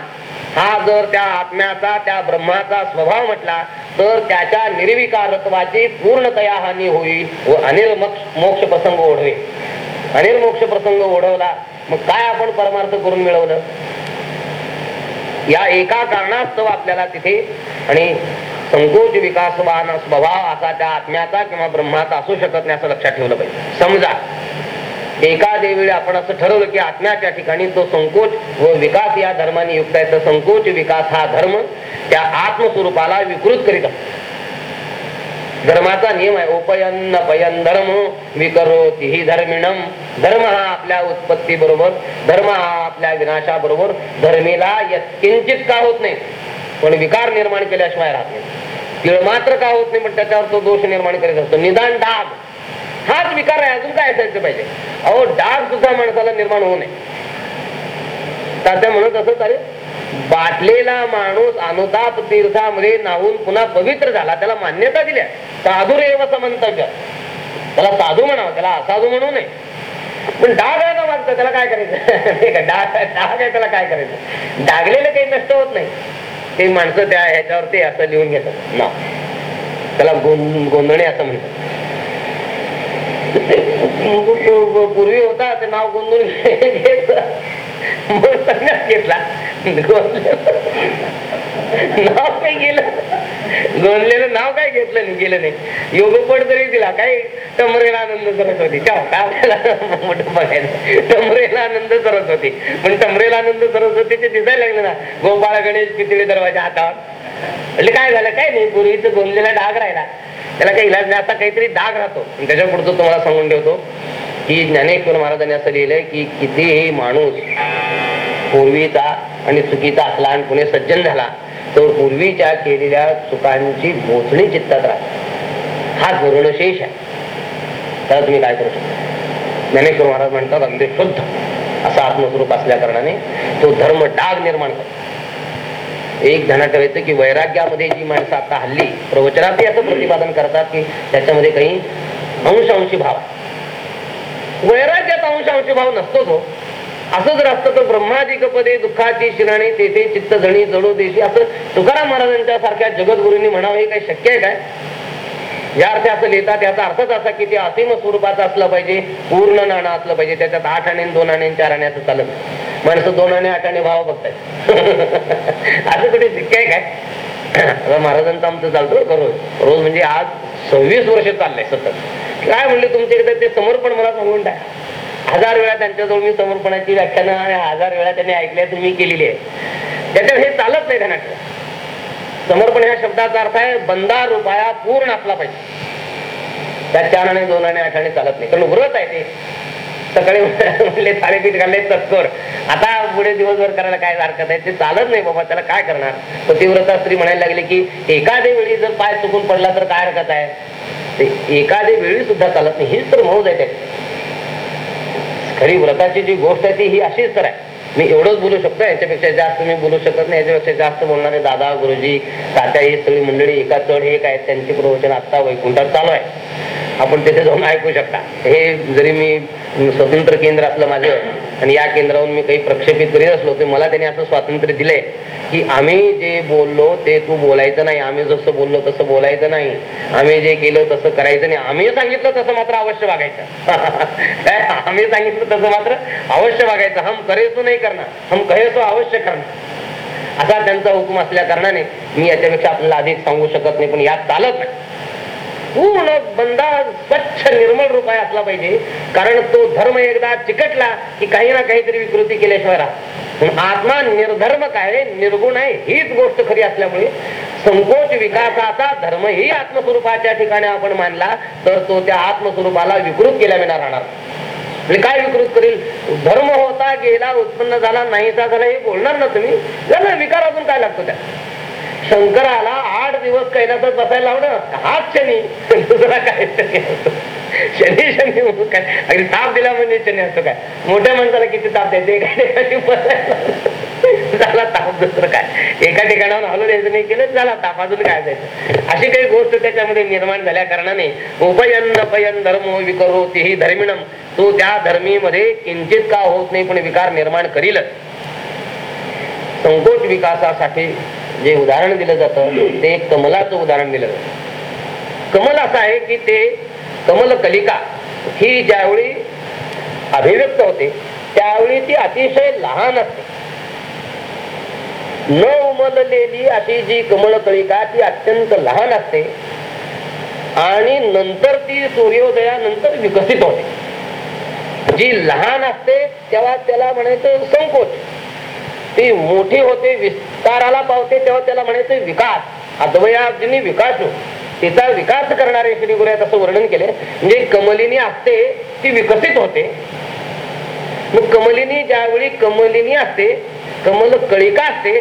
हा जर त्या आत्म्याचा त्या ब्रह्माचा स्वभाव म्हटला तर त्याच्या निर्विकारत्वाची पूर्णतया हानी होईल व अनिल मोक्ष मोक्ष प्रसंग ओढवे अनिल मोक्ष प्रसंग ओढवला मग काय आपण परमार्थ करून मिळवलं? या एका कारणास्तव आपल्याला तिथे आणि संकोच विकासवान स्वभाव असा त्या आत्म्याचा किंवा ब्रह्माचा असू शकत नाही असं लक्षात ठेवलं पाहिजे. समजा एका देवेळी आपण असं ठरवलं की आत्म्याच्या ठिकाणी तो संकोच व विकास या धर्माने युक्त आहे. तर संकोच विकास हा धर्म त्या आत्मस्वरूपाला विकृत करीत असतो धर्माचा नियम आहे. उपयन्न पयन धर्म विकरोती ही धर्मिणम. धर्म हा आपल्या उत्पत्ती बरोबर धर्म हा आपल्या विनाशा बरोबर धर्मीला किंचित का होत नाही पण विकार निर्माण केल्याशिवाय राहत नाही. तिळ मात्र का होत नाही पण त्याच्यावर तो दोष निर्माण करीत असतो. निदान डाग हाच विकार आहे. अजून काय असायचं पाहिजे? अहो डाग सुद्धा माणसाला निर्माण होऊ नये. तात्या म्हणत असत अरे बाटलेला माणूस अनुताप तीर्थामध्ये नाहून पुन्हा पवित्र झाला त्याला मान्यता दिल्या साधू रेव समंतव्य त्याला साधू म्हणावं त्याला असाधू म्हणू नये. पण डाग आहे ना मागचं त्याला काय करायचं? *laughs* डाग डाग आहे त्याला काय करायचं? डागलेलं काही नष्ट होत नाही. ते माणसं त्या ह्याच्यावर ते असं लिहून घेतात. ना. त्याला गों गोंधणे असं म्हणतात. पूर्वी होता ते नाव गोंधून घेतलं. घेतला. नाव काही गेलं. गोंधलेलं नाव काय घेतलं नाही गेलं नाही. योगपट तरी दिला काय टमरेला आनंद करत होती. काय मोठं बघायचं टमरेला आनंद करत होती. पण टमरेला आनंद करत होती ते दिसायला लागलं ना गोपाळ गणेश पितळी दरवाजा हातावर. म्हणजे काय झालं? काय नाही पूर्वीचं गोंदलेला डाग राहिला. त्याला काही इलाज नाही आता काहीतरी डाग राहतो. त्याच्या पुढचं तुम्हाला सांगून ठेवतो की ज्ञानेश्वर महाराजांनी असं लिहिलंय की कितीही माणूस पूर्वीचा आणि चुकीचा असला आणि पुणे सज्जन झाला तो पूर्वीच्या केलेल्या चुकांची बोचणी चित्तात राहते. हा गुरुणशेष आहे. तर तुम्ही काय करू शकता? ज्ञानेश्वर महाराज म्हणतात अगदी शुद्ध. असा आत्मस्वरूप असल्या कारणाने तो धर्म डाग निर्माण करतो. एक ध्यानात ठेवायचं की वैराग्यामध्ये जी माणसं आता हल्ली प्रवचनातही असं प्रतिपादन करतात की त्याच्यामध्ये काही अंशांशी भाव. वैराग्यात अंशांशी भाव नसतो तो. असं जर असतं तर ब्रह्मादिक पदे दुःखाची शिराणी तेथे चित्त धणी जडो देशी. असं तुकाराम महाराजांच्या सारख्या जगद्गुरूंनी म्हणावं हे काही शक्य आहे काय? या अर्थ असं लिहितात याचा अर्थच असा की ते असीम स्वरूपाचं असलं पाहिजे पूर्ण नाणं असलं पाहिजे त्याच्यात आठ आणि दोन आणि चार असं चालत माणसं दोन आणि आठ आणि भाव बघतायत. *laughs* असं कुठे शक्य आहे काय? आता महाराजांचं आमचं चालतो रोज रोज म्हणजे आज सव्वीस वर्ष चाललंय सतत. काय म्हणले तुमच्याकडे ते समर्पण मला सांगून टाक. हजार वेळा त्यांच्याजवळ मी समर्पणाची व्याख्यानं आणि हजार वेळा त्यांनी ऐकल्या तुम्ही केलेली आहे त्याच्यात हे चालत नाही त्यांना समर्पण या शब्दाचा अर्थ आहे बंदा रुपया पूर्ण असला पाहिजे. त्या चार आणि दोन आणि आठ आणि चालत नाही. कारण व्रत आहे ते. सकाळी म्हणले थालीपीठ घालले तत्कर आता पुढे दिवसभर करायला काय हरकत आहे? ते चालत नाही बाबा त्याला काय करणार? पतिव्रता स्त्री म्हणायला लागली की एखाद्या वेळी जर पाय चुकून पडला तर काय हरकत आहे? ते एखाद्या वेळी सुद्धा चालत नाही. हीच तर मौज आहे त्याची. खरी व्रताची जी गोष्ट आहे ती ही अशीच तर आहे. मी एवढंच बोलू शकतो याच्यापेक्षा जास्त मी बोलू शकत नाही. याच्यापेक्षा जास्त बोलणारे दादा गुरुजी तात्या ही सगळी मंडळी एका चढ एक आहेत त्यांचे प्रवचन आत्ता वैकुंठात चालू आहे. आपण तिथे जाऊन ऐकू शकता. हे जरी मी स्वतंत्र केंद्र असलं माझं आणि या केंद्रावरून मी काही प्रक्षेपित करीत असलो तर मला त्यांनी असं स्वातंत्र्य दिलंय की आम्ही जे बोललो ते तू बोलायचं नाही. आम्ही जसं बोललो तसं बोलायचं नाही. आम्ही जे केलं तसं करायचं नाही. आम्ही सांगितलं तसं मात्र अवश्य वागायचं. *laughs* काय? आम्ही सांगितलं तसं मात्र अवश्य वागायचं. हम करेच नाही करणार. हम कहे तो अवश्य करणार. असा त्यांचा हुकूम असल्या कारणाने मी याच्यापेक्षा आपल्याला अधिक सांगू शकत नाही पण यात चालत नाही. पूर्ण बंदा स्वच्छ निर्मळ रुपाय असला पाहिजे. कारण तो धर्म एकदा चिकटला की काही ना काहीतरी विकृती केल्याशिवाय राहत. आत्मा निर्धर्मक आहे निर्गुण आहे. हीच गोष्ट खरी असल्यामुळे संकोच विकासाचा धर्म ही आत्मस्वरूपाच्या ठिकाणी आपण मानला तर तो त्या आत्मस्वरूपाला विकृत केल्या विना राहणार. म्हणजे काय विकृत करेल? धर्म होता गेला उत्पन्न झाला नाहीसा झाला हे बोलणार ना तुम्ही? झालं विकार अजून काय लागतो त्या शंकराला आठ दिवस कैलासात बसायला लावणं हाच शनी. दुसरा काय शनी शनी म्हणून काय? अगदी ताप दिला म्हणजे शनी असतो काय? मोठ्या माणसाला किती ताप द्यायचे? एका ठिकाणी बसायला झाला ताप दुसरं काय? एका ठिकाणावर हलो द्यायचं नाही केलं झाला ताप. अजून काय द्यायचं अशी काही गोष्ट त्याच्यामध्ये निर्माण झाल्या कारणाने. उपयन अपयन धर्म विकरो तेही धर्मिणम. तो त्या धर्मीमध्ये किंचित का होत नाही पण विकार निर्माण करीलच. संकोच विकासासाठी जे उदाहरण दिलं जातं ते कमलाचं उदाहरण दिलं जात. कमल असं आहे की ते कमल कलिका ही ज्यावेळी अभिव्यक्त होते त्यावेळी ती अतिशय लहान असते. न उमललेली अशी जी कमल कलिका ती अत्यंत लहान असते आणि नंतर ती सूर्योदयानंतर विकसित होते. जी लहान असते तेव्हा त्याला म्हणायचं संकोच. ती मोठी होते विस्ताराला पावते तेव्हा त्याला म्हणायचं विकास. अद्वयाब्जींनी विकास तिचा विकास करणारे श्री गुरु असं वर्णन केले म्हणजे कमलिनी असते ती विकसित होते. मग कमलिनी ज्यावेळी कमलिनी असते कमल कळिका असते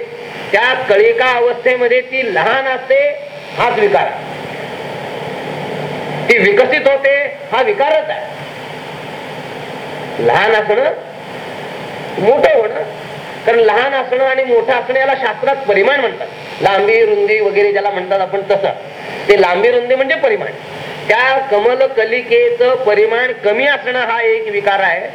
त्या कळिका अवस्थेमध्ये ती लहान असते हाच विकार. ती विकसित होते हा विकारच आहे. लहान असणं मोठं होणं. कारण लहान असणं आणि मोठं असणं याला शास्त्रात परिमाण म्हणतात. लांबी रुंदी वगैरे ज्याला म्हणतात आपण तसं. ते लांबी रुंदी म्हणजे परिमाण. त्या कमल कलिकेच परिमाण कमी असणं हा एक विकार आहे.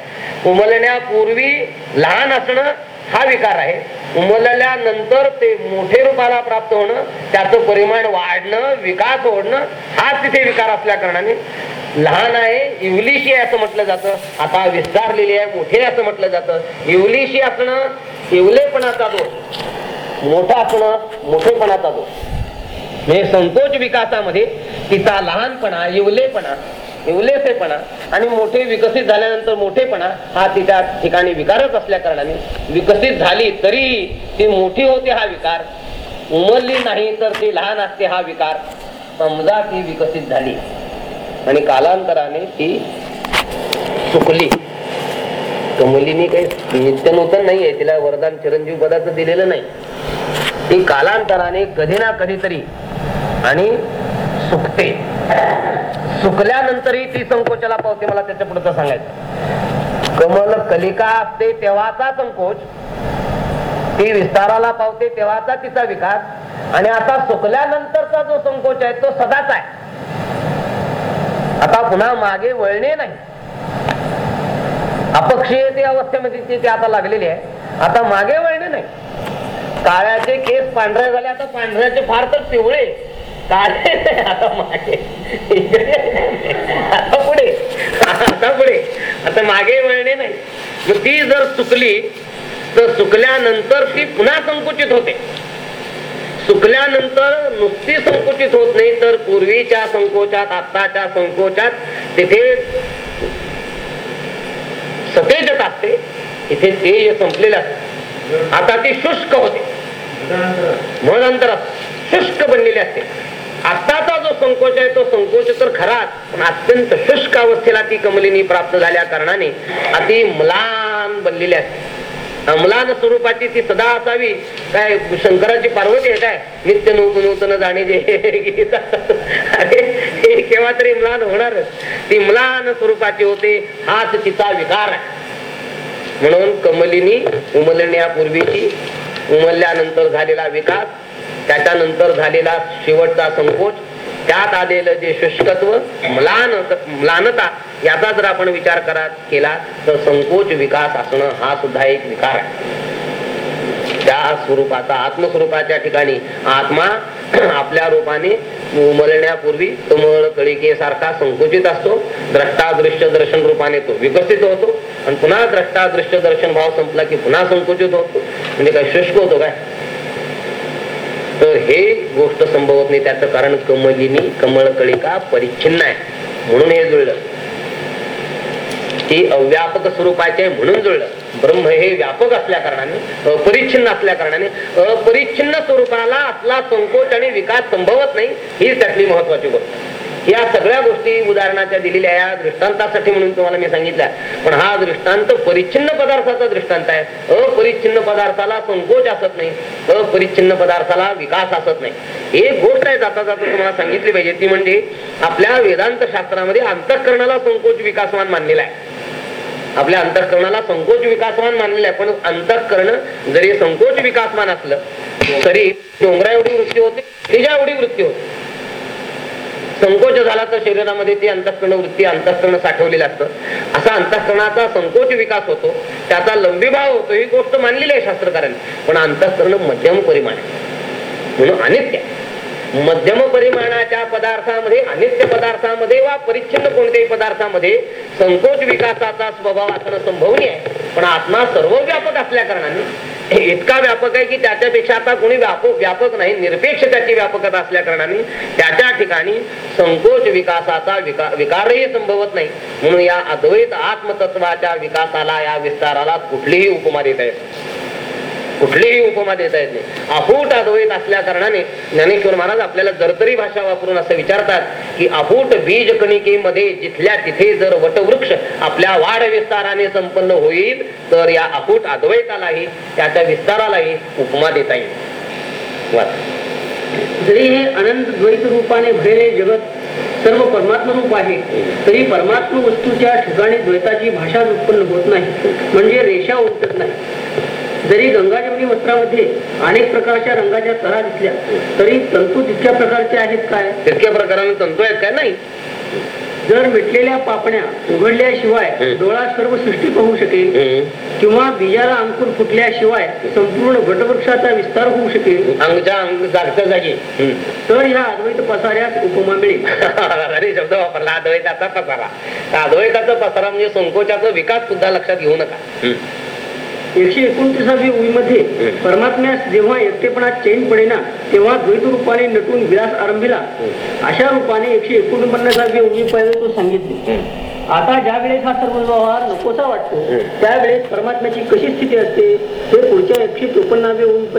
उमलण्यापूर्वी लहान असणं हा विकार आहे. उमलल्यानंतर ते मोठे रूपाला प्राप्त होणं त्याचं परिमाण वाढणं विकास होणं हाच तिथे विकार असल्या कारणाने लहान आहे इवलिशी आहे असं म्हटलं जातं. आता विस्तारलेली आहे मोठे असं म्हटलं जातं. इवलिशी असणं इवलेपणाचा दोष. मोठा असणं मोठेपणाचा दोष. म्हणजे संकोच विकासामध्ये तिचा लहानपणा इवलेपणा इवलेसेपणा आणि मोठे विकसित झाल्यानंतर मोठेपणा हा तिच्या ठिकाणी विकारच असल्या कारणाने विकसित झाली तरी ती मोठी होते हा विकार. उमरली नाही तर ती लहान असते हा विकार. समजा ती विकसित झाली. आणि कालांतराने ती चुकली कमलीनी काही नित्यनूतन नाही आहे तिला वरदान चिरंजीव पदाचं दिलेलं नाही. ती कालांतराने कधी ना कधीतरी आणि सुकते. सुकल्यानंतरही ती संकोचाला पावते मला त्याच्या पुढचं सांगायचं. कमल कलिका असते तेव्हाचा संकोच. ती विस्ताराला पावते तेव्हाचा तिचा विकास आणि आता सुकल्यानंतरचा जो संकोच आहे तो सदाच आहे. आता पुन्हा मागे वळणे नाही. अपक्षीयते अवस्थेमध्ये म्हणजे ती ती आता लागलेली आहे. आता मागे वळणे नाही. काळ्याचे केस पांढरे झाले आता पांढऱ्याचे फार तर पिवळे. काळे आता मागे. आता पुढे. आता पुढे. आता मागे वळणे नाही. मग ती जर चुकली तर चुकल्यानंतर ती पुन्हा संकुचित होते. सुकल्यानंतर नुसती संकुचित होत नाही तर पूर्वीच्या संकोचात आत्ताच्या संकोचात तिथे सतेजत असते. तिथे तेज संपलेलं असते. आता ती शुष्क होते. मनांतर शुष्क बनलेली असते. आत्ताचा जो संकोच आहे तो संकोच तर खराच पण अत्यंत शुष्क अवस्थेला ती कमलिनी प्राप्त झाल्या कारणाने अति मलान बनलेली असते. अमलान स्वरूपाची ती सदा असावी. काय शंकराची पार्वती आहे काय? नित्य नूतन नूतन जाणे जे. अरे हे केव्हा तरी म्लान होणार? ती म्लान स्वरूपाची होते. हाच तिचा विकार आहे. म्हणून कमलिनी उमलण्यापूर्वीची उमलल्यानंतर झालेला विकास त्याच्यानंतर झालेला शेवटचा संकोच त्यात आलेलं जे शुष्कत्व म्लान म्लानता याचा जर आपण विचार करा केला तर संकोच विकास असणं हा सुद्धा एक विकार आहे. त्या स्वरूपाचा आत्मस्वरूपाच्या ठिकाणी आत्मा *clears throat* आपल्या रूपाने उमलण्यापूर्वी कमळ कळिकेसारखा संकुचित असतो. द्रष्टादृश्य दर्शन रूपाने तो विकसित होतो. आणि पुन्हा द्रष्टादृश्य दर्शन भाव संपला की पुन्हा संकुचित होतो. म्हणजे काय शुष्क होतो काय? तर हे गोष्ट संभवत नाही. त्याचं कारण कमलिनी कमळ कळिका परिच्छिन्न आहे. म्हणून हे जुळलं. ती अव्यापक स्वरूपाचे आहे म्हणून जुळलं. ब्रह्म हे व्यापक असल्या कारणाने अपरिच्छिन्न असल्या कारणाने अपरिच्छिन्न स्वरूपाला आपला संकोच आणि विकास संभवत नाही. हीच त्यातली महत्वाची गोष्ट. या सगळ्या गोष्टी उदाहरणाच्या दिलेल्या या दृष्टांतासाठी म्हणून तुम्हाला मी सांगितल्या. पण हा दृष्टांत परिच्छिन्न पदार्थाचा दृष्टांत आहे. अपरिच्छिन्न पदार्थाला संकोच असत नाही. अपरिच्छिन्न पदार्थाला विकास असत नाही. एक गोष्ट आहे जाता जाता तुम्हाला सांगितली पाहिजे. ती म्हणजे आपल्या वेदांत शास्त्रामध्ये अंतःकरणाला संकोच विकासवान मानलेला आहे. आपल्या अंतःकरणाला संकोच विकासवान मानलेला आहे. पण अंतःकरण जरी संकोच विकासवान असलं तरी डोंगरा एवढी वृत्ती होते तिच्या एवढी वृत्ती होते. संकोच झाला तर शरीरामध्ये ती अंतःकरण वृत्ती अंतःकरण साठवलेलं असतं. असा अंतःकरणाचा संकोच विकास होतो. त्याचा लंबीभाव होतो. ही गोष्ट मानलेली आहे शास्त्रकारांनी. पण अंतःकरण मध्यम परिमाण आहे. म्हणून अनित्य आहे. मध्यम परिमाणाच्या पदार्थामध्ये अनित्य पदार्थामध्ये वा परिच्छिन्न कोणत्याही पदार्थामध्ये संकोच विकासाचा स्वभाव असणं संभवनीय आहे. पण आत्मा सर्व व्यापक असल्या कारणाने इतका व्यापक आहे की त्याच्यापेक्षा आता कोणी व्यापक व्यापक नाही निरपेक्ष त्याची व्यापकता असल्या कारणाने त्याच्या ठिकाणी संकोच विकासाचा विका विकारही संभवत नाही. म्हणून या अद्वैत आत्मतत्वाच्या विकासाला या विस्ताराला कुठलीही उपमा देता येत कुठलीही उपमा देता येत नाही. अफूट अद्वैत असल्या कारणाने ज्ञानेश्वर महाराज आपल्याला जरतरी भाषा वापरून असं विचारतात की अफूट बीज कणिकेमध्ये जिथल्या तिथे जर वटवृक्ष आपल्या वाढ विस्ताराने संपन्न होईल तर या अफूट अद्वैतालाही त्याच्या विस्तारालाही उपमा देता येईल. जरी हे अनंत द्वैत रूपाने भरलेले जगत सर्व परमात्म रूप आहे तरी परमात्म वस्तूच्या ठिकाणी द्वैताची भाषा उत्पन्न होत नाही म्हणजे रेषा उमटत नाही. जरी गंगाजमनी वस्त्रामध्ये अनेक प्रकारच्या रंगाच्या तरा दिसल्या तरी तंतू तितक्या प्रकारचे आहेत काय? तितक्या प्रकाराने तंतू आहेत काय? नाही. जर मिटलेल्या पापण्या उघडल्याशिवाय. डोळा सर्व सृष्टी पाहू शकेल. किंवा बीजाला अंकुर फुटल्याशिवाय संपूर्ण वटवृक्षाचा विस्तार होऊ शकेल अंगच्या जागी. तर ह्या अद्वैत पसाऱ्यास उपमा मिळेल. अरे शब्द वापरला अद्वैताचा पसारा. अद्वैताचा पसारा म्हणजे संकोचाचा विकास सुद्धा लक्षात घेऊ नका. एकशे एकोणतीसावी ओळीमध्ये परमात्म्यास जेव्हा एकटेपणात चैन पडेना तेव्हा द्वैत रूपाने नटून विलास आरंभिला. अशा रूपाने एकशे एकोणपन्नासावी ओळी पाहिजे तो सांगितले. आता ज्या वेळेस हा सर्व व्यवहार नकोसा वाटतो त्यावेळेस परमात्म्याची कशी स्थिती असते हे पुढच्या एकशे चोपन्नाव्या ओळी